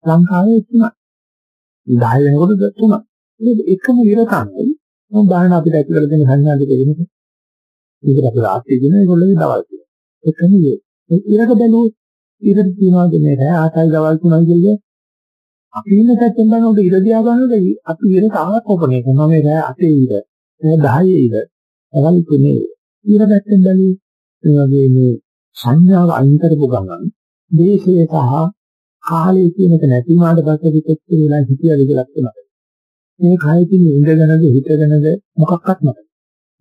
ලංකාවේ තුනක්. 10 වෙනකොට තුනක්. ඒක එකම ඉර තමයි. මම බලන අපිට ඇති කරලා දෙන සංඥා දෙක වෙනකොට. ඒක අපි රාත්‍රියේ දින ඒගොල්ලෝගේ දවල් කියලා. එකම ඉර. ඉරක බැලුවොත් ඉරට තියනවාද මේ රෑ 8යි දවල් 3යි කියලා. අපි ඉන්න පැත්තෙන් බලනකොට ඉර දිහා බලනකොට අපි ඉරට ආකෝපණය කරනවා මේ රෑ 8 ඉර. රෑ 10 ඉර. දවල් 3 ඉර පැත්තෙන් බලි මේ වගේ මේ සංඥාව අයින් කරපු ගමන් දේශයේ සහ කාලයේ කියන එක නැති වුණාට පස්සේ පිටත් වෙලා හිතියද කියලා තමයි. මේ කයිතින් ඉඳගෙනද හිටගෙනද මොකක්වත් නැහැ.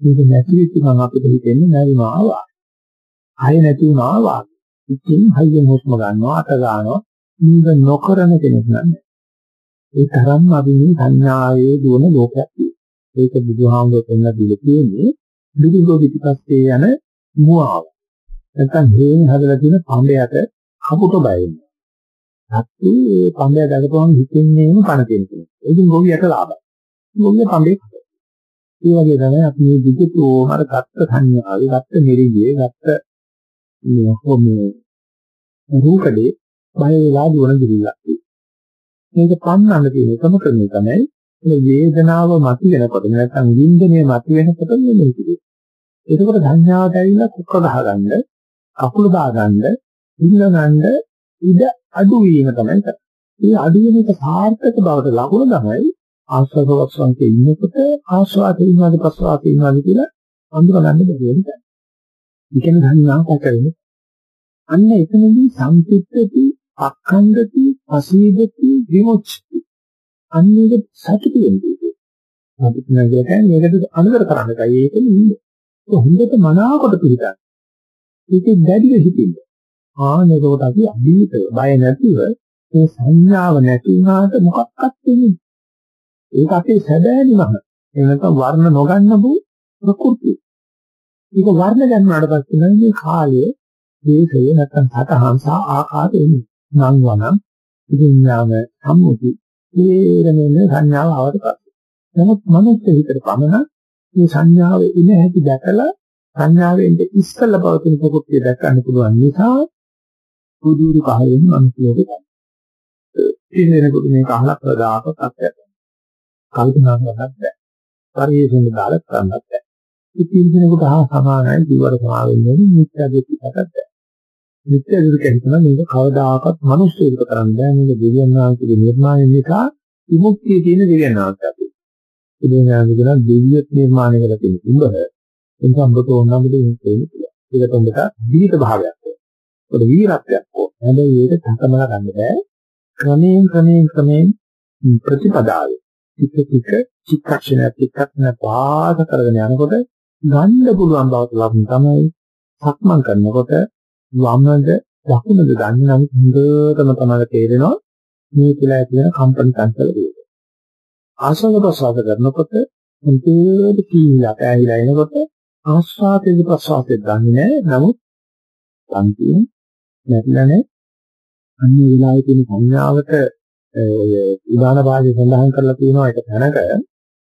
මේක නැති වෙච්ච ගමන් අපිට හිතෙන්නේ නැරිම ආවා. ආය නැති වුණා වාගේ. ඉතින් හයියෙන් හුස්ම ගන්නවා අත ගන්නවා නිද නොකරන කෙනෙක් නෑ ඒ තරම්ම අපි මේ සංඥාවේ දුවන ලෝකයක් ඒක බුදුහාමුදුරුවෝ පෙන්නලා දීලා තියෙන්නේ බුදුගෝ පිටිපස්සේ යන මුවාව නැත්නම් හේන හදලා තියෙන පඹයට කපුට බය වෙනවා. නැත්නම් ඒ පඹය දකපුවම හිතෙන්නේම කන තියෙන කෙනෙක්. ඉතින් ගොවියට ලාභයි. ගොවිය පඹේ ඒ වගේ තමයි අපි මේ විදිහටම අර ගත්ත සංඥාවේ ගත්ත මෙරියේ ගත්ත මේ කොමේ රූකඩේ බය වෙලා දුවන දිවිලක්. මේක පන්නන්න තියෙන එකම ක්‍රමය තමයි මේ වේදනාව මත වෙනකොට නැත්නම් වින්දනය මත වෙනකොට මේ කිව්වේ. එතකොට සංඥාවට ඇවිල්ලා කුක්ක ගහගන්න, කකුල දාගන්න, ඉන්නගන්න ඉඩ අඩු වීම තමයි කරන්නේ. මේ අඩු වෙන එක සාර්ථක බවට ලකුණ තමයි ආස්වාද වස්වන්කේ ඉන්නකොට ආස්වාදේ ඉන්නවාද ප්‍රසවාසයේ ඉන්නවාද කියලා අඳුරගන්න බැරි වෙනවා. ඉගෙන ගන්නවා කරන්නේ. අන්න එතනදී සම්පිත්තති, අක්ඛණ්ඩති, අසීදති, විමුක්ති. අන්න ඒක සතුටු වෙන්නේ. අපි කියන්නේ මේකට අනුතර කරන්න කයි ඒකෙම ඉන්නේ. ඒක හොඳට මනාවකට පිළිගන්න. ඒකේ දැඩිව හිතින්න. ආනෙකට අපි අභීතව බය නැතිව මේ සංඥාව නැති වුණාට මොකක්වත් වෙන්නේ ඒක අපේ සැබෑනිමම. ඒ නැත්නම් වර්ණ නොගන්න බෝ ප්‍රകൃතිය. ඒක වර්ණ ගන්නාට පස්සේ නම් මේ කාලයේ දේශය නැත්නම් සතහන් සහ ආකාරය එන්නේ. නම් වනම් විඥාන සම්මුති තේරෙන්නේ සංඥාව ආවට පස්සේ. නමුත් මනුස්ස හිතට පමණ මේ සංඥාව ඉන හැටි දැකලා සංඥාවෙන් ඉස්සල්ලා පවතින ප්‍රകൃතිය දැක ගන්න පුළුවන් නිසා පුදුරු කහෙන් මනුස්සයෙක් ගන්න. ඒ වෙනකොට මේක අහලා ප්‍රදාපක් අත්‍යත්. කල්පනා කරන්නත් බෑ. පරිේශන දාලා කරන්නත් බෑ. ඉතින් කෙනෙකුට හා සමානයි ජීවර සමාවෙන්නේ මිත්‍යා දෘෂ්ටිකට බෑ. මිත්‍යා දෘෂ්ටි කියනවා මේක කවදාකවත් මිනිස්සුන්ට කරන්න බෑ. මේක දෙවියන් වහන්සේගේ නිර්මාණය නිසා විමුක්තිය කියන දෙවියන් වහන්සේ. ඉතින් කියන දෙවියත් නිර්මාණය කරලා තියෙන උඹ එනිසා උඹට ඕන නම් දෙන්න පුළුවන්. ඒකට උඹට විවිධ භාවයක් ඕන. ඒකට වීරත්වයක් ඕන. හැබැයි ඒක තකමලා ගන්න බෑ. ක්‍රමයෙන් ක්‍රමයෙන් ක්‍රමයෙන් ප්‍රතිපදාවේ ටික ටික චිත්තක්ෂණයක් චිත්තක්ෂණයක් පාද කරගෙන යනකොට ගන්න පුළුවන් බවට ලබන තමයි සක්මන් කරනකොට වමද දකුණද ගන්න නම් හොඳටම තමයි තේරෙනවා මේ කියලා තියෙන කම්පන චංචල වේගය. ආශ්වාස ප්‍රශ්වාස කරනකොට හොඳට කීලා පැහැිලා එනකොට ආශ්වාසයේ ප්‍රශ්වාසයේ දන්නේ නැහැ. නමුත් සංකීර්ණ නැතිලා නැහැ. අන්නේ වෙලාවේ තියෙන සංඥාවට උදාන භාගයේ සඳහන් කරලා තියෙනවා ඒක තැනක.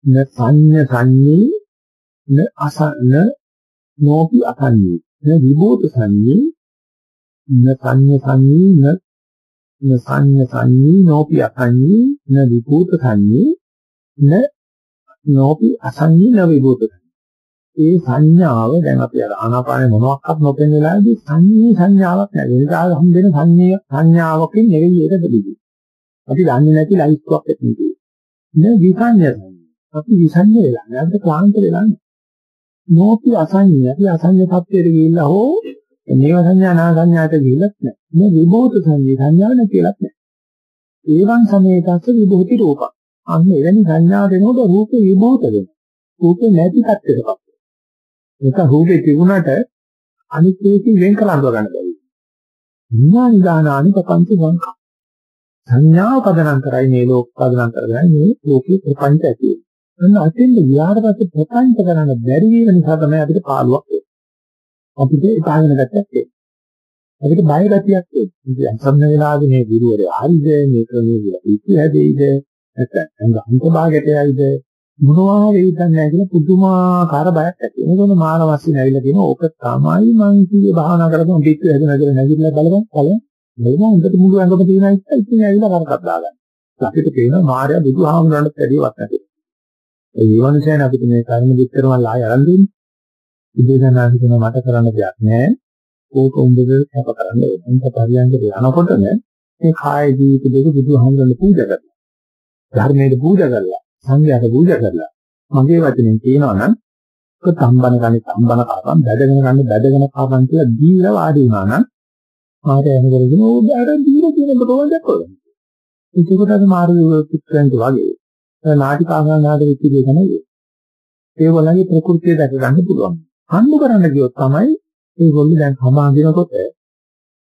න සංඤ සංඤී න අසන නෝපි අසඤ්ඤී න විභූත සංඤී න සංඤ සංඤී න න සංඤ සංඤී නෝපි අසඤ්ඤී න විභූත සංඤී න නෝපි අසඤ්ඤී න විභූත ඒ සංඥාව දැන් අපි අර ආනාපානේ මොනවාක්වත් නොපෙන වෙලාවේදී සංඤී සංඥාවක් නැහැ. ඒ නිසා හම්බෙන සංඤ්ඤය සංඥාවකින් නෙවෙයි ඒක දෙන්නේ. අපි දන්නේ නැති ලයිස්ට්ුවක් ඇතුළේ. නේ විසඤ්ඤය. අපි විසඤ්ඤය වෙලා නෑ. අපිට ක්ලාන්ත වෙලා නෑ. නෝපි අසඤ්ඤය. අපි අසඤ්ඤ තත්ත්වයට ගිහිල්ලා හෝ නේව සංඥා නා සංඥාට ගිහිල්ලත් නෑ. මේ විභූත සංඥා සංඥා නැතිලත් නෑ. ඒවන් සමේතස්ස විභූති රූපක්. අන්න එවැනි සංඥා දෙනකොට රූපේ විභූත වෙනවා. රූපේ නැති තත්ත්වයකට. ඒක රූපේ තිබුණාට අනිත් ඒකෙන් වෙන් කරලා ගන්න බැහැ. විඥානිදානානි පපංච සංඛා සංඥාව පදනම් කරයි මේ ලෝක පදනම් කරගෙන මේ ලෝකේ ප්‍රපංච ඇති වෙන්නේ. අන්න අතෙන්ද ගියාට පස්සේ ප්‍රපංච කරන්න බැරි වීම නිසා තමයි අපිට පාළුවක් එන්නේ. අපිට ඉතාලගෙන ගැටයක් එන්නේ. අපිට බය ගැටියක් එන්නේ. ඉතින් සම්ම වෙලාවේ මේ ගුරුවරයා හරිද මේ ක්‍රමයේ කියලා ඉති හැදෙයිද නැත්නම් අන්ත භාගයටයිද මොනවා වෙයිද නැහැ කියලා පුදුමාකාර බයක් ඇති වෙනවා. ඒකම මානවස්සින් ඇවිල්ලා කියන ඕක තමයි මං කියේ භාවනා කරපුවම පිටු හැදෙනවා කියලා නැගිටලා බලපන් බලන්න මෙලම හොඳට මුළු ඇඟම තියෙන එක ඉතින් ඇවිල්ලා කරකත් දාගන්න. අපිට පේනවා මාර්යා බුදුහාමුදුරන්ට වැඩිවත් නැති. ඒ වගේම අපිට මේ කර්ම විතරම ආය අරන් දෙන්නේ. ඉතින් කියන මට කරන්න දෙයක් නැහැ. ඕක උඹද කැප කරන්න ඕනේ. උඹ පරියන්කට යනකොටම මේ කාය ජීවිත දෙක බුදුහාමුදුරන්ට පූජා කරනවා. ධර්මයට පූජා කරලා, සංඝයාට පූජා කරලා. මගේ වචනෙන් කියනවා නම් ඔක තම්බන ගන්නේ තම්බන කාපම්, බැදගෙන ගන්නේ බැදගෙන කාපම් කියලා දීලා වාඩි වුණා නම් ආරය එනකරගෙන ඕක අර දීලා කියන බතෝන් දැක්කොත්. ඒකකට අර මාරු පිටරන්ට වගේ නාටිකාංගනාද විචිතය තමයි. ඒ වලගේ ප්‍රകൃතිය දැක ගන්න පුළුවන්. හම්බ කරන්න ගියොත් තමයි ඒගොල්ලෝ දැන් සමාධිනකොට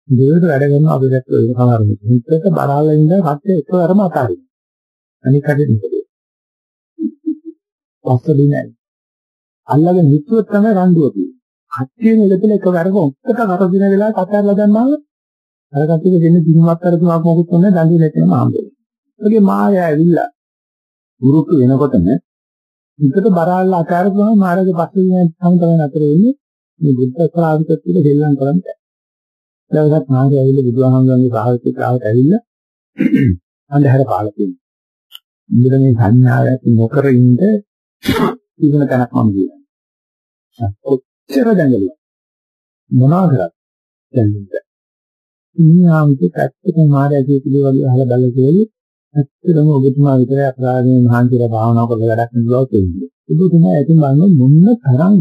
දෙවියන් වැඩ කරන අපි දැක්ක ඒ සමහරවල්. හිතට බරාලා ඉඳ කට්ටිය එකවරම අතාරින්න. අනික කඩේ මොකද? පස්සලි නැහැ. අල්ලගෙන හිතුවොත් තමයි රණ්ඩුව තියෙන්නේ. කට්ටියම ඉලපෙල එක වරක ඔක්කට කර දින වෙලාව කතාරලා දැම්මම අර කට්ටිය දෙන්නේ දිනුමත් අර තුනක් මොකුත් නැහැ දඬු නැතිනම හම්බෙන්නේ. ඒකේ මාය ඇවිල්ලා ගුරුතු වෙනකොටම විකට බරාල්ල ආකාර ගමන් මාර්ගයේ පස්සේ යන තම තමයි අතර වෙන්නේ මේ බුද්ධ ශ්‍රාවිකත් කියලා දෙල්ලම් කරන්නේ. දවසක් මාගේ ඇවිල්ලා බුදුහාමුදුරන්ගේ සාහිත්‍ය ක්‍රාවට ඇවිල්ලා අන්ධහර පාලා තියෙනවා. ඉතින් මේ සංඥාවක් නොකර ඉන්න ඉගෙන තැනක් මම කියනවා. ඔච්චර දැඟලුවා. මොනවා කරත් දැන් ඉන්නාන්ට පැත්තට මාරයගේ පිළි වගේ අහලා බලලා කියලා ඇත්තටම ඔබතුමා විතරයි අපරාධයෙන් මහන්සිලා භාවනා කරලා වැඩක් නෙවෙයි කියන්නේ. ඔබතුමා ඇතින් බලන මොන්න තරම්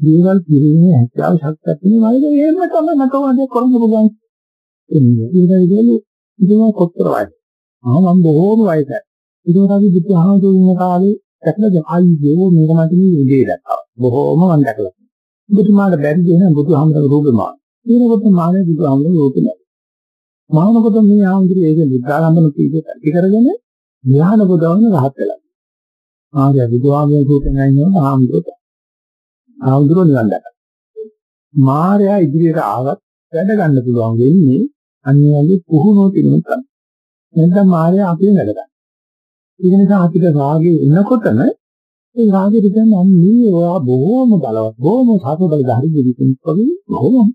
දේවල් පිළිමේ හැකියාව ශක්තියක් තියෙනවා වගේ එහෙම තමයි නැතවන්නේ කරන්න පුළුවන්. එන්නේ ඊළඟට ඉතින් කොච්චර වයස. ආ මම බොහෝම වයසයි. ඉතින් අපි බුදුහාමුදුරු ඉන්න කාලේ දැකලා අයියෝ මේක මට මේ උදේ දැක්කා. බොහෝම මම දැකලා. බුදුමාට බැරි දෙන බුදුහාමුදුරු රූපේ මාන. ඊනකොට මානේ බුදුහාමුදුරු රූපේ නෑ. මානකොට මේ ආන්දරේ ඒක බුද්ධාලම්බන කීපයක් ඇති කරගෙන ඥාන බුදවන රහත් වෙලා. ආර්ය බුදුහාමුදුරු රූපේ නැයිනොත් ආන්දරට. ආන්දරෝ නිවන් දැක්කා. මාර්යා ඉදිරියට ආවත් වැඩ ගන්න පුළුවන් වෙන්නේ අනිවාර්ය පුහුණුව තිබුණොත් තමයි. නැත්නම් මාර්යා අපේ වැඩ ගන්න. ඒ නිසා අපිට රාගේ එනකොටම ඒ රාගේ කියන්නේ අන්නේ ඔයා බොහොම බලවත් බොහොම සාප බල ධාරි ජීවිතයක් වගේ බොහොම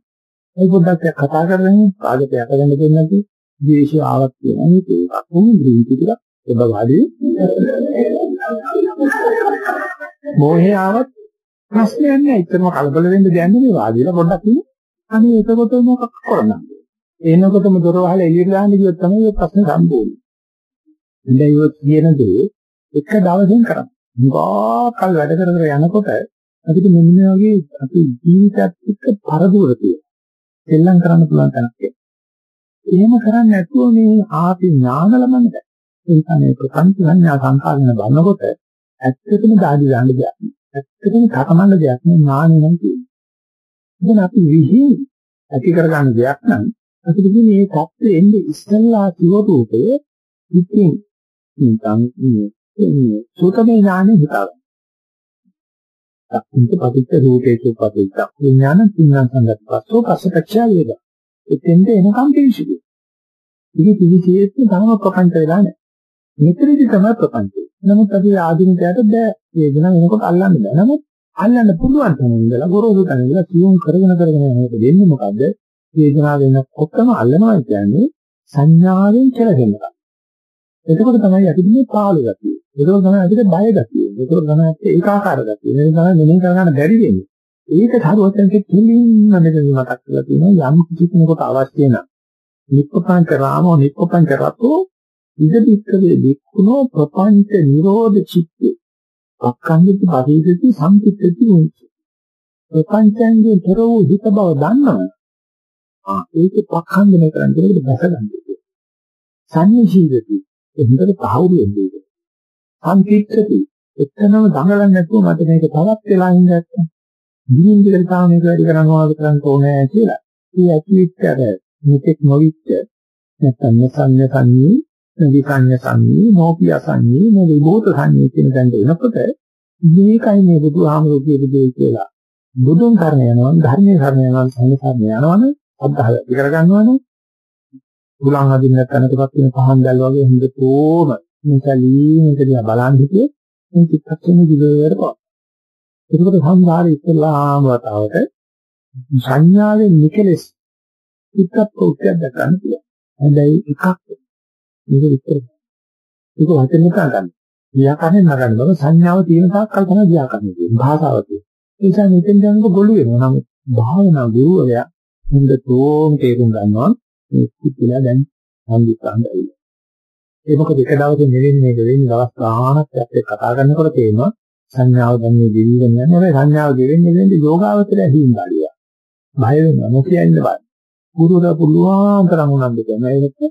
ඒ පොඩ්ඩක් කතා කරගෙන රාගයට යට වෙන්න දෙන්නේ නැති ද්වේෂය ආවත් කියනවා මේක එකක් වුණ දෘෂ්ටි ටික? ඔබ වාදී. මොහේ ආවත් ප්‍රශ්නයක් නෑ එතරම් කලබල වෙන්න දෙයක් නෙමෙයි. වාදීලා පොඩ්ඩක් ඉන්න. අනේ එතකොට මොකක් කරන්නේ එනකොටම දොර වහලා එළියට දාන්න ගියොත් තමයි මේ ප්‍රශ්නේ සම්පූර්ණ. ඉතින් ඒක කියන දේ එක දවසෙන් කරන්න. මුගාකල් වැඩ කර කර යනකොට අපිට මෙන්න මේ වගේ අපි ජීවිතයත් එක්ක පරදුර තියෙනවා. සෙල්ලම් කරන්න පුළුවන් තැනක් එහෙම කරන්නේ නැතුව මේ ආපි ඥාන ලබන්න බෑ. ඒ නිසා මේ ප්‍රපංච සංඥා සංකාරණ බලනකොට ඇත්තටම දාඩි දාන්න දෙයක් නෑ. ඇත්තටම කකමන්න දෙයක් නෑ ඥානෙ නම් තියෙන්නේ. ඉතින් අපි විහි ඇති කරගන්න දෙයක් නම් අපිට මේ தත්ත්වෙ එන්නේ ඉස්සල්ලා කිව රූපයේ ඉතින් නිකන් මේ සෝතමේ ඥානෙ හිතාගන්න. අත්‍යන්ත පටිච්ච රූපේසු පටිච්ච විඥාන විඥාන සංගතපස්සෝ පස්සපච්චය වේද. එතෙන්ද එනකම් පිළිසිදු. ඉතින් කිසිසේත් ධර්ම ප්‍රපංච වෙලා නැහැ. මෙතනදි තමයි ප්‍රපංචය. නමුත් අපි ආධුනිකයට බෑ වේදනාව වෙනකොට අල්ලන්න බෑ. නමුත් අල්ලන්න පුළුවන් තැන ඉඳලා ගොරෝසු තැන ඉඳලා සියුම් කරගෙන කරගෙන යනකොට වෙන්නේ මොකද්ද? වේදනාව වෙනකොටම අල්ලනවා කියන්නේ සංඥාවෙන් කෙලෙනවා. එතකොට තමයි අපිට මේ පාළු ගතිය. එතකොට තමයි අපිට බය ගතිය. එතකොට තමයි අපිට ඒකාකාර ගතිය. ඒක තමයි මෙනෙහි කරගන්න බැරි වෙන්නේ. ඒක සරුවත්යන්ගේ කෙලින්ම මෙතන මතක් කරලා තියෙනවා යම් කිසි කෙනෙකුට අවශ්‍ය නම් නිප්පංච රාමෝ නිප්පංච රතෝ ඉදිරික්කවේ වික්ඛුනෝ ප්‍රපංච නිරෝධ චිත්තේ අක්ඛන්දිත පරිදේති සම්පිත්තති උන්ච ප්‍රපංචයෙන් තොර වූ හිත බව දන්නවා ආ ඒක පක්ඛන්දනය කරන්නේ බැස ගන්න. සංනිශීලති හොඳට තහවුරු වෙන්නේ. සංකීර්ණති එතනම දඟලන්නේ නැතුව මට මේක තවත් වෙලා ඉන්න නැත්නම් දිනින් දිගට තාම මේක වැඩි කරනවා කරන්න ඕනේ කියලා. ඒ ඇතිවෙච්ච අර මෙතෙක් නොවිච්ච නැත්නම් නසඤ්ඤ සංඤී, විසඤ්ඤ සංඤී, නෝපිය සංඤී, මොවිභූත සංඤී කියන දැන් එනකොට මේකයි මේ බුදුහාමුදුරුවෝ කියපු දේ කියලා. බුදුන් කරණ යනවා, ධර්මයේ කරණ යනවා, සංඝ කරණ යනවනේ, අද්දාහ ඉගෙන ගන්නවනේ. උලන් අදින්න තැනකටත් වෙන පහන් දැල් වගේ හොඳටම මේකලී මේක දිහා බලන් හිටියේ මේ චිත්තක්ෂණෙ දිගට පොත්. ඒකට සංසාරේ ඉස්සලාම වතාවට සංඥාවේ නිකලස් චිත්තත් උත්යක් දක්වන්න පුළුවන්. හැබැයි එකක් මේක විතර. ඒක වචන ගන්න. ව්‍යාකරණය නගන්න බව සංඥාව තියෙන තාක් කල් තමයි ව්‍යාකරණය කියන්නේ. භාෂාව තියෙන්නේ. ඒ නිසා මෙතෙන් යනකොට ගොළු වෙනවා. නමුත් භාවනා ගුරුවරයා හොඳටම තේරුම් ගන්නවා මේ කිතුලා දැන් සම්දිස්ථාන ඇවිල්ලා. ඒ මොකද එක දවසේ නෙවෙයි මේක වෙන්නේ දවස් ගාණක් අපේ කතා කරනකොට තේරෙනවා සංඥාව දැන් මේ දෙවියන් යන්නේ නැහැ සංඥාව දෙවෙන්නේ වෙන්නේ යෝගාවචරය හිින් ගාලිය. බය වෙනවා නොකිය ඉන්න බෑ. ගුරුවරයා පුළුවන් තරම් උනන්දු කරනවා ඒකට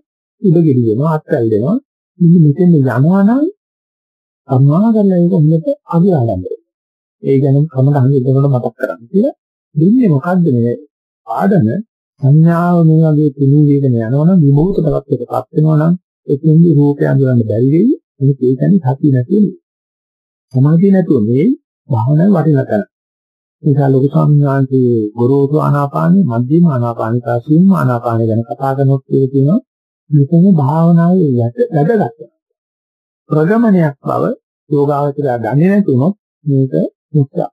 උඩ ගෙඩි වෙනවා අත්ල් දෙනවා. ඉතින් මෙතෙන් යනවා නම් අම්මා කරලා ඒක හොඳට අගියා ගන්න. ඒ ගැන කමන හංගෙන්නකොට මතක් කරගන්න කියලා. දෙන්නේ මොකද්ද මේ ආඩන සංඥාව මේ වගේ තුනී වේගන යනවනම් විමුක්ත තත්ත්වයකටපත් වෙනවනම් එතෙන්දී රූපය අඳුරන්න බැරි වෙයි. ඒක ඒ කියන්නේ සතිය නැති වෙයි. සමාධිය නැතුව මේ භාවනාවේ වටිනා තැන. ඒක ලොකු සංඥාන්තයේ ගොරෝසු ආනාපානෙ, මධ්‍යම ආනාපානෙ, කාසීම ආනාපානෙ ගැන කතා කරනකොට ඒක තියෙනවා මෙතන භාවනාවේ වැඩගත් ප්‍රගමනයක් බව යෝගාවචරය දන්නේ නැතුනොත් මේක මුක්තයි.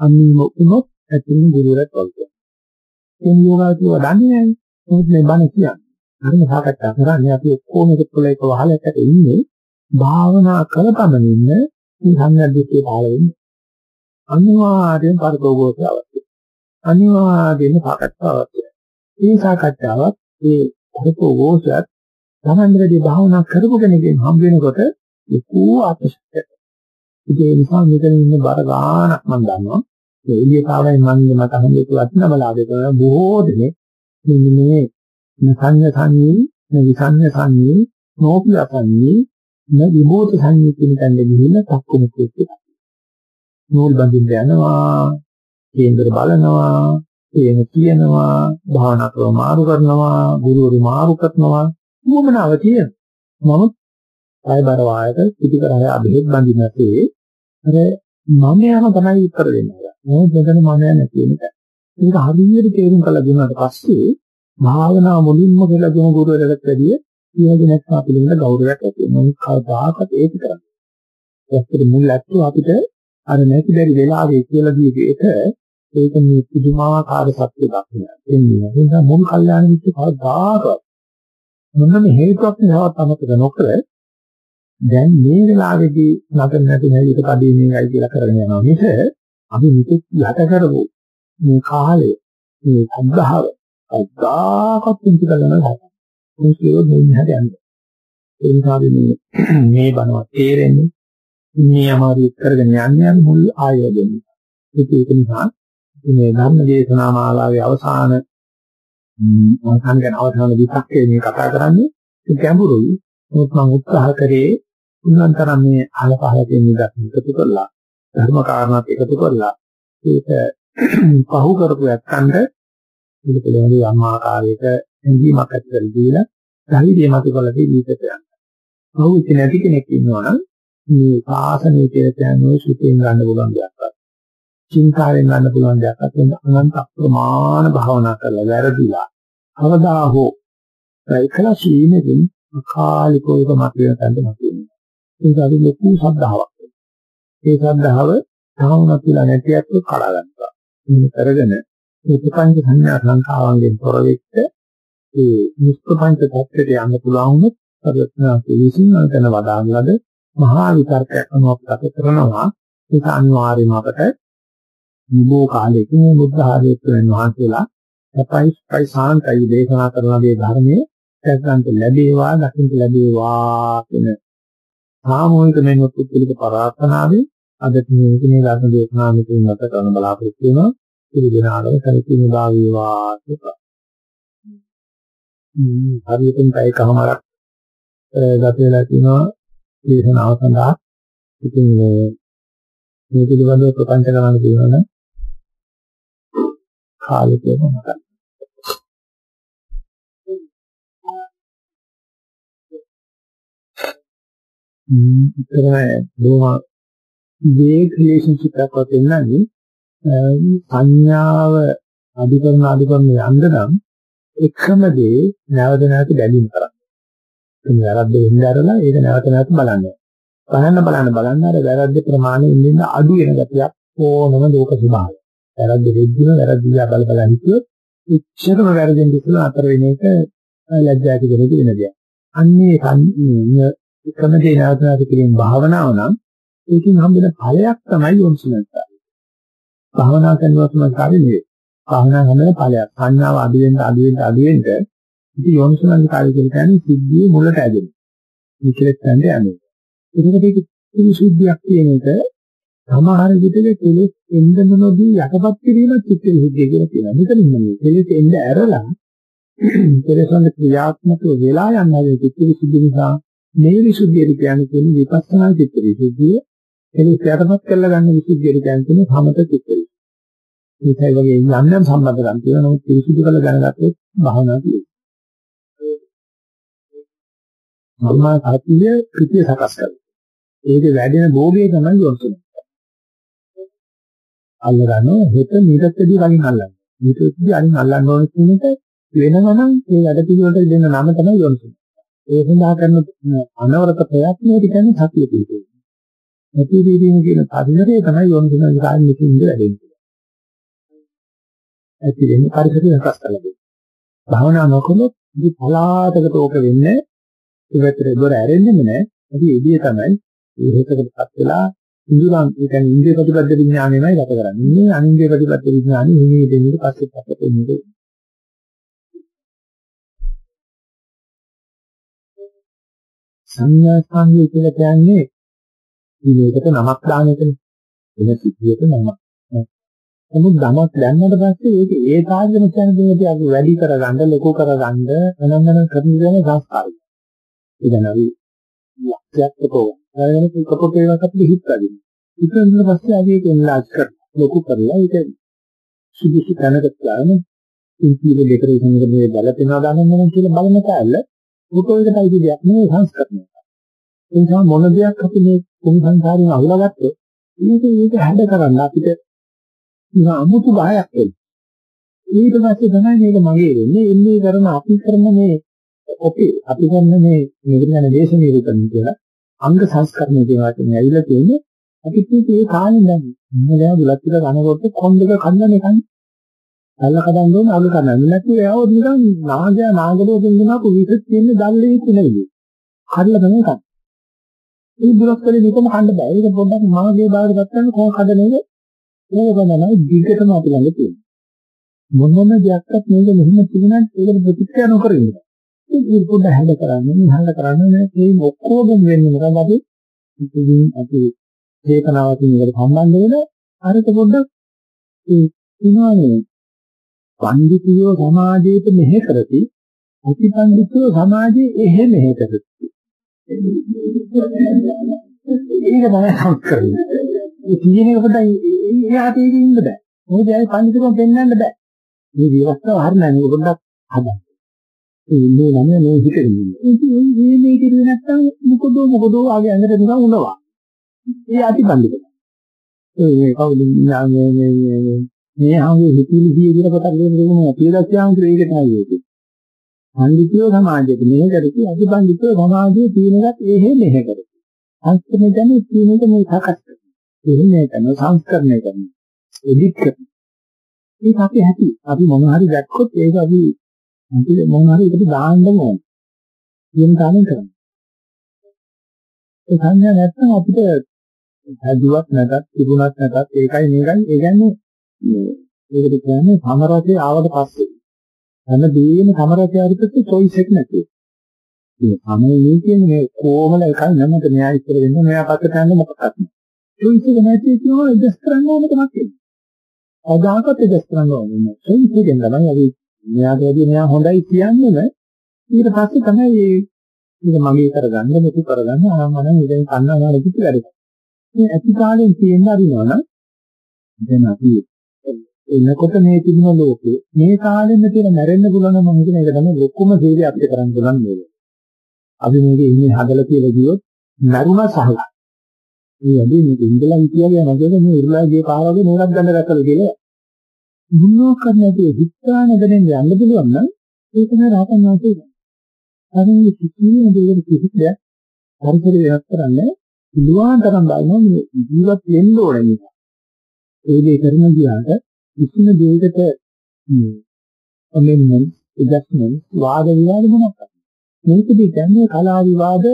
අනිම උනොත් ඇතුලින් ගුරුවරයෙක් වගේ. මේ යෝගාවචරය දන්නේ නැහැ. මොකද මේ බණ කියන්නේ. හරිම සාකච්ඡා කරන්නේ අපි ඔක්කොම එක තුළ එක වහලකට ඉන්නේ භාවනා කරපමණින් මේ සංඥාදිත්තේ පහළ වෙන්නේ. අනිවාර්යෙන් පරිකෝගෝසය අවශ්‍යයි. අනිවාර්යෙන් සාකච්ඡාව අවශ්‍යයි. මේ සාකච්ඡාවත් ඒ පරිකෝගෝසයත් තමන්දරදී භාවනා කරපු කෙනෙක්ගෙන් හම්බ වෙනකොට ලොකු ආත්මශක්තියක්. ඒ නිසා මෙතන ඉන්න බර ගානක් මම දන්නවා. ඒ එළියට ආවයි මම මට හම්බෙච්ච වටිනම ලාභය තමයි බොහෝ දෙනෙක් මෙන්න මේ සංඥා සංඤී විසංඥා සංඤී නෝපිය සංඤී න විභූත සංඤී කියන තැනදී ගිහිල්ලා තක්කුමුකුත් නූල් බඳින්න යනවා කේන්දර බලනවා කියන කියනවා භාවනා ක්‍රම මාරු කරනවා ගුරුවරු මාරු කරනවා මොමනාව තියෙන නමුත් ආයබර වායක පිටි කරහය අබෙහෙත් බඳින්නසේ අර මම යම තමයි උත්තර දෙන්නේ. මොකද මෙතන මම නැති වෙන එක. ඒක හරියට තේරුම් කරලා දුන්නාට පස්සේ භාවනා මුලින්ම කියලා දෙන ගුරුවරයෙක් වැඩිය කියනගෙන නැත්නම් පිළිඳ ගෞරවයක් ඇති වෙනවා. කවදාකවත් ඒක කරන්නේ. ඇත්තට මුල් ඇත්තෝ අපිට අර නැති බැරි වෙලාවේ කියලා දීපු එක ඒක මේ පුදුමාකාර සත්‍ය දක්නයක්. එන්නේ. ඒ නිසා මුල් කල්යාණ මිත්‍ර කවදාකවත් මොනම හේතුවක් නැවත් අමතක නොකර දැන් මේ වෙලාවේදී නතර නැති නැති කඩේ මේයි කියලා කරගෙන යනවා මිස අපි මෙතෙක් යට කරපු මේ කාලය මේ සද්ධාව අදාකත් පුංචි කරගෙන හදන්න. පුංචිව මෙන්න හදන්නේ. ඒ නිසා මේ මේ බණවත් තේරෙන්නේ මේ අමාරු කරගෙන යන්නේ මුල් ආයෝජනය. ඒක නිසා මේ ධර්ම දේශනා මාලාවේ අවසාන මම ගැන අවසාන විපක්කේ මේ කතා කරන්නේ ගැඹුරුයි. නමුත් මම උත්සාහ කරේ උන්වන්තරම් මේ අහල පහල තියෙන ඉඩක් එකතු කරලා ධර්ම කාරණාත් එකතු කරලා ඒක පහු කරපු යත්තන්ට මේක පිළිබඳව යම් ආකාරයක ඇඟීමක් ඇති කරලා දීලා ධෛර්යය මත කරලා දීවිතට යන්න. පහුවෙච්ච නැති කෙනෙක් ඉන්නවා නම් මේ සාසනයේ කියලා කියන්නේ සුතෙන් ගන්න පුළුවන් දෙයක්. චින්තාවෙන් ගන්න පුළුවන් දෙයක්. අතෙන් අනන්ත ප්‍රමාණ භාවනා කරලා වැරදිලා අවදා හෝ ඒකලා සීනෙකින් කාලිකෝක මත වෙන තැනට මත වෙනවා. ඒක අද ලොකු ශ්‍රද්ධාවක්. ඒ ශ්‍රද්ධාව තාවුණක් කියලා නැතිවත් කඩා ගන්නවා. මේ කරගෙන මේ ප්‍රපංච සංඥා සංඛාවන්ගෙන් තොර වෙච්ච ඒ නිෂ්ප්‍රපංච tattete යන්න පුළුවන් වුණොත් පරිත්‍යාසී විසින් අතන වදාන් ලද මහා විතර්කයක් අනුව ගත කරනවා. ඒක අනිවාර්යයෙන්ම අපට නිබෝ කාලයකින් බුද්ධ ආධිත්‍යයන් වහන්සේලා සපයි සපයි සාන්තයි දේශනා කරන මේ ධර්මයේ දැක්කන්ට ලැබේවා දකින්න ලැබේවා කියන සාමූහික මෙන්නොත් පිළික පරාර්ථනාවේ අද මේ මේ ධර්ම දේශනා මෙතන නැත කරන බලාපොරොත්තු වෙනවා. පිළිදෙනාලම සැලකීමේ භාවීවා කියලා. හරියටම පැයකමාරක් ගත වෙලා තිනවා දේශනාව සඳහා. ඉතින් මේ පිළිබඳව ප්‍රපංච කරන්න කියනවනේ කාලෙ කියනවා ඉතරයි බොහොම වේග රිලේෂන්ෂිප් එකක් වතෙන්නන්නේ සංඥාව අඩු කරන අඩු කරන යන්න නම් එකම දේ නැවත නැවත බැලීම කරන්න. ඒ වැරද්ද වෙන්න ඇරලා ඒක නැවත නැවත බලන්න. බලන්න බලන්න බලන්න අර වැරද්ද ප්‍රමාණය ඉන්න අඩු වෙන ගතියක් ඕනම ලෝක ස්වභාවය. වැරද්ද වෙද්දිම වැරද්දියා බල බල හිටියොත් එච්චරම වැරදෙන් ඉස්සලා අතර වෙන එක ලැජ්ජා ඇති කෙනෙක් වෙන දෙයක්. අන්නේ එකම දේ නැවත නැවත කිරීම භාවනාව නම් ඒකෙන් හම්බෙන ඵලයක් තමයි යොන්සුනන්ත. භාවනා කරනවා තමයි කාර්යය. භාවනා කරන ඵලයක්. සංඥාව අඩු වෙන අඩු වෙන අඩු වෙන ඉතින් යොන්සුනන්ත කාර්යය කියන්නේ සිද්ධියේ මුලට ඇදෙන. විකලෙත් යන්නේ යන්නේ. ඒකට ඒක සුද්ධියක් කියන එක සමහර විටක කෙලෙස් එන්න නොදී යටපත් කිරීම චිත්ත විසුද්ධිය කියලා කියනවා. මෙතන මේ කෙලෙස් එන්න ඇරලා කෙලෙස් වල ක්‍රියාත්මක වෙලා යන හැටි චිත්ත විසුද්ධිය නිසා මේ විසුද්ධිය කියන්නේ කියන්නේ විපස්සනා චිත්ත විසුද්ධිය. කෙලෙස් යටපත් කරලා ගන්න විසුද්ධිය කියන්නේ සමත චිත්ත විසුද්ධිය. ඒකයි වගේ යම් යම් සම්බන්ධකම් තියෙනවා. නමුත් විසුද්ධි කළ දැනගත්තොත් භාවනා කියනවා. මම සතිය කෘතිය සකස් කරනවා. ඒක වැඩෙන භෝගය තමයි යොන්සුනේ. අල්ල ගන්නවා හෙට මීටත්දී කලින් අල්ලන්න. මීටත්දී අරින් අල්ලන්න ඕනේ කියන එක වෙනවනම් ඒ වැඩ පිළිවෙලට දෙන්න නම තමයි යොන්සුන. ඒ සඳහා කරන අනවරත ප්‍රයත්නයේ කියන්නේ සතිය පිළිතුරු. නැති වීම කියන පරිසරය තමයි යොන්දුන විකාරණයකින් ඉඳ වැඩෙන්නේ. ඇති වෙන්නේ පරිසරය වෙනස් කරලා. භාවනා නොකළොත් මේ පලාතකට ඕක වෙන්නේ ඉවතර දොර ඇරෙන්නෙම නැහැ. අපි එළිය තමයි ඒකකටපත් වෙලා ඉඳුරන් ඒ කියන්නේ ඉන්ද්‍රිය ප්‍රතිපද විඥානයමයි ගත කරන්නේ. මේ අනින්ද්‍රිය ප්‍රතිපද විඥානෙ හිමී දෙන්නේ පස්සේ පස්සට එන්නේ. සංඥා සංඥා කියලා කියන්නේ මේකට නමක් දාන එකනේ. එන සිද්ධියට නමක්. නමුත් ධමයක් දැන්නට පස්සේ ඒක ඒ කාර්යම කියන දේ අපි වැඩි කරගන්න ලොකු කරගන්න අනන්තන කරන දේ සංස්කාරය. ඒ කියන්නේ අපි ලක්ෂයක් තකෝ. අරගෙන කපොට ඒවාක් අපිට හිත ගන්න. හිතෙන් පස්සේ අපි ඒක එන්ලාජ් කරලා ලොකු කරලා ඒක සුදුසු තැනකට දාන ඉන්පීල ඩෙකරේෂන් එක මේ බලපෙනවා ගන්න කියලා බලන කාලේ උපෝයකට අයිති දෙයක් නෙවෙයි සංස්කරණය. ඒ නිසා මොන දෙයක් අපි මේ කුණු සංසාරයෙන් අහුලාගත්තේ ඒක ඒක හැඩ කරන්න අපිට නිකන් අමුතු බායක් එන්නේ. ඊට පස්සේ තමයි මේක මගේ වෙන්නේ. එන්නේ කරන අපි කරන මේ ඔපි අපි කරන මේ නිගමන දේශනීය රූපන් කියලා අංග සංස්කරණය කියන වචනේ ඇවිල්ලා තියෙන්නේ අපිත් මේ කාලෙන් දැන් මොනවා බුලත් ටික කනකොට කොන් දෙක කන්න එකයි. අල්ල කඩන්න ඕන අලු කන්න. නැත්නම් ඒව නිකන් නාගයා නාගලෝ දෙන්නා කුවිසෙත් තියෙන දැල්ලේ තියෙන හරිලා තමයි කන්නේ. මේ බුලත් වලින් නිකම කන්න බෑ. ඒක පොඩ්ඩක් මාගේ බාහිර ගත්තම කොහොම කඩන්නේ ඒක තමයි දිගටම අපි ළඟ තියෙන්නේ. මොනම දෙයක්වත් මේක මෙහෙම තිබුණාට ඒකට ප්‍රතික්‍රියා නොකර ඉන්න. ඒක පොඩ්ඩ හැද කරන්නේ, නිහඬ කරන්නේ මේ ඔක්කොගෙම වෙන්නේ මොකද අපි ඉතින් අපි චේතනාවකින් ඒකට සම්බන්ධ වෙන අරක පොඩ්ඩක් ඒ ඉනානේ පඬිතුයෝ සමාජයට මෙහෙ කරති අතිපඬිතුයෝ සමාජයේ එහෙ මෙහෙ කරති. ඒක තමයි සංස්කරණය. ඒ තියෙන එක පොඩ්ඩක් එයාට ඒක ඉන්න බෑ. මොකද ඒ පඬිතුකම් පෙන්වන්න බෑ. මේ විවස්ථාව හරියන්නේ මේක පොඩ්ඩක් හදන්න. ඒ මේ ළමයා මේ හිතේ ඉන්නේ. මේ මේ කිරුවේ නැත්තම් මොකද මොකද ආගේ ඇඟට නිකන් උනවා. ඒ අතිපඬිතුක. ඒ කවුද මේ මේ මේ මේ ආගේ හිතිලි කිය කියන කොට දෙන්න දෙන්නේ පියදස්යාම් කියන එක තමයි ඒක. පඬිතුයෝ සමාජයේ මෙහෙ කරති අතිපඬිතුයෝ සමාජයේ තියෙන එකත් එහෙ මෙහෙ කරති. අන්තිමට දැන් තියෙන එක මේ සකස් එහෙම කරන සංස්කරණය කරනවා. එඩිට් කරනවා. ඒක අපි ඇති. අපි මොන හරි දැක්කොත් ඒක අපි අපි මොන හරි එකට දාන්න ඕන. කියන කාරණේ කරනවා. ඒ සංඥා නැත්නම් අපිට හැදුවත් නැතත් තිබුණත් නැතත් ඒකයි මේකයි ඒ කියන්නේ මේකට කියන්නේ සමරතේ ආවට පස්සේ හැම දෙයක්ම සමරතේ ආරිපස්සේ choice එක නැති. මේ සමයේ කියන්නේ මේ කොහොමද එකයි නැමත මෙයා ඉස්සර වෙන්න මෙයා පස්සට යන්න මොකක්ද choice එක නැති කියනවා ඇඩ්ජස්ට් කරන්න ඕන තමයි කියන්නේ. අදාහකට ඇඩ්ජස්ට් කරන්න ඕනේ නෑ. choice එකෙන් තමයි අපි මෙයාට වැඩි මෙයා හොඳයි කියන්නේම ඊට පස්සේ තමයි මේක මගේ කරගන්න මෙතු කරගන්න ආමනම් ඉතින් කන්නාමාල කිසි වැඩ. මේ ඇති කාලෙන් තියෙන්න අරිනවනම් දැන් අපි එනකොට මේ තිබුණ ලෝකේ මේ කාලෙන්න තියෙන මැරෙන්න පුළුවන් මම හිතන එක තමයි ලොකුම සීලය අපිට කරන්න පුළුවන් නේද. අපි මේකේ ඉන්නේ හදලා කියලා කිව්වොත් මරුණා සහල. මේ වැඩි මේක ඉඳලා හිටියගේ නැගගෙන මේ ඉරුලා ගිය පාරවගේ නෝනක් ගන්න දැක්කද කියලා. මොනවා කරන්නද හිතාන දෙන්නේ යන්න පුළුවන් නම් ඒක නෑ රහතන් වහන්සේ. අර මේ කිසිම දෙයක කිසි දෙයක් පරිසරය වෙනස් කරන්නේ පුළුවන් තරම් බලනවා මේ ජීවත් වෙන්න ඕන නිසා. ඒ දේ කරන ගියාට කිසිම දෙයකට amendment adjustment වාද විවාද මොනක්ද? මේකදී කියන්නේ කලා විවාද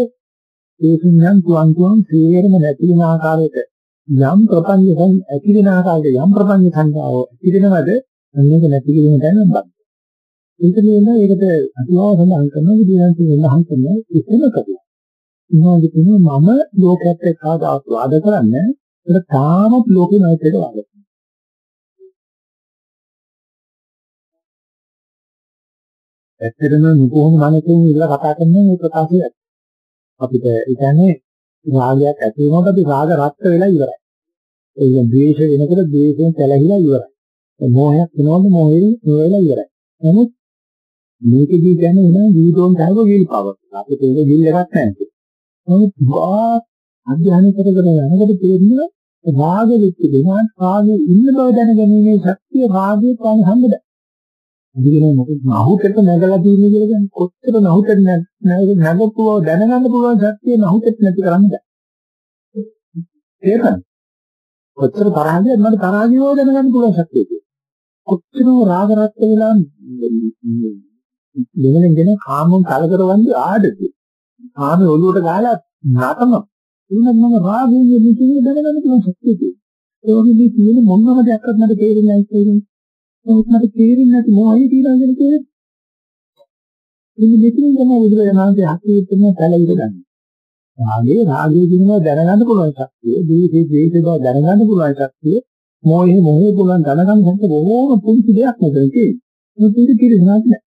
ඒකින්නම් තුන් තුන් සීරම නැති වෙන ආකාරයට යම් ප්‍රපංචයන් ඇති වෙන ආකාරයට යම් ප්‍රපංච සංඛාව ඇති වෙනවද මේක නැති කියන තැන බද්ද. ඒක නේද ඒකට අතිවාව සඳහන් කරන විදිහට සඳහන් කරන ඉස්සෙම කරුවා. ඉන්නවාද කියන්නේ මම ලෝකයට එක්ක වාද කරන්නේ ඒක තාමත් ලෝකේ නැතිද වාද කරනවා. ඇත්තටම නුකොහොම මනසෙන් ඉඳලා කතා කරන මේ ප්‍රකාශය අපිට ඒ කියන්නේ රාගයක් ඇති වෙනකොට අපි රාග රත් වෙලා ඉවරයි. ඒ කියන්නේ ද්වේෂ වෙනකොට ද්වේෂයෙන් පැලහිලා ඉවරයි. මෝහයක් වෙනකොට මෝහයෙන් නොවෙලා ඉවරයි. නමුත් මේකදී කියන්නේ එන ජීවිතෝන් තහව ගිල් පව. අපිට ඒක ගිල් එකක් නැහැ. නමුත් ගා අධ්‍යයනය කරගෙන යනකොට තේරෙනවා රාග විච්ච දෙනාන් රාගේ ඉන්න බව දැනගැනීමේ ශක්තිය රාගයේ තන හම්බද. ඉතින් මොකද නහුතට නැගලා තියෙන්නේ කියලා කියන්නේ කොච්චර නහුතට නැගපුව දැනගන්න පුළුවන් ශක්තිය නහුතට නැති කරන්නේ. තේරෙනවද? කොච්චර තරහද මට තරහදීව දැනගන්න පුළුවන් ශක්තිය තියෙනවා. කොච්චර රාග රත් වෙලා දෙවෙනෙන් දෙන කාමෙන් කලකරවන්නේ ආඩද. කාමේ ඔළුවට ගහලා නටන. එන්නත් මම රාගයෙන් නිකුත් දැනගන්න පුළුවන් ශක්තිය තියෙනවා. ඒ වගේ තියෙන මොනම දෙයක්වත් මට තේරෙන්නේ නැහැ කියන්නේ. ඒක මට තේරෙන්නේ නැති මොහොතේ තියෙනවා කියන තේරෙන්නේ. ඉතින් මෙතනින් තමයි බුදුරජාණන්ගේ හකීකත වෙන පැලිර ගන්න. රාගේ රාගේ කියනවා දැනගන්න පුළුවන් ශක්තිය, දීසේ දීසේ බව දැනගන්න පුළුවන් ශක්තිය, මොහේ මොහේ පුළුවන් දැනගන්න හැම බොහෝම පුංචි දෙයක් මෙතන තියෙන්නේ. මේක පිළිගන්නත් නැහැ.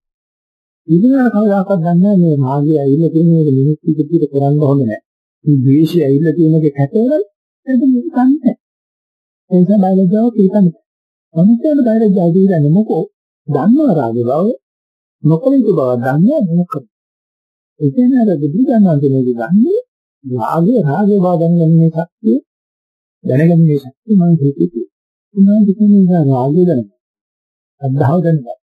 ඉතින් කවදාකවත් දන්නේ මේ රාගේ ඇවිල්ලා තියෙන එක මිනිස්සු පිටිට කරන්න හොඳ නැහැ. මේ ද්වේෂය ඇවිල්ලා තියෙන එක කැටවල ඒක නිකන්නේ. ඒ නිසා බයලජාව පිළිගන්නේ. අනිත්‍යම බයලජාව දිරන්නේ මොකෝ? දන්නව රාගේ බව නොකලිත බව දන්නේ මොකද? ඒ කියන්නේ අර බුදුදන්වන්සේ මේක ගන්නේ රාගේ රාගේ බව දැනගන්නේ ශක්තිය දැනගන්නේ ශක්තිය මම හිතුවේ. උනාට කියන්නේ රාගේ දැනගන්න. අද්ධාව දැනගන්න.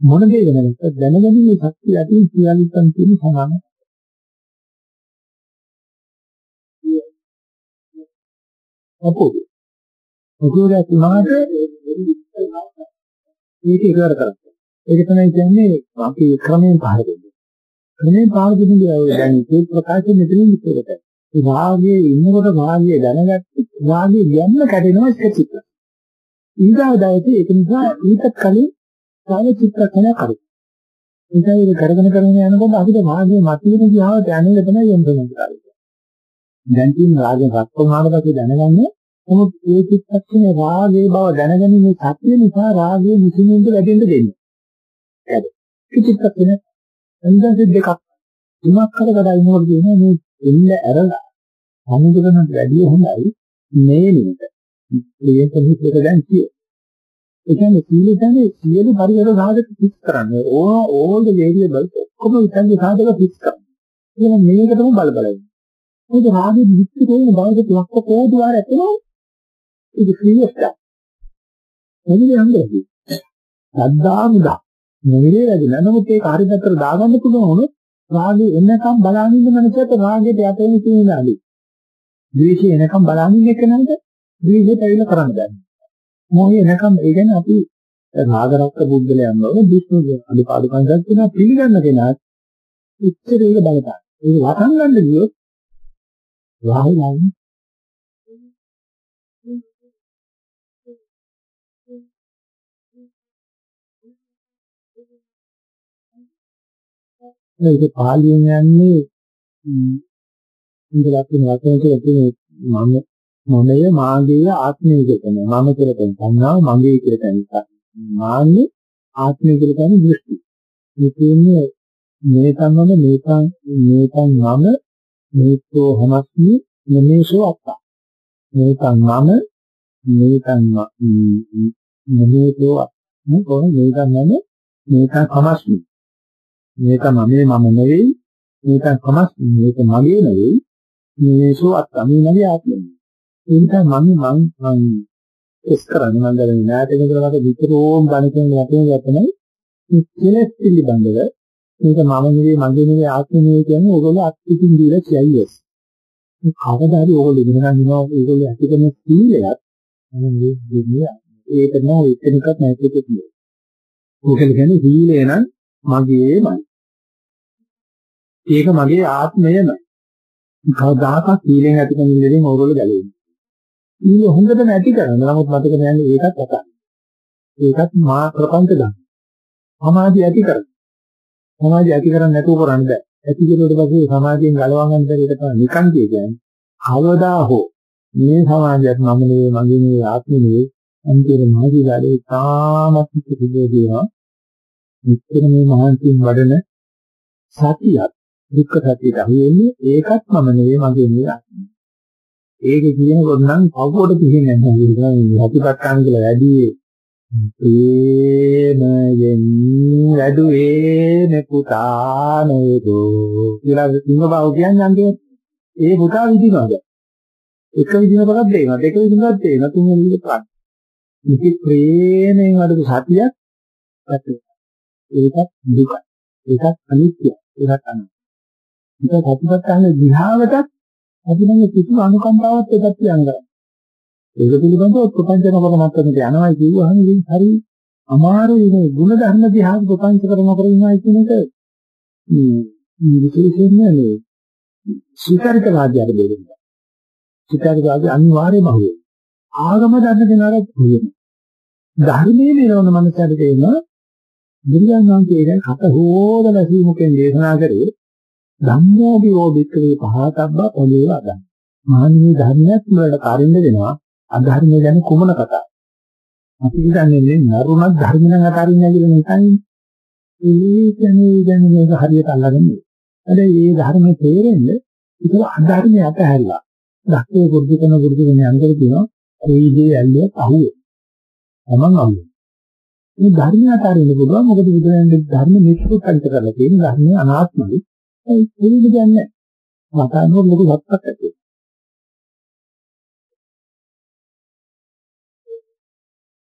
මොන දේ දැනගත්තත් දැනගන්නේ ශක්තිය ඇතින් සියල්ලන් තියෙන සමාන. අපෝ. ඔකෝරේ තුනට මේක ඉවර කරා. ඒක තමයි කියන්නේ අපි ක්‍රමයෙන් පහර දෙන්නේ. ක්‍රමයෙන් පහර දෙන්නේ දැන් මේ ප්‍රකාශය මෙතනින් ඉස්සරට. රාගයේ ඉන්නකොට රාගයේ දැනගත්ත රාගයේ යන්න කැඩෙනවා එක චිත්ත. ඊගාව දවසේ ඒක නිසා ඊට කලින් කාය චිත්තකන කරේ. ඒකයි කරගෙන කරගෙන යනකොට අපිට රාගයේ මතුවෙන දිහාවට යන්නේ තමයි යොමුන කරන්නේ. දැන් තියෙන රාගයෙන් රත් වුණාට පස්සේ දැනගන්නේ නමුත් ඒ චිත්තක්ෂණේ රාගයේ බව දැනගැනීමේ සත්‍ය නිසා රාගයේ නිසින්ින්ද වැඩෙන්න දෙන්නේ. ඇද. චිත්තක්ෂණ අන්දස දෙකක් තුනක් කර කඩ ඉන්නකොට කියනවා මේ එන්න ඇරලා අනුගමනට වැඩිය හොඳයි මේ නිමිත. මේක හිතේක දැන් කිය. ඒ කියන්නේ සීල දැනේ සියලු පරිවර සාධක පිට කරන්නේ. ඕ all the variables ඔක්කොම ඉතින්ගේ සාධක පිට කරන්නේ. එහෙනම් මේකටම බල බල ඉන්න. මොකද රාගෙ විස්තර කරන බවද ලක්ක කෝඩ් වාර ඇතුළේ ඒක ක්‍රියස්ත. එන්නේ යන්නේ. සද්දාමුදා. මොලේ වැඩිලා නමුත් ඒක හරි පැත්තට දාගන්න පුළුවන් වුණොත් රාගෙ එනකම් බලන් ඉන්න මනසට රාගෙට යට වෙන තියෙනවාලු. ද්වේෂය එනකම් බලන් ඉන්න එකනන්ද ද්වේෂයට ඇවිල්ලා කරන්න බෑ. මොහේ එනකම් ඒ කියන්නේ අපි රාගරක්ක බුද්ධලයන් වල දුෂ්ණ අනුපාදුකම් ගන්න පිළිගන්න කෙනා ඉච්ඡර ඒක බලපාන. ඒක වටන් ගන්න ගියොත් රාහුලන් ඒක පාලියෙන් යන්නේ ඉඳලා තියෙන වචන ටික තියෙන මම මමය මාගේ ආත්මය කියන මම කියලා කියන සංඥාව මගේ කියලා කියන එක. මාන්නේ ආත්මය කියලා කියන දෘෂ්ටි. මේ කියන්නේ මේකන් මම මේකන් මේකන් මම මේකෝ හමස්මි නමේසෝ අත්තා. මේකන් මම මේකන් නමේසෝ මොකෝ මේකන් මම මේකන් හමස්මි මේක මමේ මම නෙවෙයි. මේක කොමස් මේක මගේ නෙවෙයි. මේසෝ අත්මි මගේ ආත්මය ඒ නිසා මම මං මං එස් කරන්නේ මම දැන් නෑට ඉඳලා මට විතරෝම් බණකින් යටින් යතනයි මේ කෙලෙස් පිළිබඳව මේක මම නෙවෙයි මගේ නෙවෙයි ආත්මය නෙවෙයි කියන්නේ ඕගොල්ලෝ අත්විඳින් දීලා කියයි එස් මේ කවදා හරි ඕගොල්ලෝ ඉගෙන ගන්න ඉනවා ඒගොල්ලෝ ඇති කරන සීලයක් මේ දෙන්නේ ඒක නෝ එතනකත් නැති දෙයක්. ඕකල කියන්නේ. සීලය නම් මගේමයි. ඒක මගේ ආත්මයම. කවදාකවත් සීලෙන් ඇති කරන ඉඳලින් ඕගොල්ලෝ ගැලවෙන්නේ. සීල හොඳට නැති කරන නමුත් මතක තියාගන්න ඒකත් අතන. ඒකත් මා ප්‍රපංච ගන්න. සමාධිය ඇති කරගන්න. සමාධිය ඇති කරන්නේ නැතුව කරන්න බෑ. ඇති කෙරුවට පස්සේ සමාධියෙන් ගලවා ගන්න බැරි එක තමයි නිකන් කියන්නේ. කවදා හෝ මේ සමාධියත් මම නෙවෙයි මගේ නෙවෙයි ආත්මෙ නෙවෙයි අන්තිම මාර්ගය තාමත් පිළිදෙනවා. මෙච්චර මේ මහන්සියෙන් වඩන සතියක් දුක්ඛ සත්‍යයට අහු වෙන්නේ ඒකත් මම නෙවෙයි මගේ නෙවෙයි. ඒක කියනකොට නම් කවුරුද කියන්නේ නැහැ. හතිපත්තාන් කියලා වැඩි ප්‍රේමයෙන් වැඩුවේ නෙපුතා නේදෝ කියලා සිංහ බව කියන්නේ අන්තිම ඒ පුතා විදිනවද? එක විදිනකටත් දෙනවා දෙක විදිනකටත් දෙනවා තුන් විදිනකට පාන. මේක ප්‍රේමයෙන් වඩපු සතියක් ඇති. ඒකත් දුක. ඒකත් අනිත්‍යයි. ඒකත් අනිත්‍යයි. ඒක සතිපට්ඨාන දිහාවටත් අපි නම් කිසිම අනුකම්පාවක් දෙකක් තියන්නේ. ඒක පිළිබඳව ප්‍රපංච කරන මට්ටමට යනවා කියුවහම ඉතින් හරි අමාරුයි මේ ಗುಣ ධර්ම දිහා ප්‍රපංච කරන කර ඉන්නවා කියන එක මේ විශේෂයෙන්ම මේ ස්වීකාරිත වාදයට දෙන්නේ. ස්වීකාරිත වාදය අනිවාර්යයෙන්ම අහුවේ. ආගම දන්න කෙනාට හුවෙන. ධර්මයේ නිරවන මනසට තේන බුදුන් වහන්සේ දැන් හත හොදලා සීමුකෙන් දේශනා කරේ ධම්මෝපි වෝදික්කේ පහතබ්බ ඔලියව අදන්. මානවී ධර්මයක් වලට කාරින්න දෙනවා අධර්මය ගැන කුමන කතාවක්. අපි හිතන්නේ නරුණක් ධර්ම නම් අතාරින්න කියලා නිකන් ඒ කියන්නේ දැන් මේක හරියට අල්ලගෙන ඉන්නේ. හැබැයි මේ ධර්මයේ තේරෙන්නේ ඒක අධර්මයට ඇහැරිලා. ධක්කේ කුරුදු කරන කුරුදු කරන යන්තර කියනවා කොයි දේ ඇල්ලුවත් අහුවේ. තමන් අහුවේ. මේ ධර්මය අතාරින්න පුළුවන් මොකද බුදුරජාණන් ධර්ම නිශ්චිත කරලා තියෙන ධර්මය අනාත්මයි. ඒ කියන්නේ නැහැ. මට අනුව ලොකු සත්‍යක් ඇති.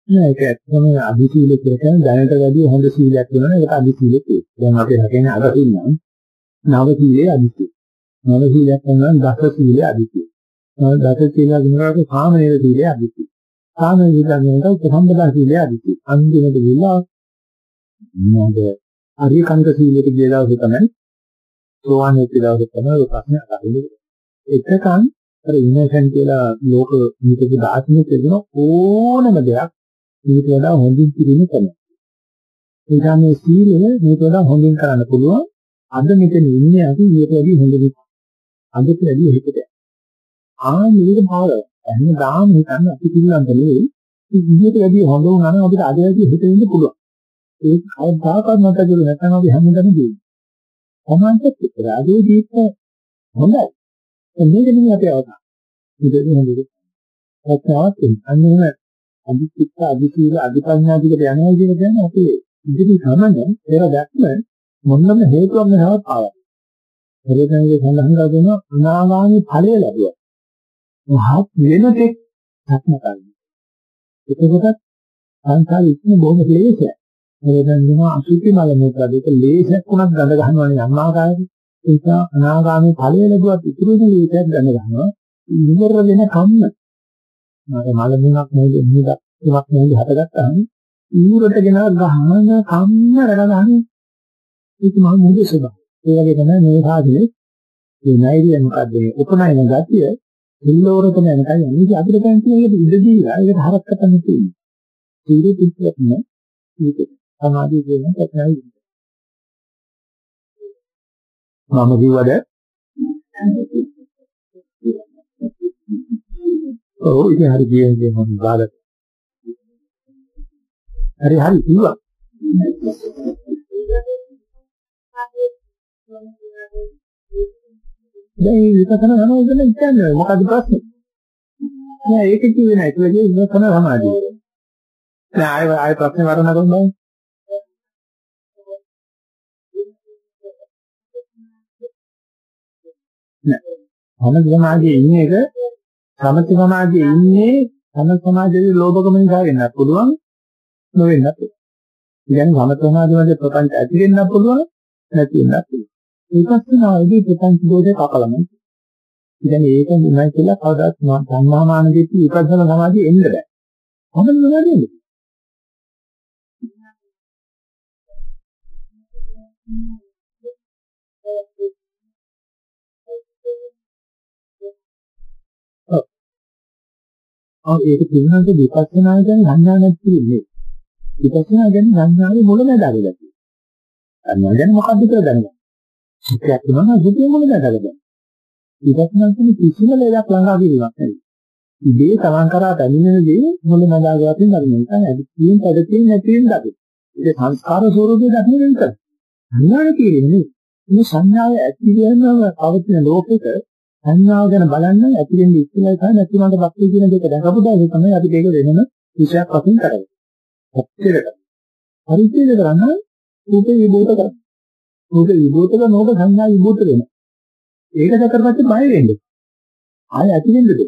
නෑ ඒක ඇත්තම අදි සීල කියලා කියන්නේ දැනට වැඩි හොඳ සීලයක් වෙනවා ඒකට අදි සීලෙ තියෙනවා. දැන් අපි හකෙන්නේ අද ඉන්නම් නව සීලේ අදි සීල. නව සීලයක් වෙනවා දස සීලේ අදි සීල. දස සීල ගුණරක සාමනීය සීලේ අදි සීල. සාමනීය සීලෙන්ට උපසම්පදා සීලේ අදි සීල. අන්තිමට ගිහිල්ලා මොනද අරියකන්ත සීලෙට ගිය දවසේ තමයි සෝවාන් වෙච්ච දවසේ තමයි ඔය ප්‍රශ්නේ අහන්නේ. එකකන් අර ඉනසන් කියලා ලෝක නීතික දාර්ශනික කියන ඕනම දෙයක් ඊට වඩා හොඳින් කිරීම තමයි. ඒ කියන්නේ සීලය මේක වඩා හොඳින් කරන්න පුළුවන්. අද මෙතන ඉන්නේ අපි ඊට වැඩි හොඳින් අදට වැඩි හිතට. ආ මේක භාවය. එහෙනම් ගාම හිතන්න අපි පිළිගන්න නෙවෙයි. ඊට වැඩි හොඳ වුණා නම් අපිට අද වැඩි හිත වෙන්න පුළුවන්. ඒක කවදාකවත් නැත කියලා නැත්නම් අපි හැමදේම දෙන්නේ. සමාන්තත් එක්ක ආදී දීප හොඳයි. මේක නෙමෙයි අපේ අවසාන. ඉතින් හොඳයි. ඔක්කොවත් අන්නේ අදිචිත්ත අදිශීල අදිපඤ්ඤාදිකට යනවා කියන කියන්නේ අපි ඉදිරි සමන ඒව දැක්ම මොන්නම හේතුවක් නැවත ආවා. පරිදන්නේ සඳහන් කරගෙන අනාගාමී ඵලය ලැබුවා. මහත් වෙන තෙක් සත්‍යකයි. එතකොට සංසාරේ ඉන්න බොහොම ක්ලේශය. පරිදන්නේ අසුචි මල මුත්‍රා දෙක ලේෂයක් උනක් ගඳ ගන්නවනේ අම්මාකාරයි. ඒ නිසා අනාගාමී ඵලය ලැබුවත් ඉතුරු ලේෂයක් ගඳ ගන්නවා. ඉවර වෙන කම්ම මල මුණක් නේද මුණක් තුනක් නේද හටගත්තාම ඌරට ගෙන ගහන කම්ම රැඳගහන ඒක මහ මුදේ ස්වභාවය. ඒ වගේ තමයි මේ සාධනේ මේ නෛර්ය මොකද්ද මේ උපනයන ගතිය සිල්ලෝරතම යනකම් යන්නේ අපිට දැන් තියෙන ඉඳ දීලා ඒකට හරක් කරන්න තියෙනවා. සීල පිටුවක් නේ ඒක සමාධිය කියන කතාවයි. මම කිව්වද ඔව් ඉතින් හරි කියන්නේ මම බාලක. හරි හරි කිව්වා. දැන් විපස්සනා සමාධිය ගැන කියන්නේ මොකද්ද ප්‍රශ්නේ? නෑ ඒක කිව්වේ නෑ ඒක ලගේ විපස්සනා සමාධිය. නෑ ආයෙ ආයෙ ප්‍රශ්නේ වරණ නෑ. මොන සමාධියේ ඉන්නේ එක සමථ සමාධියේ ඉන්නේ සමථ සමාධියේ ලෝභකම නිසා වෙන්නත් පුළුවන් නොවෙන්නත් පුළුවන්. කියන්නේ සමථ සමාධියේ ප්‍රපංච ඇති වෙන්නත් පුළුවන් නැති වෙන්නත් පුළුවන්. ඒකස්නාවේදී ප්‍රපංච දෝෂේ කපලම. ඉතින් ඒක උනායි කියලා කවදාත් සම්මාමාන දෙති විපස්සනා සමාධිය එන්න බෑ. කොහොමද නේද? ආ ඒක පිළිබඳ විපස්සනා ගැන සංඥා නැති ඉන්නේ. විපස්සනා ගැන සංඥාවේ මුල නඩගලා තියෙනවා. සංඥා ගැන මොකද්ද කියලා දැනගන්න. සුඛයක් වෙනවා සුඛය මුල නඩගලා. විපස්සනා කියන්නේ කිසිම ලේයක් ළඟා කිරීමක් නෙවෙයි. ඉදී තමන් කරා පැමිණෙන දේ මුල නඩගලා තියෙන ධර්ම නිසා ඇති තියෙන පදතියෙන් නැති වෙන දකි. ඒක සංස්කාර ස්වරූපයේ දකින්න වෙනක. සංඥා කියන්නේ මේ සංඥාව ඇති වෙනම පවතින ලෝකෙක සංඥාව ගැන බලන්න ඇති වෙන්නේ ඉස්සෙල්ලා තමයි නැති වුණාට පස්සේ කියන දෙක දැකපු දාසේ තමයි අපි මේක වෙනම විශයක් වශයෙන් කරන්නේ. ඔක්කොලට. පරිච්ඡේද කරන්න රූපේ විභූත කරන්න. රූපේ විභූත කරනකොට සංඥා විභූත වෙනවා. ඒක දැකපස්සේ බය වෙන්නේ. ආයෙ ඇති වෙන්නද?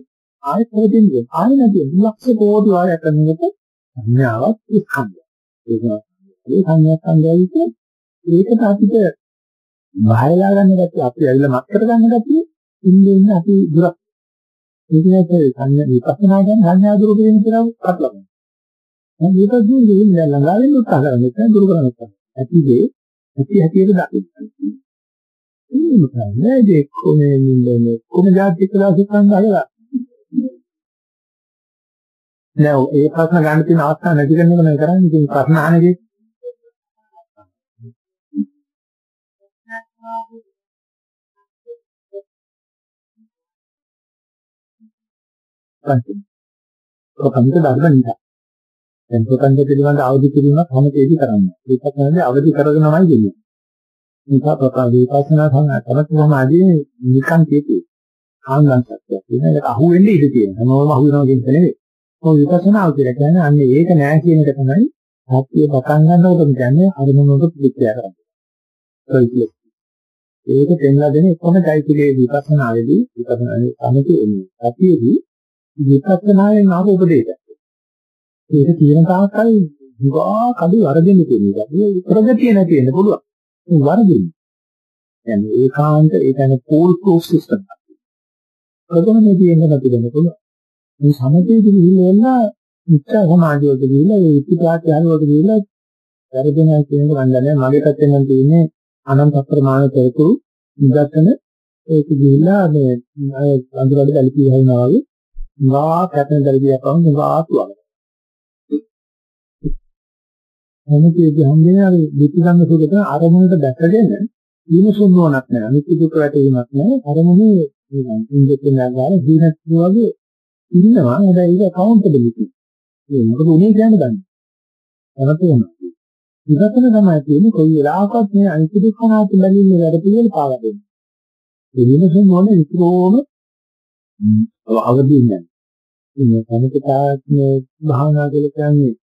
ආයෙ පොදින්ද? ආයෙ නැති ලක්ෂ කෝටි වාරයක් කරනකොට සංඥාවක් ස්කන්ධය. ඒක ඒ සංඥා ස්කන්ධයයි ඒකට අපිට බයලා ගන්න ගැතිය අපි ඇවිල්ලා මත් කර ගන්න ගැතිය ඉන්නේ ඉන්නේ අපි දුරක් ඒක නැත්නම් සංඥා විපස්සනා ගැන සංඥා දුරු කිරීම කියලා කටලමු. දැන් මේක දුන්නේ ඉන්නේ ළඟා වෙන්න උත්සාහ කරන්නේ නැහැ දුරු කරන්න උත්සාහ. ඇතිදී ඇති හැටියට දකින්න. මේ මොකක්ද මේ කොමේ නින්නේ කොම જાති කියලා සිතන්න හදලා. නෑ ඒ ප්‍රශ්න ගන්න තියෙන අවස්ථාව නැති කරන එක නෙවෙයි කරන්නේ. ඉතින් ප්‍රශ්න අහන්නේ පස්සේ. ඔකමිට ධර්ම නිසා. දැන් ප්‍රකන්ද පිළිබඳ අවදි කිරීමක් හැමතේදී කරන්නේ. ඒකත් නැන්නේ අවදි කරගෙනමයි දෙන්නේ. නිසා ප්‍රකන්ද විපස්සනා තමයි සමාධියේ නිකන් කියති. ආංගන්සත්ය. ඒක අහුවෙන්නේ ඉඳී තියෙන. හැමෝම අහු වෙනවා කියන එක නෙවෙයි. ඔය විපස්සනාව කියලා කියන්නේ අන්නේ ඒක නෑ කියන එක තමයි සත්‍ය පටන් ගන්නකොට කියන්නේ අරමුණකට පිළිච්චය කරන්නේ. ඒක පෙන්ලා දෙන එකම চৈতසිකයේ විපස්සනාවේදී විපස්සනාවේ සමතේ එන්නේ. සතියේදී විපස්සනායෙන් ආපු උපදේශය. ඒක තියෙන තාක්කල් විවා කඩු වරදින්න තියෙනවා. ඒ ප්‍රගතිය නැති වෙන්න පුළුවන්. වරදින්න. දැන් ඒකාන්ත ඒ කියන්නේ කෝල් ප්‍රූෆ් සිස්ටම් එකක්. ප්‍රගමනේ තියෙන නැති වෙන්න පුළුවන්. මේ සමතේදී ගිහිල්ලා මිත්‍යා සමාධියට ගිහිල්ලා ඒ ඉතිපාත් යනකොට ගිහිල්ලා වරදින කියන ගන්නේ මගේ පැත්තෙන් නම් තියෙන්නේ අනන්ත ප්‍රමාණ කෙරෙකු නිදර්ශන ඒක ගිහිල්ලා මේ අඳුරට ගලපී වහිනවා වගේ වා පැතන දැලිපියක් වගේ වාතුවක් මොනකේදී හම්බෙන්නේ අර විපිසංග සුදුක අරමුණට දැකගෙන විමසුම් නොනක් නෑ. අනිත්‍ය දුක වැටීමක් නෑ. අරමුණේ ඉන්දෙන් ගාන දීනත් වගේ ඉන්නවා. හැබැයි ඒක කවුන්ටබිලිටි ඒ මොකද උනේ කියන්නේ දන්නේ අනතු වෙනවා විගතන තමයි තියෙන්නේ කොයි වෙලාවකත් මේ අනිත්‍ය දුක්ඛ නාති බැලින්නේ වැඩ පිළිවෙල පාවා දෙන්නේ. ඒ විමසුම් නොන විතරෝම අවදි ඉන්නේ ඉන්නේ සමිතාත්මේ භාවනා කියලා කියන්නේ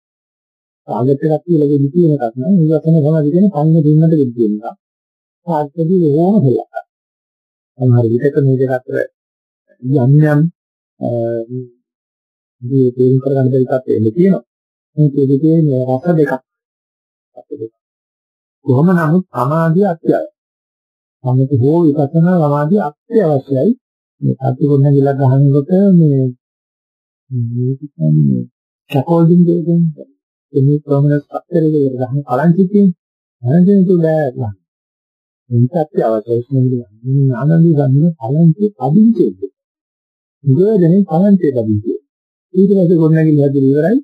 ආගත එකක් කියලා දෙවි කියන එකක් නෑ. මේ වචන තමයි කියන්නේ පන්න දෙන්නට දෙවි කියන එක. ආර්ථදී ඕම හොලක්. සමහර විටක මේ දෙක අතර යම් යම් මේ තේරුම් කරගන්න බැරි තත්ත්වෙ එන්න තියෙනවා. මේ දෙකේ මේ රස දෙකක්. කොහොම නමුත් සමාධිය අත්‍යවශ්‍යයි. සම්මත හෝ විපස්සනා සමාධිය අත්‍යවශ්‍යයි. මේ සත්‍ය ගොන්න කියලා ගහනකොට මේ මේ කියන්නේ චකෝල්ඩින් දෙන්නේ එනි ප්‍රමණ සත්‍යරේ ගන්න කලංචි තියෙන අනන්තේ තුඩ මේකත් අවශ්‍යයි කියන්නේ? ආනන්දි ගන්න කලංචි අදින්චේ ඉතින් කලංචේ අදින්චේ ඊට පස්සේ ගොන්නගිලි හදලා ඉවරයි.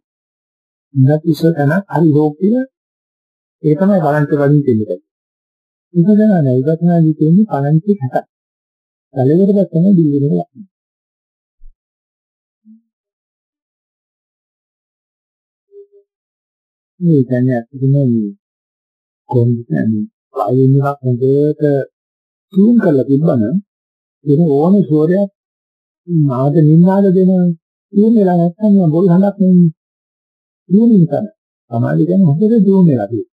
ඉන්නත් ඉස්සර තන හරි හොක් කියලා ඒ තමයි කලංචි වලින් කියන්නේ ඒක තමයි නෑ ඉවතනදී තියෙන්නේ කලංචි 60 කලෙකට තමයි දිවිදෙන ලක්ෂණ මේ කියන්නේ ඇත්තටම මේ කොහොමද කියන්නේ. වයින් එකක් හොඳට ටියුන් කරලා තිබ්බනම් ඒක ඕනේ සෝරයක් නාද නින්නාද දෙන ටියුන් වෙලා නැත්නම් මම බොල් හඳක් නෙන්නේ ටියුනින් කරන. සමාධි කියන්නේ හොඳට ටියුන් වෙලා තියෙන්නේ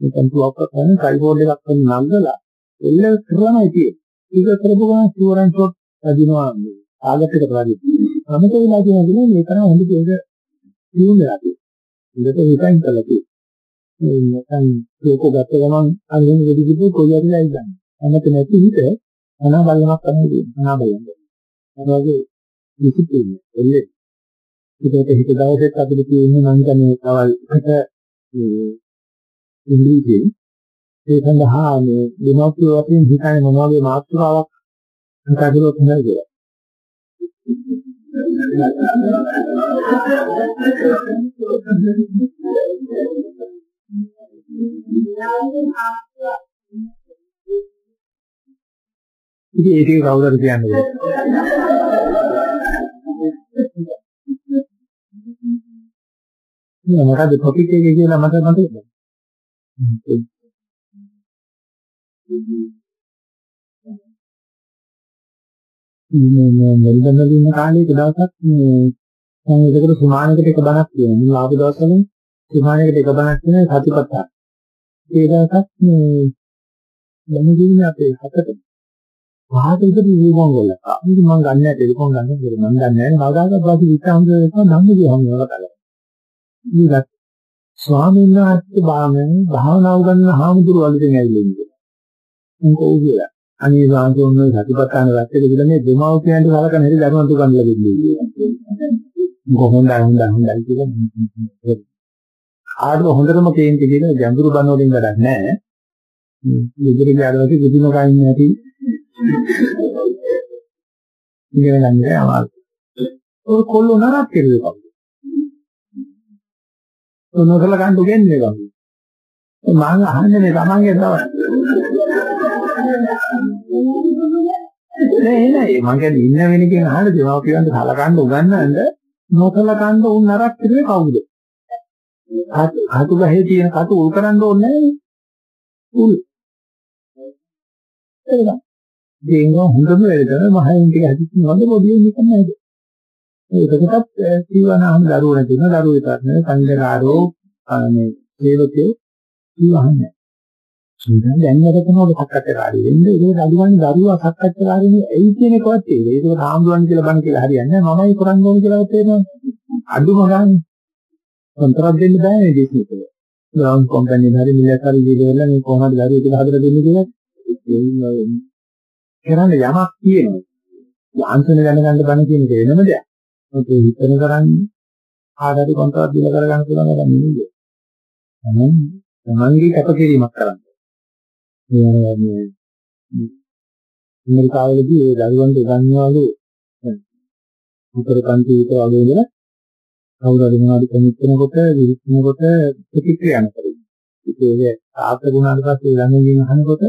මේ කම්පියුටර් කරන කයිබෝඩ් එකක් කරන නංගලා එල්ල කරලාමයි තියෙන්නේ. ඒක කරපු ගමන් ෂුවරන් ෂොට් අදිනවා ආගත් එකට වගේ අමතක වෙලා තියෙනවා මේ තරම් හොඳ දෙයක ටියුන් වෙලා තියෙන්නේ ඉඳට හිතන් කළා කිව්වා. මේ නැත්නම් ඒක ගත්ත ගමන් අනිත් වෙදි කිව්ව කොයි හරි ඇයිදන්නේ. අනත නැති හිත අනා බලනක් තමයි දෙන්නේ. අනා බලන්නේ. ඒ වගේ විසිපින්න එල්ලේ. ඒකට හිත දවසෙත් අපිට තියෙන්නේ මං කියන්නේ තවල් එකට මේ ඉංග්‍රීසියෙන් ඒ සඳහා මේ දෙමව්පිය වශයෙන් හිතන්නේ මොන වගේ මාතෘකාවක් හිතාගිරොත් හොඳයි කියලා. ඉතින් ඒක කවුරුද කියන්නේ? මේ මොකද ටොපික් එකේ කියලා මට මතකද? මේ මෙල්බන් ඉන්න කාලේ එක දවසක් මේ මම ඒකට සුමානකට එක බණක් කියනවා. මම ආපු දවස්වල සුමානකට එක බණක් කියන සතිපට්ඨාන. ඒ දවසක් මේ මම කියන්නේ අපේ හතට පහට විතර ටෙලිෆෝන් වල. ඉතින් මම ගන්න නැහැ ටෙලිෆෝන් ගන්න කියලා මම දන්නේ නැහැ. මගාගත් වාසි විශ්වාස කරනවා නම් කියහම වලට කරලා. ඊට ස්වාමීන් වහන්සේ බාමෙන් භාවනා උගන්වන හාමුදුරුවෝ වලින් ඇවිල්ලා ඉන්නේ. මම කෝ කියලා. අනේ සාන්තෝන්නේ සතිපට්ඨාන රැත්තේ කියලා මේ දෙමව්පියන්ට සලකන හැටි දරුවන්ට ගන්නලා දෙන්නේ. කොහොමද හොඳ හොඳයි කියලා. ආඩ හොඳටම කේන්ති කියන ගැඹුරු බණ වලින් වැඩක් නැහැ. ඉදිරි ගාඩවක කිසිම කයින් නැති ඉගෙන ගන්න අමාරුයි. ඔය කොල්ල නරක් කෙරුවේ කවුද? ඔය නොසල ගන්න දෙන්නේ කවුද? මම අහන්නේ මේ තමන්ගේ තමයි. නෑ නෑ මං කියන්නේ ඉන්න වෙනකන් අහන්න දෙමාපියන්ට සලකන්න උගන්නන්න නොසලකන්න උන් නරක් කෙරුවේ කවුද? අතු ගහේ තියෙන කතු උල් කරන්න ඕනේ නෑ. උල්. ඒක. දේංග හොඳම වෙලද මහයන් ටික හදිස්සි හොඳ පොඩි නිකන් නේද? ඒකකටත් ජීවනාම දරුවෝ නැති වෙන දරුවෝ විතරක් නෙවෙයි සංඝකාරෝ මේ සේවකයෝ ජීවහන්නේ. සුන්දර දැන් වැඩකනකොට සක්කච්ඡාකාරී වෙන්නේ ඒක අදුවන්නේ දරුවා සක්කච්ඡාකාරීනේ ඇයි කියන එකවත් තේරෙන්නේ. ඒක රාම්දුවන් කියලා බණ කියලා හරියන්නේ නැහැ. මමයි කරන්න ඕනේ කියලා තේරෙනවා. අඩුම ගන්න. කොන්ත්‍රාත් දෙන්න බෑ මේ දෙකේ. ග්‍රවුන්ඩ් කම්පැනි හරි මිලියතරි දීලා මේ කොහොමද දරුවෝ කියලා හදලා දෙන්නේ කියලා කරන්න යමක් කියනවා. යාන්ත්‍රණ දැනගන්න බණ කියන එක වෙනම දෙයක්. ඒක හිතන කරන්නේ ආඩරි කොන්ත්‍රාත් දීලා කරගන්න පුළුවන් එක නෙමෙයි. තමන් තමන්ගේ කැපකිරීමක් කරන්න. මේ මේ ඇමරිකාවේදී ඒ දරුවන්ට උගන්වනවලු උතර කන්තියට වගේ ඉඳලා කවුරු හරි මොනවද කමිට් කරනකොට විවිධනකොට ප්‍රතික්‍රියා කරනවා. ඒක තාත්ත ගුණාට පස්සේ ළඟින් අහනකොට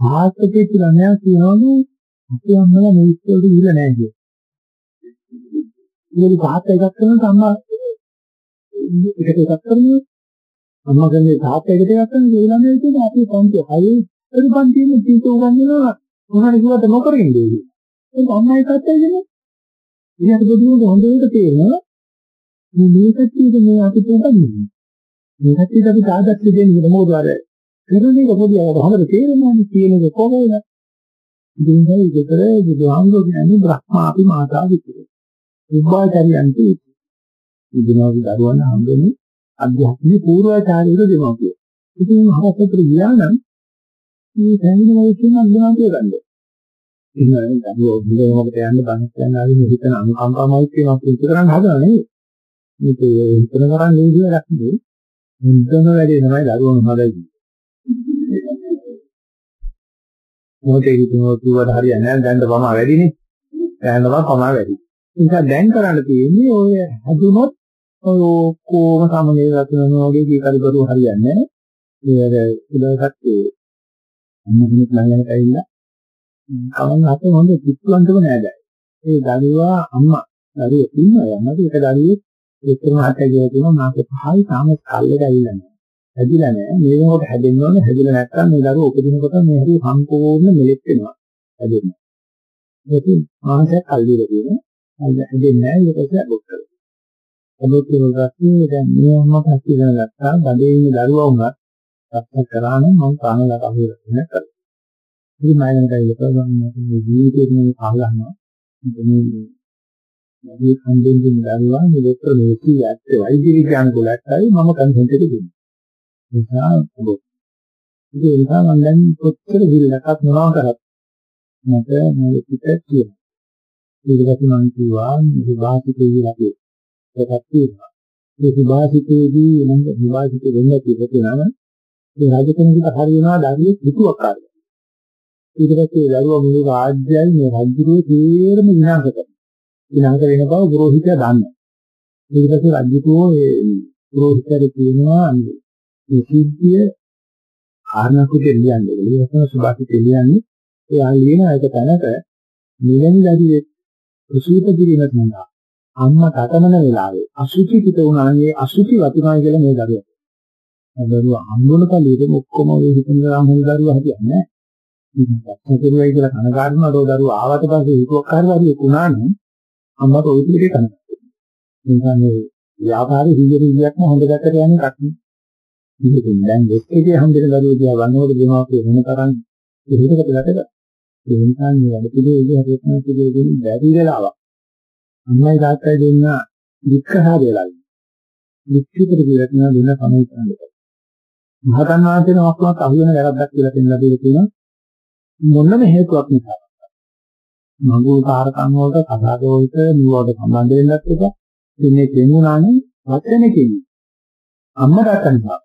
තාත්තගේ ළමයා කියනවලු අපි අම්මලා මේ ඉස්සෙල්ලා ඉහිලා නැහැ කියලා. ඉතින් තාත්තා එකක් කරනවා අම්මා එකට එකක් කරනවා අම්මා කියන්නේ තාත්තා එකට එකක් කරනවා ඒ ළමයා කියන්නේ අපි පන්ති හයි ඒ පන්තියේ තීත උගන්වනවා මොනවද කිව්වද නොකර ඉන්නේ. ඒක අම්මයි තාත්තයි කියන්නේ. ඊට බුදුන් හොඳට තේරෙනවා මේ මේකත් මේ අපි උගන්වන්නේ. මේකත් අපි සාදක්ෂ දෙන්නේ මොකද අර කරන එක පොඩි අය හොඳට තේරෙනවානේ කියන එක කොහොමද? ඉතින් මේ විතර බුදුහාමුදුරු කියන්නේ බ්‍රහ්මාපි මාතා විතර. උභාචාරියන්ට ඉදිනවගේ දරුවන් හම්බෙන්නේ අධ්‍යාත්මික පූර්වාචාර්යවරු දෙමව්පිය. ඉතින් හවසට ගියා නම් මේ තැනින් වයිකින් අඳුනන්තිය ගන්න. ඉතින් දරුවෝ බුදුමකට යන්න බණක් කියන්න ආවේ හිතන අනුකම්පාවයි කියනවා පුරුදු කරන්න හදනවා නෙවෙයි. මේක හිතන කරන්නේ විදිහට නෙවෙයි. මුන්දන වැඩේ තමයි දරුවෝ හදන්නේ. මොකද ඒක කිව්වට හරියන්නේ නැහැ දැන් තමයි වැඩිනේ. දැන් තමයි පමා වැඩි. ඒ නිසා දැන් කරන්න තියෙන්නේ ඔය හදුනොත් ඔය කොම සමනේ රතුනෝ වගේ කීකරු කරු හරියන්නේ නැහැ. ඒ උදේකට අන්න කෙනෙක් ළඟට ඇවිල්ලා කවන් අපේ හොඳ පිටුලන්ටම නෑදයි. ඒ දරුවා අම්මා දරුවෝ ඉන්නවා යන්නද ඒක දරුවෙක් එක්කම හතේ ගියා කියනවා මාගේ පහයි තාම කල්ලට ඇවිල්ලා නැහැ. හැදිලා නැහැ. මේ වෙනකොට හැදෙන්න ඕනේ. හැදිලා නැත්නම් මේ දරුවෝ උපදිනකොට මේ හරි සම්පූර්ණ මෙලෙක් වෙනවා. හැදෙන්න. ඒක මානසික කල්ලියද කියනවා. හැදෙන්නේ නැහැ. ඒක තමයි බොක්ක. අදොත් රත්නේ දැන් මේ අම්මා පස්සේ ඉගෙන ගත්තා. බඩේ ඉන්න දරුවා වුණත් රක්ෂා කරා නම් මම කාණලට අහුවෙලා නැහැ. ඉතින් මම හිතන්නේ ඒක මේ ජීවිතේ මේ කාලහනවා. මේ මේ කන්දෙන් දින දරුවා මේ දෙක මේකී ඇත්ත වෛද්‍ය විද්‍යාන ගොඩක්යි මම කන්සෙන්ට් එක දුන්නා. නිසා ඔබ ඒ නිසා මම දැන් කොච්චර විලකක් මොනවා කරත් මට මේ පිට තියෙනවා. ඊට පස්සේ මම කිව්වා විභාසිතේ කියලා එකක් තියෙනවා. මේ සුභාසිතේදී නම් සුභාසිතේ වෙන්නේ කියලා ඒ රාජකෙනෙකුට හරියනවා ධර්මයේ පිටුවක් ආකාරය. ඊට පස්සේ දරුවා මුළු රාජ්‍යයයි මේ රජුගේ තීරම විනාශ කරනවා. විනාශ වෙන බව ගුරුහිතයා දන්නවා. ඊට පස්සේ රජුකෝ ඒ ගුරුහිතට කියනවා මේ සිද්ධිය ආර්ණකුට ලියන්නේ. ඒ තමයි සුභාසිත ලියන්නේ. එයා ලියන එක තැනක නිවැරදි දරුවේ කුසීත කිරීමක් නෑ. අම්මා තතමන වෙලාවේ අසුචි පිට වුණානේ අසුචි වතුනායි කියලා මේ දරුවා. දරුවා අම්බුන කලියේම ඔක්කොම ඔය හිතන ගමන් හොඳ දරුවා හදින්නේ නැහැ. ඉතින් සතුටුයි කියලා කනගාටුනට ඔය දරුවා ආවට පස්සේ හිතුවක් හරි වුණා නම් අම්මට ওই විදිහට කනගාටු. නිසා මේ ව්‍යාපාරේ 100 100ක්ම හොඳ දැක්කට යන්නේ කට්ටිය. ඉතින් දැන් දෙකේ හම්බෙන දරුවෝ දිහා වන්නකොට දෙමාපිය වෙන තරම් ඉහිරකට ගැටද ඒ නිසා මේ වැඩ පිළිවෙල විදිහට හරියටම පිළිවෙලින් බැරි වෙලාවක් අම්මයි තාත්තයි දෙන්න වික්‍රහා වෙලා වික්‍රිතට කියලා කියන දෙන්න තමයි කරන්නේ මහතන් වහන්සේ නමක්වත් අහු වෙන වැරද්දක් කියලා පෙන්නලා දීලා තියෙනවා. මොනම හේතුවක් නිසා. මඟුල් කාරකම් වලට කතාද වලට නිවෝද සම්බන්ධ වෙන්නත් එක. ඉන්නේ දෙන්නුනානේ වචනකින් අම්මට අතනවා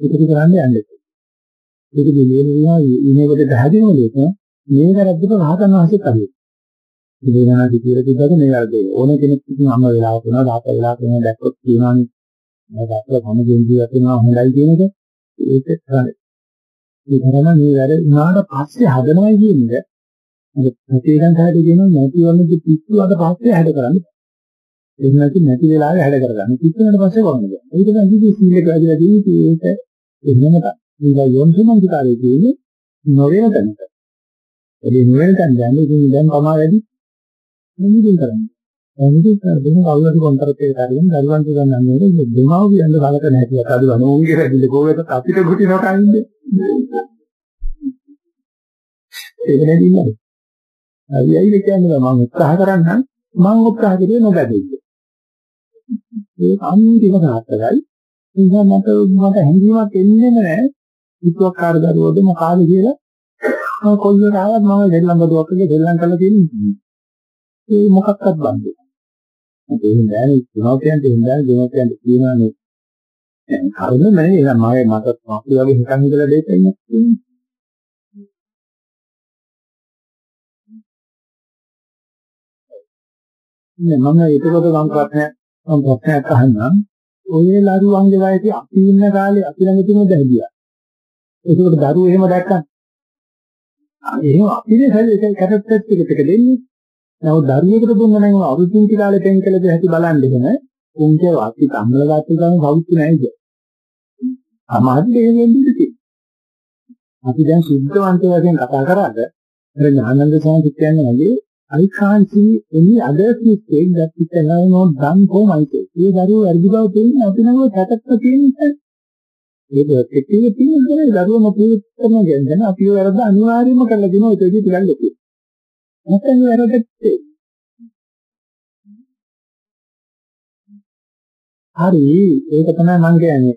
ඒක කරන්නේ යන්නේ. ඒක දෙවියන්ලා ඉනේකට දැහැදෙන දෙයක් මේ වැරද්දට රහතන් වහන්සේ කරුවේ ඉතින් කියලා කිව්වද මේ වැරද්ද ඕන කෙනෙක් ඉතින් අම්ම වෙලාව කරනවා දාත වෙලාව කරනවා දැක්කොත් කියනවානේ මම දැක්කලා කොහොමද ජීවිතය වෙනවා හොඳයි කියන එක. ඒක කරන්නේ ඒ තරම මේ වැඩ උනාට පස්සේ හදනවයි කියන්නේ. අර ප්‍රතිගන් සාහිත්‍ය කියනවා නැති වගේ පිස්සු අද පස්සේ හැද කරන්නේ. එහෙම නැති නැති වෙලාවෙ හැද කරගන්න. පිස්සුනට පස්සේ කොහොමද ඒක තමයි ඉතින් සීලක වැඩිලා තියෙන්නේ ඒක එහෙම තමයි. මේක යොන්සමන්තිකාරයේ කියන්නේ නොවන තැනක ඒ නොවන තැන දැන්නේ ඉතින් දැන් පමා වැඩි මොනිදින් කරන්නේ. එනිදි කරගෙන කවුරුහරි කොන්තරත් එක කරගෙන දරුවන් ගන්නන්නේ දෙමාව කියන්න බලක නැති අද ගනෝන්ගේ රැදිල කෝවෙත අපිට ගුටි නොකන්නේ ඒක නෙදින්නේ අයියයි කියන්නේ? මම උත්සාහ කරන්නම්. මම උත්සාහ කරේ නොබැදෙන්න ඒ අන්තිම සාර්ථකයි. නිසා මට මට හැඟීමක් එන්නේ නැහැ. විද්‍යාකාර දරුවෝද මොකාද කියලා. මම කොයි වෙලාවත් මම දෙල්ලම් බඩුවක් වගේ දෙල්ලම් කරලා තියෙන්නේ. ඒ මොකක්වත් බන්නේ ඒක නෑනේ දෙමෝපියන්ට හින්දා දෙමෝපියන්ට කියනවානේ. කරුණ නැහැ එහෙනම් මගේ මට මාපි වගේ හිතන් ඉඳලා දෙන්න ඉන්නේ නේ මම ඒකකට මම ප්‍රශ්නයක් මම ප්‍රශ්නයක් අහන්නම්. ඔය ලරුවන්ගේ වයසේ අපි ඉන්න කාලේ අපි ළඟ තියෙන දැහැදියා ඒකට දරුවෝ එහෙම දැක්කම එහෙම අපිනේ සැලේ කැරක්ටර් ටික ටික දෙන්නේ. නමුත් දරුවෙකුට දුන්න නම් අවුරුද්දින් කාලේ පෙන් කළ දෙහැටි බලන්න එහෙම උන්ගේ වාක්‍ය කම්මල ගත්ත ගමන් සෞඛ්‍ය නැහැ කිය. අමාරු දෙයක් වෙන්නේ අපි දැන් සුද්ධවන්ත වශයෙන් කතා කරාද අර ඥානන්ද සාහිත්‍ය කියන්නේ වගේ I can't see any other mistake that it can have not done for myself. ඒ දරුවෝ වැඩි බව තේින්නේ අපි නම් කටක්ක තියෙන්නේ. ඒක පිටියේ තියෙන දේ දරුවෝ මොකද කරන ගැන අපි වැරද්ද අනිවාර්යයෙන්ම කරලා දෙනවා ඒක විදිහට ටිකක් ලොකු. නැත්නම් වැරද්දට හරි ඒක තමයි මම කියන්නේ.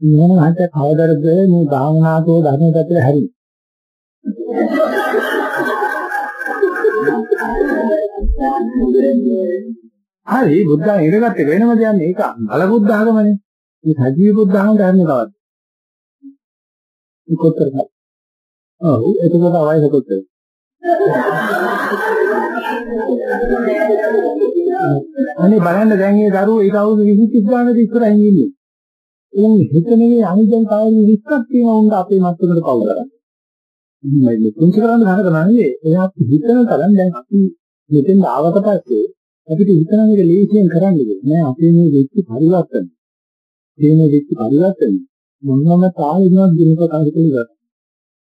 මොන හිත කවදරද මේ භාවනාවකෝ ධර්ම පැත්තට හැරි. හරි බුද්ධා ඉරගත්ත වෙනම දෙයක් මේක බල බුද්ධ ආගමනේ. මේ සජීව බුද්ධ ආගම ගන්න කවද්ද? කොතර. ඔව් එතකොට අවයස කොතර. අනේ බලන්න දැන් මේ දරුවෝ ඒක අවුරුදු 20 ගානක ඉස්සරහින් ඉන්නේ. උන් හිතන්නේ අනිදන් කායේ 20ක් තියෙන උන්ට අපේ මත්තකට කවුද කරන්නේ. මේ කුංච කරන්න හරක නැහැ. එයාත් හිතන තරම් දැන් අපි මෙතෙන් ආවට පස්සේ අපිට හිතන එක ලේසියෙන් කරන්න බෑ. නෑ අපේ මේ වෙච්ච පරිවර්තන. මේ වෙච්ච පරිවර්තන මොනවාම තාලෙවත් දිනක කාර්ය කරලා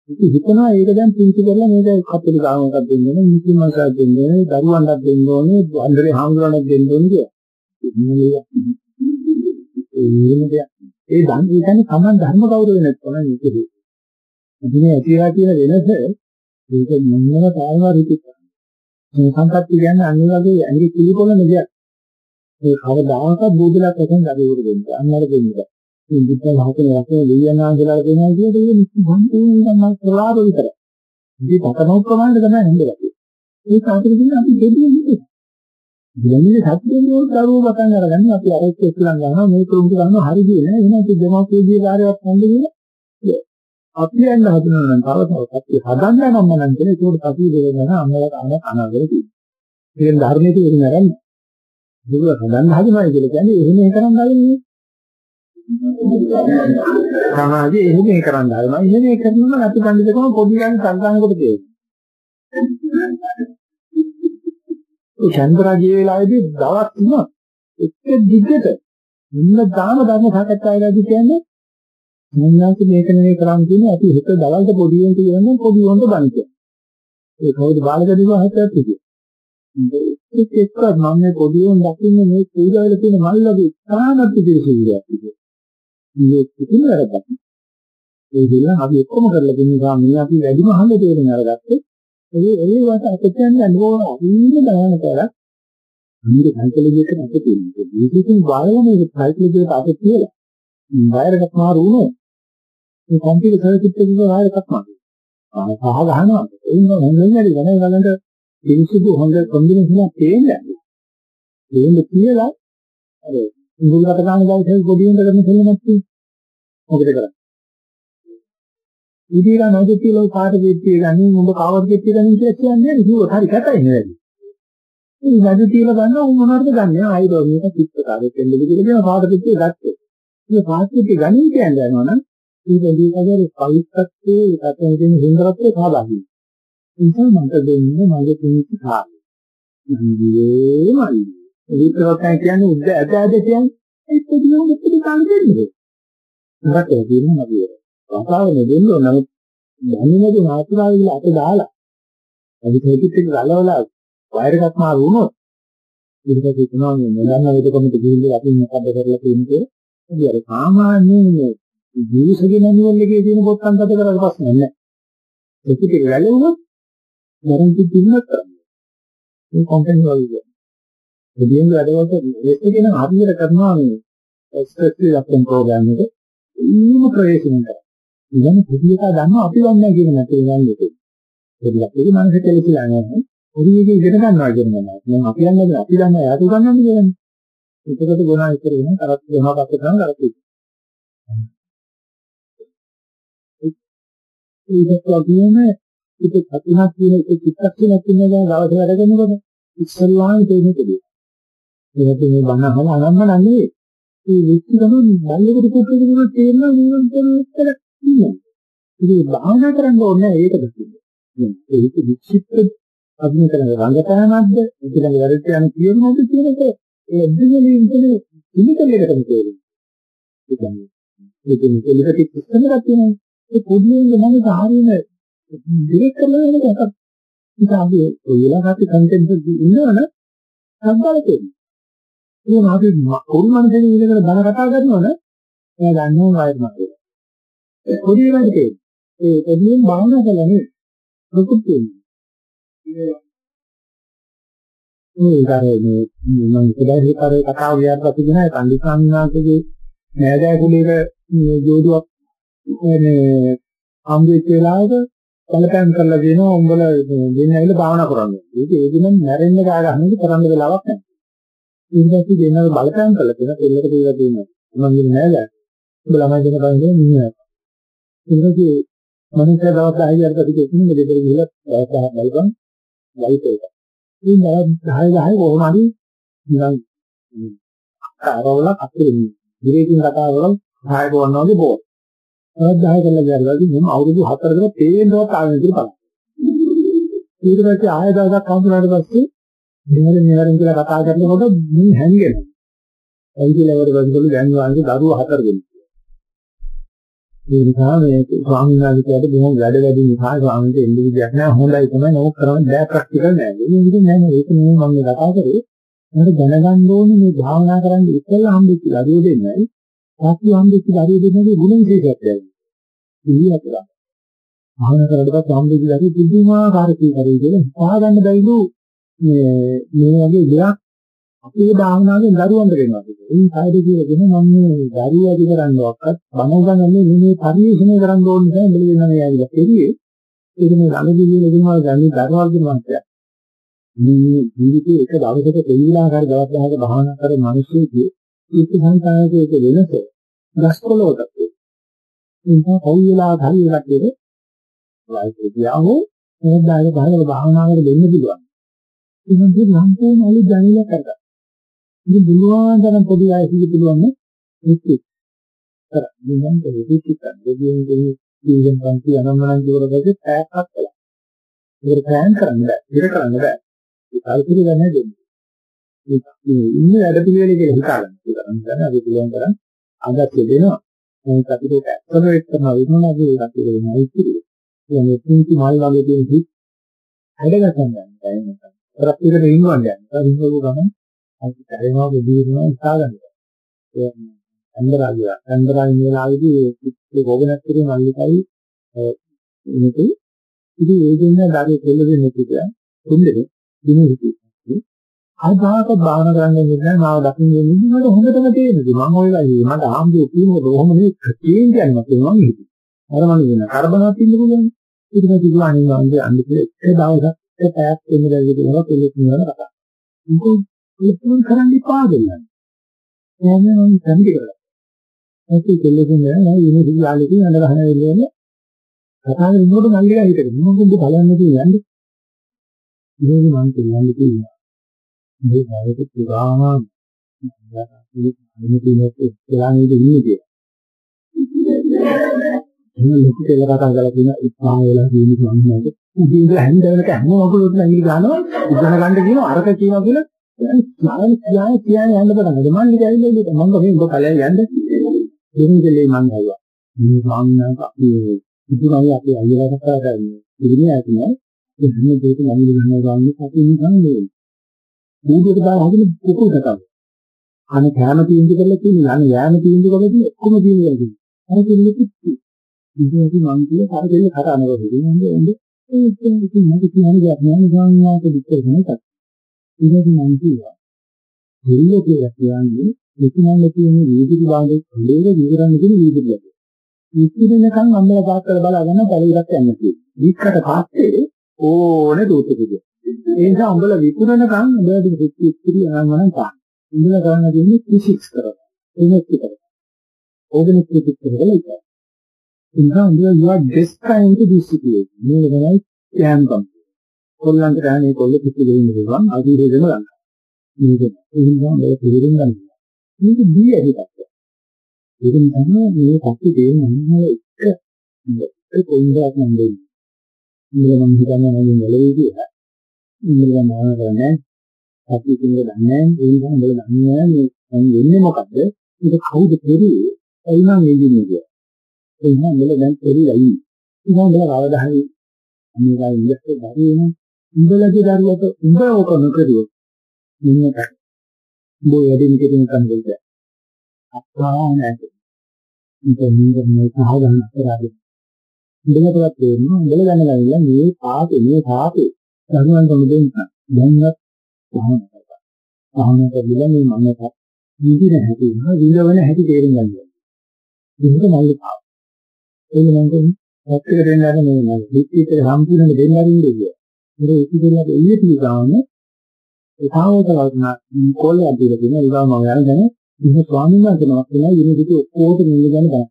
ඉතින් හිතනවා ඒක දැන් පුංචි කරලා මේක කප්පිට ගාම එකක් දෙන්න ඕනේ, නිකි මාසයක් දෙන්න ඕනේ, දරුවන්ට දෙන්න ඕනේ, අnder හාමුදුරන්ට දෙන්න ඕනේ කියලා. ඒ දන් ඒ කියන්නේ සමාන ධර්ම ගෞරවය නැත්නම් මේකද. ඉතින් ඇතිලා තියෙන වෙනස මේක මොනම තාලම රිතික. මේ සංකප්පය කියන්නේ අනිවාර්යයෙන් ඇඟි පිළිකොල නෙවෙයි. ඒ කවදාකවත් බුදුලක් වශයෙන් දරුවෙකුට දෙන්න. අන්නර දෙන්නේ. මේ බුද්ධ ධාතන වශයෙන් ලියනා කියලා කියනවා කියන්නේ ඒක සම්පූර්ණයෙන්ම මම ප්‍රලාප විතරයි. ඉතින් තකනෝ ප්‍රමාණය තමයි හම්බෙලා තියෙන්නේ. ඒ කාටද අපි දෙන්නේ දෙන්නේ සත්‍යයෙන් දරුවෝ පටන් අරගන්න අපි අරෙත් එක්ලන් ගන්නවා මේ කරුණු ගන්නවා හරි කියන එහෙනම් අපි දෙමෝපියගේ කාර්යයක් හම්බ කියලා අපි යන්න හදනවා නම් තව තව සත්‍ය හදන්න නම් නම් කියන ඒකට අපි දෙගෙන අම්මලා කන කනවල තියෙනවා. ඉතින් ධර්මයේ තියෙන නරන් දුක හදන්න හදනවා කියලා කියන්නේ එහෙම කරන් හදන්නේ සමාජයේ එහෙම මේ කරන්න හදනවා. එහෙම මේ කරනවා අපි පඬිතුකම පොඩි ගන්න සංසංගකට කියනවා. ඒ චන්ද්‍රාජී වෙලාවේදී දවස් තුන එක දිගට මුන්න දාම ධර්ම සාකච්ඡාවේදී කියන්නේ මොනවාද මේක නෙවෙයි කරන් කියන්නේ අපි හිත දවල්ට පොඩි වෙන කියන්නේ පොඩි වොන්ට බන් කියන්නේ. ඒ කවුද බාලක දිවා හතක් කියන්නේ. ඒක එක්ක මම මේ පොඩි වොන් දකින්නේ මේ පූජාවල තියෙන මල්ලගේ තානත් පිළිසිරියක් විදියට. මේ කිසිම වැරද්දක් ඒ දෙන්න අපි ඔක්කොම කරලා දෙනවා මේ අපි වැඩිම හඳ තේරුම් අරගත්තේ ඒ ඒ වට අත කියන්නේ නෝන අහින්න දාන කරලා අනිත් සයිකොලොජියට අපිට තියෙනවා මේකකින් බලන්නේ සයිකොලොජියට අපිට කියලා. වයර් එකක් මාරු වුණොත් මේ කම්පියුටර් සර්කිට් එකේ වයර් එකක් මාරු. පහ ගහනවා. ඒ නිසා හොඳින් වැඩි වෙන ඒගොල්ලන්ට පිරිසිදු හොඳ කොම්බිනේෂන් එකක් තේන්නේ. දෙන්න කියලා අර ඉංග්‍රීසි ගන්න දවසේ පොඩියෙන් කරන කෙනෙක් මොකද කරන්නේ? ඉතින් නැගී කියලා කාට දෙත්තිය ගන්නේ උඹ කවද දෙත්තිය ගන්නේ කියලා කියන්නේ නේ හරි කැතයි නේද? ඉතින් නැගී කියලා ගන්න උන් මොනවද ගන්නේ? ආයුර්වේදික චිත්තකාරයෙක් වෙන්න කියලා කියන කාට දෙත්තිය ගත්තේ. ඉතින් කාට දෙත්තිය ගන්නේ කියන්නේ යනවනම් මේ දෙවියන්ගේ පවිත්‍රත්වයේ රටේ දෙන සුන්දරත්වය කාදාගන්න. නිසා මට දෙන්නේ මගේ කිසි කාර්යය. මන්නේ මන්නේ. විතරක් කියන්නේ උද්ද ඇද ඇද කියන්නේ ඒක දිනුම් දෙපිට කාණ දෙන්නේ. මට දෙන්නේ නැතිව. රසායන දෙන්න ඕන නමුත් දැනෙන්නේ නාතුරාව කියලා අත දාලා. අපි තේකිට එක ගලවලා වයර් එකක් මාරු වුණොත් ඊට පස්සේ කියනවා මේ නරන්න වේදකමට ගිහින් අපි මොකද කරලා තියෙන්නේ. ඉතින් අර සාමාන්‍යයෙන් ජීවිසගේ මැනුවල් එකේ තියෙන පොත්තම් කත කරලා ප්‍රශ්නයක් නැහැ. ඒක ටික වැළෙවුවොත් වැරන්ටි දෙන්නත් කරන්නේ. මේ කම්පැනි වගේ. එදිනෙක වැඩවලට ඒක කියන හරියට කරනවා මේ ස්ට්‍රක්චර් ලක්ෂණ ප්‍රෝග්‍රෑම් එක. ඊම ප්‍රවේශන කරා. ඉතින් පුදු එක ගන්නවා අපි දන්නේ කියන නැති නන්නේ ඒක. ඒක ඒක මනසේ කෙලෙසිලා නැහැ. පුදු එක ඉගෙන ගන්නවා කියන එක. මම අපි යන්නේ අපි දන්නේ යාතු ගන්නන්නේ කියන්නේ. ඒකකට ගුණා ඉතර වෙන කරත් වෙනවා පස්සේ තමයි කරත්. ඒකත් වගේම ඒක සතුනක් කියන එක චිත්තක්ෂණයක් කියන එක දවස් වැඩ කරනකොට ඉස්සල්ලාම තේරෙන්නේ දෙයක්. ඒක මේ බණ අහම අනම්ම නැන්නේ. ඒ විච්ච ගමන් බල්ලෙකුට කුට්ටු දෙනුත් තේරෙනවා නිවන් කරලා ඉන්නවා. ඉතින් භාවනා කරන්න ඕනේ ඒකද කියන්නේ. ඒක විචිත්ත අභිනය කරන රංගපෑමක්ද ඊළඟ වැඩට යන කියනවාද කියන එක ඒ අද්දිනේ ඉන්නේ පිළිකලයකටම තේරෙනවා. ඒ කියන්නේ ඒක නිකලිට සිස්ටම් එකක් තියෙනවා. ඒ පොඩියෙන් මම සාහරින ඩිරෙක්ට් කරලා වෙන එකක්. ඒක අපි ඔයලාට කන්ටෙන්ට් එක ඉන්නවනේ සම්බල තියෙනවා. ඒ මාගේ කොල්මන්දේ ඉඳගෙන බන කතා කරනවනේ එයා දන්නවා වයර් මාර්ගය. ඒ පොඩි වෙලාවට තියෙන්නේ. ඒ පොඩියෙන් භාවනා කළානේ මොකුත් තියෙන්නේ. මේ කරේ මම ඉතින් කරේ කතාව ගියාට පස්සේ කියන කන්දිකාන්නාගේ නෑදෑ කුලේක ජෝඩුවක් මේ හම්බෙච්ච වෙලාවක බලපෑම් කරලා දෙනවා උඹලා දෙන්න ඇවිල්ලා භාවනා කරන්න. ඒක ඒ දිනම් මැරෙන්න ගා ගන්න කරන්න වෙලාවක් නැහැ. ඊට පස්සේ දෙන්නව බලපෑම් කරලා දෙන දෙන්නක දීලා දෙනවා. මම කියන්නේ නෑ දැන්. උඹ ළමයි දෙන බංගේ නින්නේ. ඊට පස්සේ මනුස්ස දවස් 10 කට පස්සේ කියන්නේ දෙදෙර ගිහලා දවස් 10 බලපන් ලයිට් එක. ඉතින් දවස් 10 10 කොහොම හරි නිකන් ආරවල අතේ දිරේකින් කතා කරලා 10 ගොන්නවා වගේ බෝ. තවත් 10 කරලා ගියාට මම අවුරුදු 4කට පේන්නවත් ආවෙ විදිහට බලන්න. ඊට පස්සේ ආයෙ දවසක් හම්බුනාට පස්සේ මෙහෙර මෙහෙරින් කියලා කතා කරනකොට මේ හැංගෙනවා. ඒ කියලා වර වන්දලු දැන් වාගේ දරුවෝ හතර දෙනෙක්. ඒ නිසා මේ ස්වාමීන් වහන්සේට බොහොම වැඩ වැඩි නිසා ස්වාමීන්ට එන්නේ විදියක් නෑ හොඳයි තමයි නමුත් කරන්න බෑ ප්‍රැක්ටිකල් නෑ. ඒක නිකන් නෑ නෑ ඒක නෙමෙයි මම මේ කතා කරේ. මට දැනගන්න ඕනේ මේ භාවනා කරන්න ඉස්සෙල්ලා හම්බෙච්ච දරුවෝ දෙන්නයි තාක්ෂි හම්බෙච්ච දරුවෝ දෙන්නගේ ගුණ විශේෂත්වයයි. ඉලියතර. භාවනා කරනකොට හම්බෙච්ච දරුවෝ පුදුමාකාර කීකරේ කියලා හිතාගන්න බැයිලු මේ මේ වගේ දෙයක් අපේ භාවනාවෙන් දරුවන්ට වෙනවා කියන්නේ. ඒ කායද කියලාගෙන මම මේ දරුවා ඇති කරන්නවක්වත් බනගන්නේ මේ පරිශ්‍රණය කරන්න ඕන නිසා ඉඳලා වෙන මේ ඇවිල්ලා කෙරුවේ. ඒක මේ ළඟදී කියන දෙනවා ගන්නේ දරුවල්ගේ මනසට. මේ ජීවිතේ එක දවසක දෙවිලා හරි දවස් 10ක භාවනා කර මිනිස්සුගේ චිත්ත සංකාරයේ එක වෙනස ගස්කොලකට. ඒක කවුරුලා හරි එකක් දෙද වයිසියාවෝ මොකක්ද ආයේ භාවනාවකට දෙන්න පුළුවන්. ඉතින් මේ සම්පූර්ණ අලි දැනিলা කරගන්න. ඉතින් බුදුහාම තරම් පොඩි අය සිදු පුළුවන් මේක. අර නිකන් දෙවිත් කිව්වා. දෙවියන් දෙවි ජීවන් පන්ති අනම්මනම් කියවලදී පැයක් කළා. ඒක ප්ලෑන් කරන්න බෑ. ඉර කරන්න බෑ. ඒ කල්පිරි ගන්න දෙන්නේ. මේ ඉන්නේ වැඩ පිළිවෙල කියලා හිතාගන්න. ඒක නම් අපි පුළුවන් තරම් අදත් දෙනවා. මොකද අපිට ඇක්සලරේට් කරන විදිහමදී අපි වෙනවා ඉතිරි. කියන්නේ පුංචි මල් වගේ තියෙන හිත් හැඩගස්සන්න ගන්න. රත්තිකට ඉන්නවන්නේ යන්නේ. ඉන්නකෝ ගමන් අපි කරේනවා බුදුරණා ඉස්සාගන්න. ඒ අන්දරාගිය. අන්දරා ඉන්න වෙලාවේදී ඒ ගෝබනත් කිරේ මල්ලිකයි මේක ඉතින් ඒ දෙන්න ධාරි දෙල්ල දෙන්නේ කියලා තුන්දෙනෙක් දින හිටියේ. අදාහක භාවනා කරන්න ඉන්නේ මාව දකින්න ඉන්නේ මට හොඳටම තේරෙනවා. මම ඔය වගේ මට ආම්බේ තියෙනකොට කොහොම නේ කේන් කියනවා මම හිතුවා. අර මම කියන කරබනක් ඉන්න පුළුවන්. ඊට පස්සේ කිව්වා අනිත් වන්දේ අන්න කියලා එක දවසක් එක පැයක් වෙන දවසක කියලා පොලිස් නිවන කතා. මොකද ඉතින් කරන්න එපා දෙන්නා. එහෙනම් මම කරලා. ඒක කෙල්ලකින් නෑ යුනිවර්සිටි යාලෙකින් අඳ ගහන වෙලෙම කතා කරනකොට මල්ලිලා හිටගෙන මොකද බලන්න කියන්නේ. මේක මම කියන්නේ කියනවා. මේ භාවයට පුරාම තියෙන ඉන්නේ කියලා. කතා කරලා කියන ඉස්හා වෙලා තියෙන සම්මත. ඉතින් ඒක හැන්දවලට හැම වගලොත් නැගිලි ගන්නවා. ඉගෙන ගන්න කියනවා අරක කියනවා කියලා. ස්නාන ස්නාන කියන යන්න පටන් ගත්තා. මම ඉතින් ඇවිල්ලා ඉතින් මම ගොහින් ඔබ කලේ යන්න. දෙන්නේ මං ආවා. මේ ස්වාමීන් අපි ඉතින් අපි අයියලා කතා කරන්නේ. ඉතින් ඇති නෑ. ඒ හැම දෙයකම නැගිලි ගන්නවා ගන්නේ අපි නිකන් නෙවෙයි. කූඩේට දාලා හදන කුකුල් කතාව. අනේ කැම තීන්දුව කරලා තියෙනවා. අනේ යෑම තීන්දුව කරලා තියෙනවා. ඔක්කොම තීන්දුව කරලා තියෙනවා. අර දෙන්නේ කිසි. ඉතින් අපි මං කිය කර දෙන්න කර අනවද. ඉතින් එන්නේ ඒ ඉතින් මට කියන්නේ දෙයක් නෑ නිකන්වාට විතර නේද. ඉතින් මං කිව්වා. දෙල්ල කියලා කියන්නේ මෙතනන්න තියෙන වීදික භාගයේ හොඳේ විවරන්න කියන වීදික භාගය. ඉතිරිනකන් අම්මලා පාත් කරලා බලාගෙන පරිවිරක් යන්න තියෙනවා. වික්කට පස්සේ ඕනේ දෝතකද. ඒ නිසා උඹලා විකුණනකම් උඹලා දෙක ඉතිරි අනන්වනම් තා. උඹලා කරන්න දෙන්නේ ෆිසික්ස් කරලා. එනෙක් කරලා. ඕගනික් ෆිසික්ස් කරලා ඉතින්. ඉතින් උඹලා you are destined to this situation. මේ තමයි යම් කම්. කොල්ලන්ට ගහන්නේ කොල්ල පිටු දෙන්න පුළුවන් අදීරෙම ගන්න. මේක ඒ නිසා මේ තේරුම් ගන්න. මේක දී ඇහිපත්. ඒක තමයි මේ කප්පි දෙන්නේ මොන එක එක කොයින්දාක් නම් දෙන්නේ. ඉතින් මම හිතන්නේ මම වලේ කියලා. ඉන්ද්‍රිය මාන කරන්නේ අපි කියන්නේ දන්නේ ඒ නිසා උඹලා දන්නේ මේ වෙන්නේ මොකද්ද ඒක කවුද කෙරුවේ ඒ නම් එන්නේ කියලා ඒ නිසා උඹලා දැන් කෙරුවා ඉන්නේ ඉතින් උඹලා කවදා හරි අනිවාර්ය ඉන්දස්ට් දරුවෙන උඹලගේ දරුවට උඹ ඕක නොකරුවොත් මෙන්නක උඹ වැඩිම කෙරෙන කන්දෙල්ද අප්‍රාණ නැති ඉතින් මේ සාහගන්න කරාද උඹලටවත් තේරෙනවා උඹලා දැනගන්න මේ පාපේ මේ පාපේ දරුවන් කොහොමද දැන්වත් කොහොමද කොහොමද කියලා මේ මමට විඳින හැටි විඳවන හැටි තේරුම් ගන්න ඕනේ. මේක මල්ලිකාව. ඒක මම කියන්නේ ඇත්තට දෙන්නාට මේ නේද? පිටිට සම්පූර්ණ දෙන්නාරින් දෙවිය. ඒක ඉතිදෙන්නට එළිය තියගාම ඒතාවතවත් කොල්ල අදිර දෙන ඊගා මම යන්නේ ඉතින් ස්වාමීන් වහන්සේනමක් වෙනවා යුනිවර්සිටි ඔක්කොට නිල්ල ගන්න බලන්න.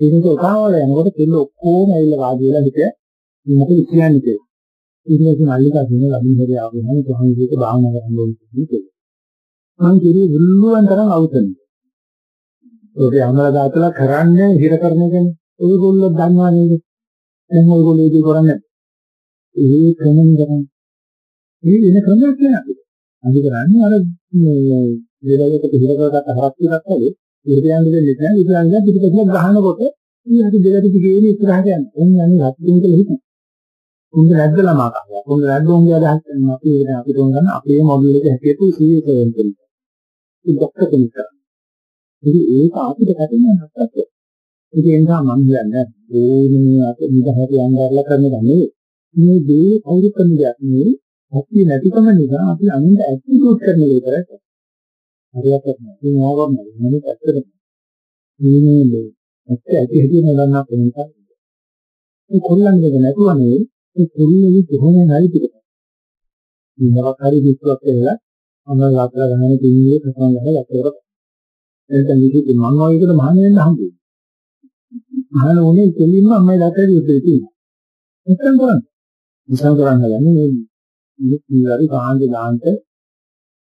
ඒකත් ඔකාවල යනකොට කෙල්ල ඔක්කොම ඇවිල්ලා වාඩි වෙලා හිටිය මොකද කියන්නේ කියලා. ඊට පස්සේ මල්ලිකා කියන ලබින් හරිය ආවම කොහොමද මේක භාවනා කරන්න ඕනේ කියලා. මං කියේ උල්ලුවන් තරම් අවතන. ඔගේ අමල දාතලා කරන්නේ හිර කරන කෙනෙක්. ඔයගොල්ලෝ දන්නවා නේද? දැන් ඔයගොල්ලෝ ඒක කරන්නේ. ඒ ක්‍රමෙන් කරන්නේ. මේ වෙන ක්‍රමයක් නෑ. අපි කරන්නේ අර මේ වේලයකට හිර කරගත්ත හරක් ටිකක් වගේ ඉහිට යන්න දෙන්නේ නැහැ. ඉතින් අනිත් පිටිපස්සෙන් ගහනකොට මේ හරි දෙකට ගේන්නේ ඉස්සරහට යනවා. එන්නේ අනිත් හත්ින් කියලා හිතනවා. උන්ද නැද්ද ළමා කතාවක්. උන්ද නැද්ද උන්ගේ අදහස් කරන අපි ඒක අපිට උන් ගන්න අපේ මොඩල් එක හැටියට සීරියස් වෙන්න තියෙනවා. ඒක ડોක්ටර් කෙනෙක් කරා. ඉතින් ඒක අපිට කටින්න නැත්තත්. ඒක නිසා මම කියන්නේ ඕනේ අපේ නිදහස යන්නදරලා කරන ගන්නේ මේ දේ අවුරු කරන දෙයක් නෙවෙයි. අපි නැතිකම නිසා අපි අනිත් ඇක්ටිවිට් කරන දේ කරන්නේ. හරියට නැහැ. මේ මොකක්ද මේ ඇත්තටම. මේ මේ ඇත්ත ඇති හැටි නෝදන්න කෙනෙක්. මේ කොල්ලන්ගේ නැතුව නෙවෙයි ඒ කුරුල්ලේ කොහොම හරි පිටට. මොනවක් හරි විශ්වාස කරලා අන්න ලතර ගහන කින්නේ කතාව ගහලා ලතර. එතන ඉති මම වගේකට මහාන වෙන්න හම්බුනේ. මහාන උනේ දෙලින්ම අම්මයි ලතර ඉන්නේ තියෙනවා. එතන කරන්නේ. විසම් කරන්න හදන්නේ මේ ඉතිරි කාන්ද දාන්ට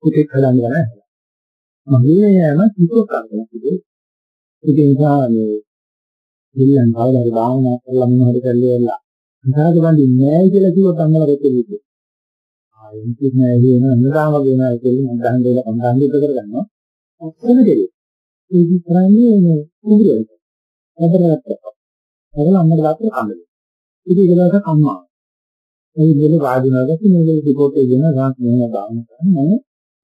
කුටෙක් හදන්න ගන්න. මගේ යෑම කිසිවක් කරන්න කිව්වේ. ඒක නිසා මේ දෙලියන් කවදාද භාවනා කරලා මොන හරි කරලා විසාද බඳින්නේ නැහැ කියලා කිව්වොත් අන්නල රෙකෙන්නේ. ආ එන්නේ නැහැ කියන අන්දාම වගේ නෑ කියලා මම ගහන දේල කම්දාන් දෙක කරගන්නවා. ඔක්කොම දෙලේ. ඒක කරන්නේ මේ කුඹුරට. අදරට. ඒගොල්ලෝ අන්නල දාපු කන්නේ. ඉතින් ඒකලක කම්මා. ඒ දෙල වාදිනාගත් මේ රිපෝට් එක දෙන ගාන මේ ගාන කරන්නේ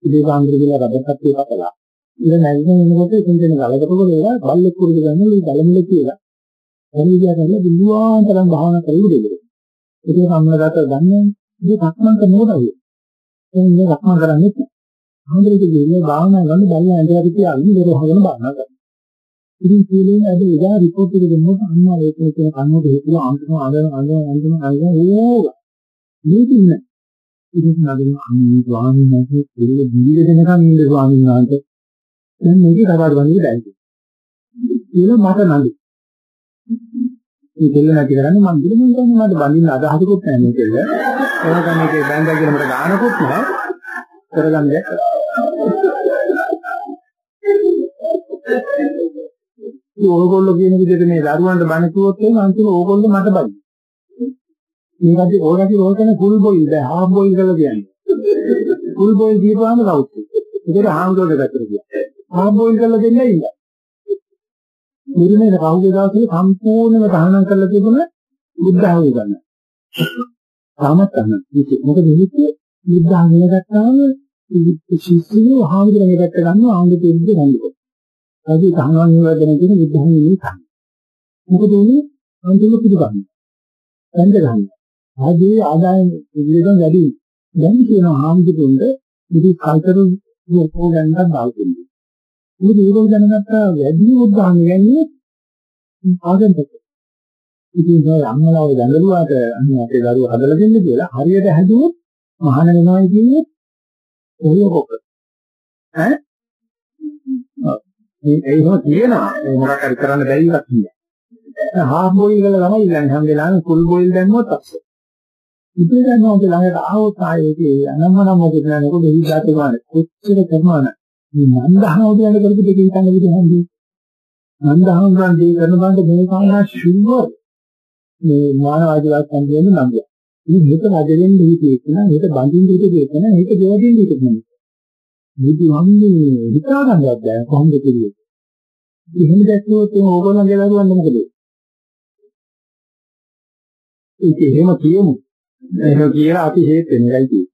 ඉතින් කාන්දර කියලා රබර් කට්ටිය කපලා ඉතින් නැගිටින ඉන්නකොට ඉතින් දෙන ගලකටකොට ඒවා බල්ලෙක් කුරුද ගන්න මේ බලමුල කියලා පරිවිදියා කරලා බිඳුවාන්තරම් භාවනා කරලා දෙන්න. ඒක සම්මලකට ගන්න මේ සක්මන් කරනකොට අයිය. එන්නේ මේ සක්මන් කරන්නේ නැහැ. ආන්දරේක ගිහින් භාවනා කරන බල්ලා ඇඳලා තියාගෙන දරවහගෙන භාවනා කරනවා. ඉතින් කීලෙන් අද එදා රිපෝට් එක දෙන්නකොට අම්මා ඒක කියන කන්නට හිතලා අන්තිම අඳන අඳන අන්තිම අඳන ඕක මේක ඉන්න ඉතින් නදින අම්මා ස්වාමීන් වහන්සේ පිළිවෙල දිවිද දෙනකන් ඉන්න ස්වාමීන් වහන්සේ දැන් මේකේ කතාවට වන්නේ දැයි කියලා මට නඳි මේ දෙල්ල නැති කරන්නේ මම දිනු මම කියන්නේ මට බඳින්න අදහසකුත් නැහැ මේ දෙල්ල එහෙනම් මේකේ බැඳලා කියලා මට ගානකුත් නැහැ කරගන්න දෙයක් ඕගොල්ලෝ කියන විදිහට මේ දරුවන්ට බණ කිව්වොත් එහෙනම් අන්තිම ඕගොල්ලෝ මට බයි. මේකදී ඕගොල්ලෝ ඕක කියන්නේ ෆුල් බොයිල් දැන් හාෆ් බොයිල් කරලා කියන්නේ. ෆුල් බොයිල් දීපුවාම කවුද? ඒකට හාමුදුරුවෝ දෙකට කියනවා. හාෆ් බොයිල් කරලා දෙන්න ඉන්න. මුරුමේ කවුගේ දවසේ සම්පූර්ණව තහනම් කරලා තිබුණ බුද්ධ ආගම ගන්න. තාමත් ගන්න. මොකද මේක බුද්ධ ආගම ගත්තාම ශිෂ්‍යයෝ හාමුදුරුවෝ දෙකට ගන්නවා ආංගික දෙන්න ගන්නවා. අපි තහනම් නිවැරදින කියන බුද්ධහමී නේ මොකද උනේ අන්තිම පිළිගන්න. එන්ද ගන්න. ආදී ආදායම් පිළිගන්න වැඩි. දැන් කියනවා ආම්දුතුන්ට ඉතින් කල්තරු රූපෝ ගන්නත් බාල්කෙන්නේ. මොකද ඒක දැනගත්ත වැඩි උද්දාහම ගන්නේ ආගන්තුක. ඉතින් ඒ අම්මලාව දඟලුවාට අන්න අපේ දරුවෝ හදලා දෙන්න කියලා හරියට හැදුවොත් මහාන වෙනවා කියන්නේ ඔය කොක. ඈ මේ ඒකම කියනවා. මේ මොකක් හරි කරන්න බැරි එකක් කියන්නේ. හාෆ් බොයිල් කරලා තමයි ඉල්ලන්නේ හැම වෙලාවෙම ෆුල් බොයිල් දැම්මොත් අක්ෂර. ඉතින් ගන්නවා ඔය ළඟට ආවොත් ආයේකේ අනම්මනම් මොකද නෑ මොකද හිතාට ගන්න කොච්චර කරනවද මේ නන්දහම උදයන් කරපු දෙක හිතන්න විදිහන්නේ නන්දහම ගන්න දේ කරන බඳ මේ කාරණා ශුද්ධ මේ මානවාදීවත් සම්බන්ධ නම්. මේ හිත රජෙන් දීපේ කියන හිත බඳින් දීපේ කියන හිත දෙවදින් දීපේ බුදුහාමුදුරුවෝ හිතා ගන්නවත් බෑ කොහොමද කියන්නේ. එහෙම දැක්කොත් ඕගොල්ලන්ගේ දරුවන්ට මොකද? ඒක එහෙම කියමු. එහෙම කියලා අපි හේත් වෙනයි කියන්නේ.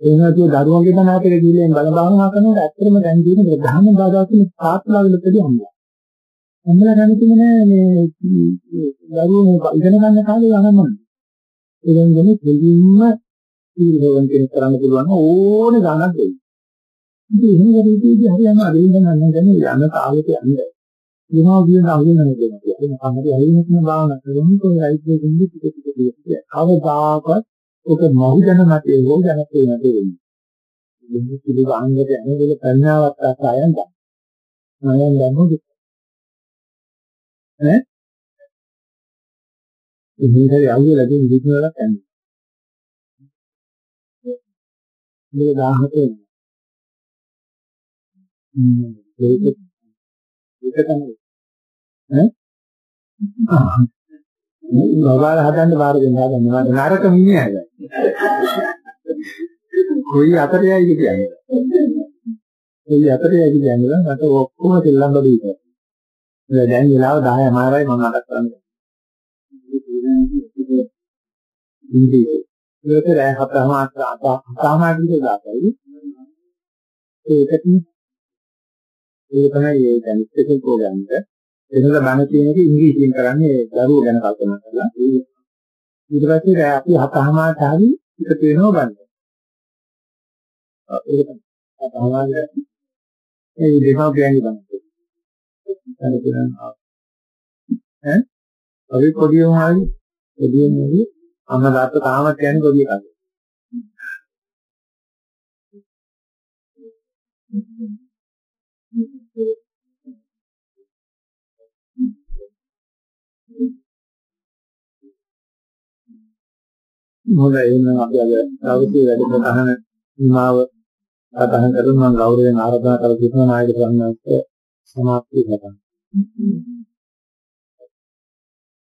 එහෙම නැතුව දරුවන්ගේ තනාතේ ගිහින් බල භාවනා කරනකොට ඇත්තටම දැන් කියන ප්‍රධාන බාධාකින් තාත්ලාවලදී අම්මලා. අම්මලා දැනෙන්නේ නෑ මේ දරුවෝ ඉගෙන ගන්න කාලේ අනම්මන. ඒ කියන්නේ දෙලින්ම තීරණ කෙනෙක් කරන්න පුළුවන් ඕනේ ගණක් දෙන්න. ඉතින් එහෙම වෙලෙදී හරියම අදින්න ගන්න දැන යන කාලෙට යන්න. ඒනවා කියන අහුවෙන නේද කියලා. ඒක තමයි අහුවෙන කියන භාවනා කරන්නේ කොයි රයිට් එකකින්ද ටික ටික ටික. කවදාකවත් ඔක මොහු දැන නැතේ හෝ දැනතේ නැතේ වෙන්නේ. මේ පිළිගන්නට යන වෙල ප්‍රඥාවත් අසයන් ගන්න. අයන් ගන්නොත් ඈ ඉතින් හරි අහුවෙලා තියෙන විදිහ වලක් යන්නේ. මේක 17 ඒක ඒක තමයි ඈ මොබයිල් හදන්න බාර දෙන්න හදන්න නරක මිනිහා දැන් කොයි අතරයයිද කියන්නේ කොයි අතරයයිද කියන්නේ මට ඔක්කොම දෙල්ලම් බඩු ඉතින් දැන් වෙලාව 10 මාරයි මම අඩක් කරන්නේ ඉන්දි ඒක රෑ හතම අත අතම අදිට දාතයි ඒකට ඒක තමයි ඒ දැන් ස්පෙෂල් ප්‍රෝග්‍රෑම් එක. එතන බණ කියන එක ඉංග්‍රීසියෙන් කරන්නේ දරුවෝ ගැන කල්පනා කරලා. ඊට පස්සේ අපි හතහමාට හරි එකතු වෙනවා ගන්න. ඒක තමයි. ඒ දෙමාපියන්ගේ බණ. ඈ අපි පොඩියම හරි පොඩියම හරි අම්මලාට තාමත් කියන්නේ පොඩි එකක්. Thank you. හොඳයි එහෙනම් අපි අද දවසේ වැඩසටහන නිමාව සටහන් කරමු මම ගෞරවයෙන් ආරාධනා කර සිටින නායක සම්මානයේ සමාප්තිය කරනවා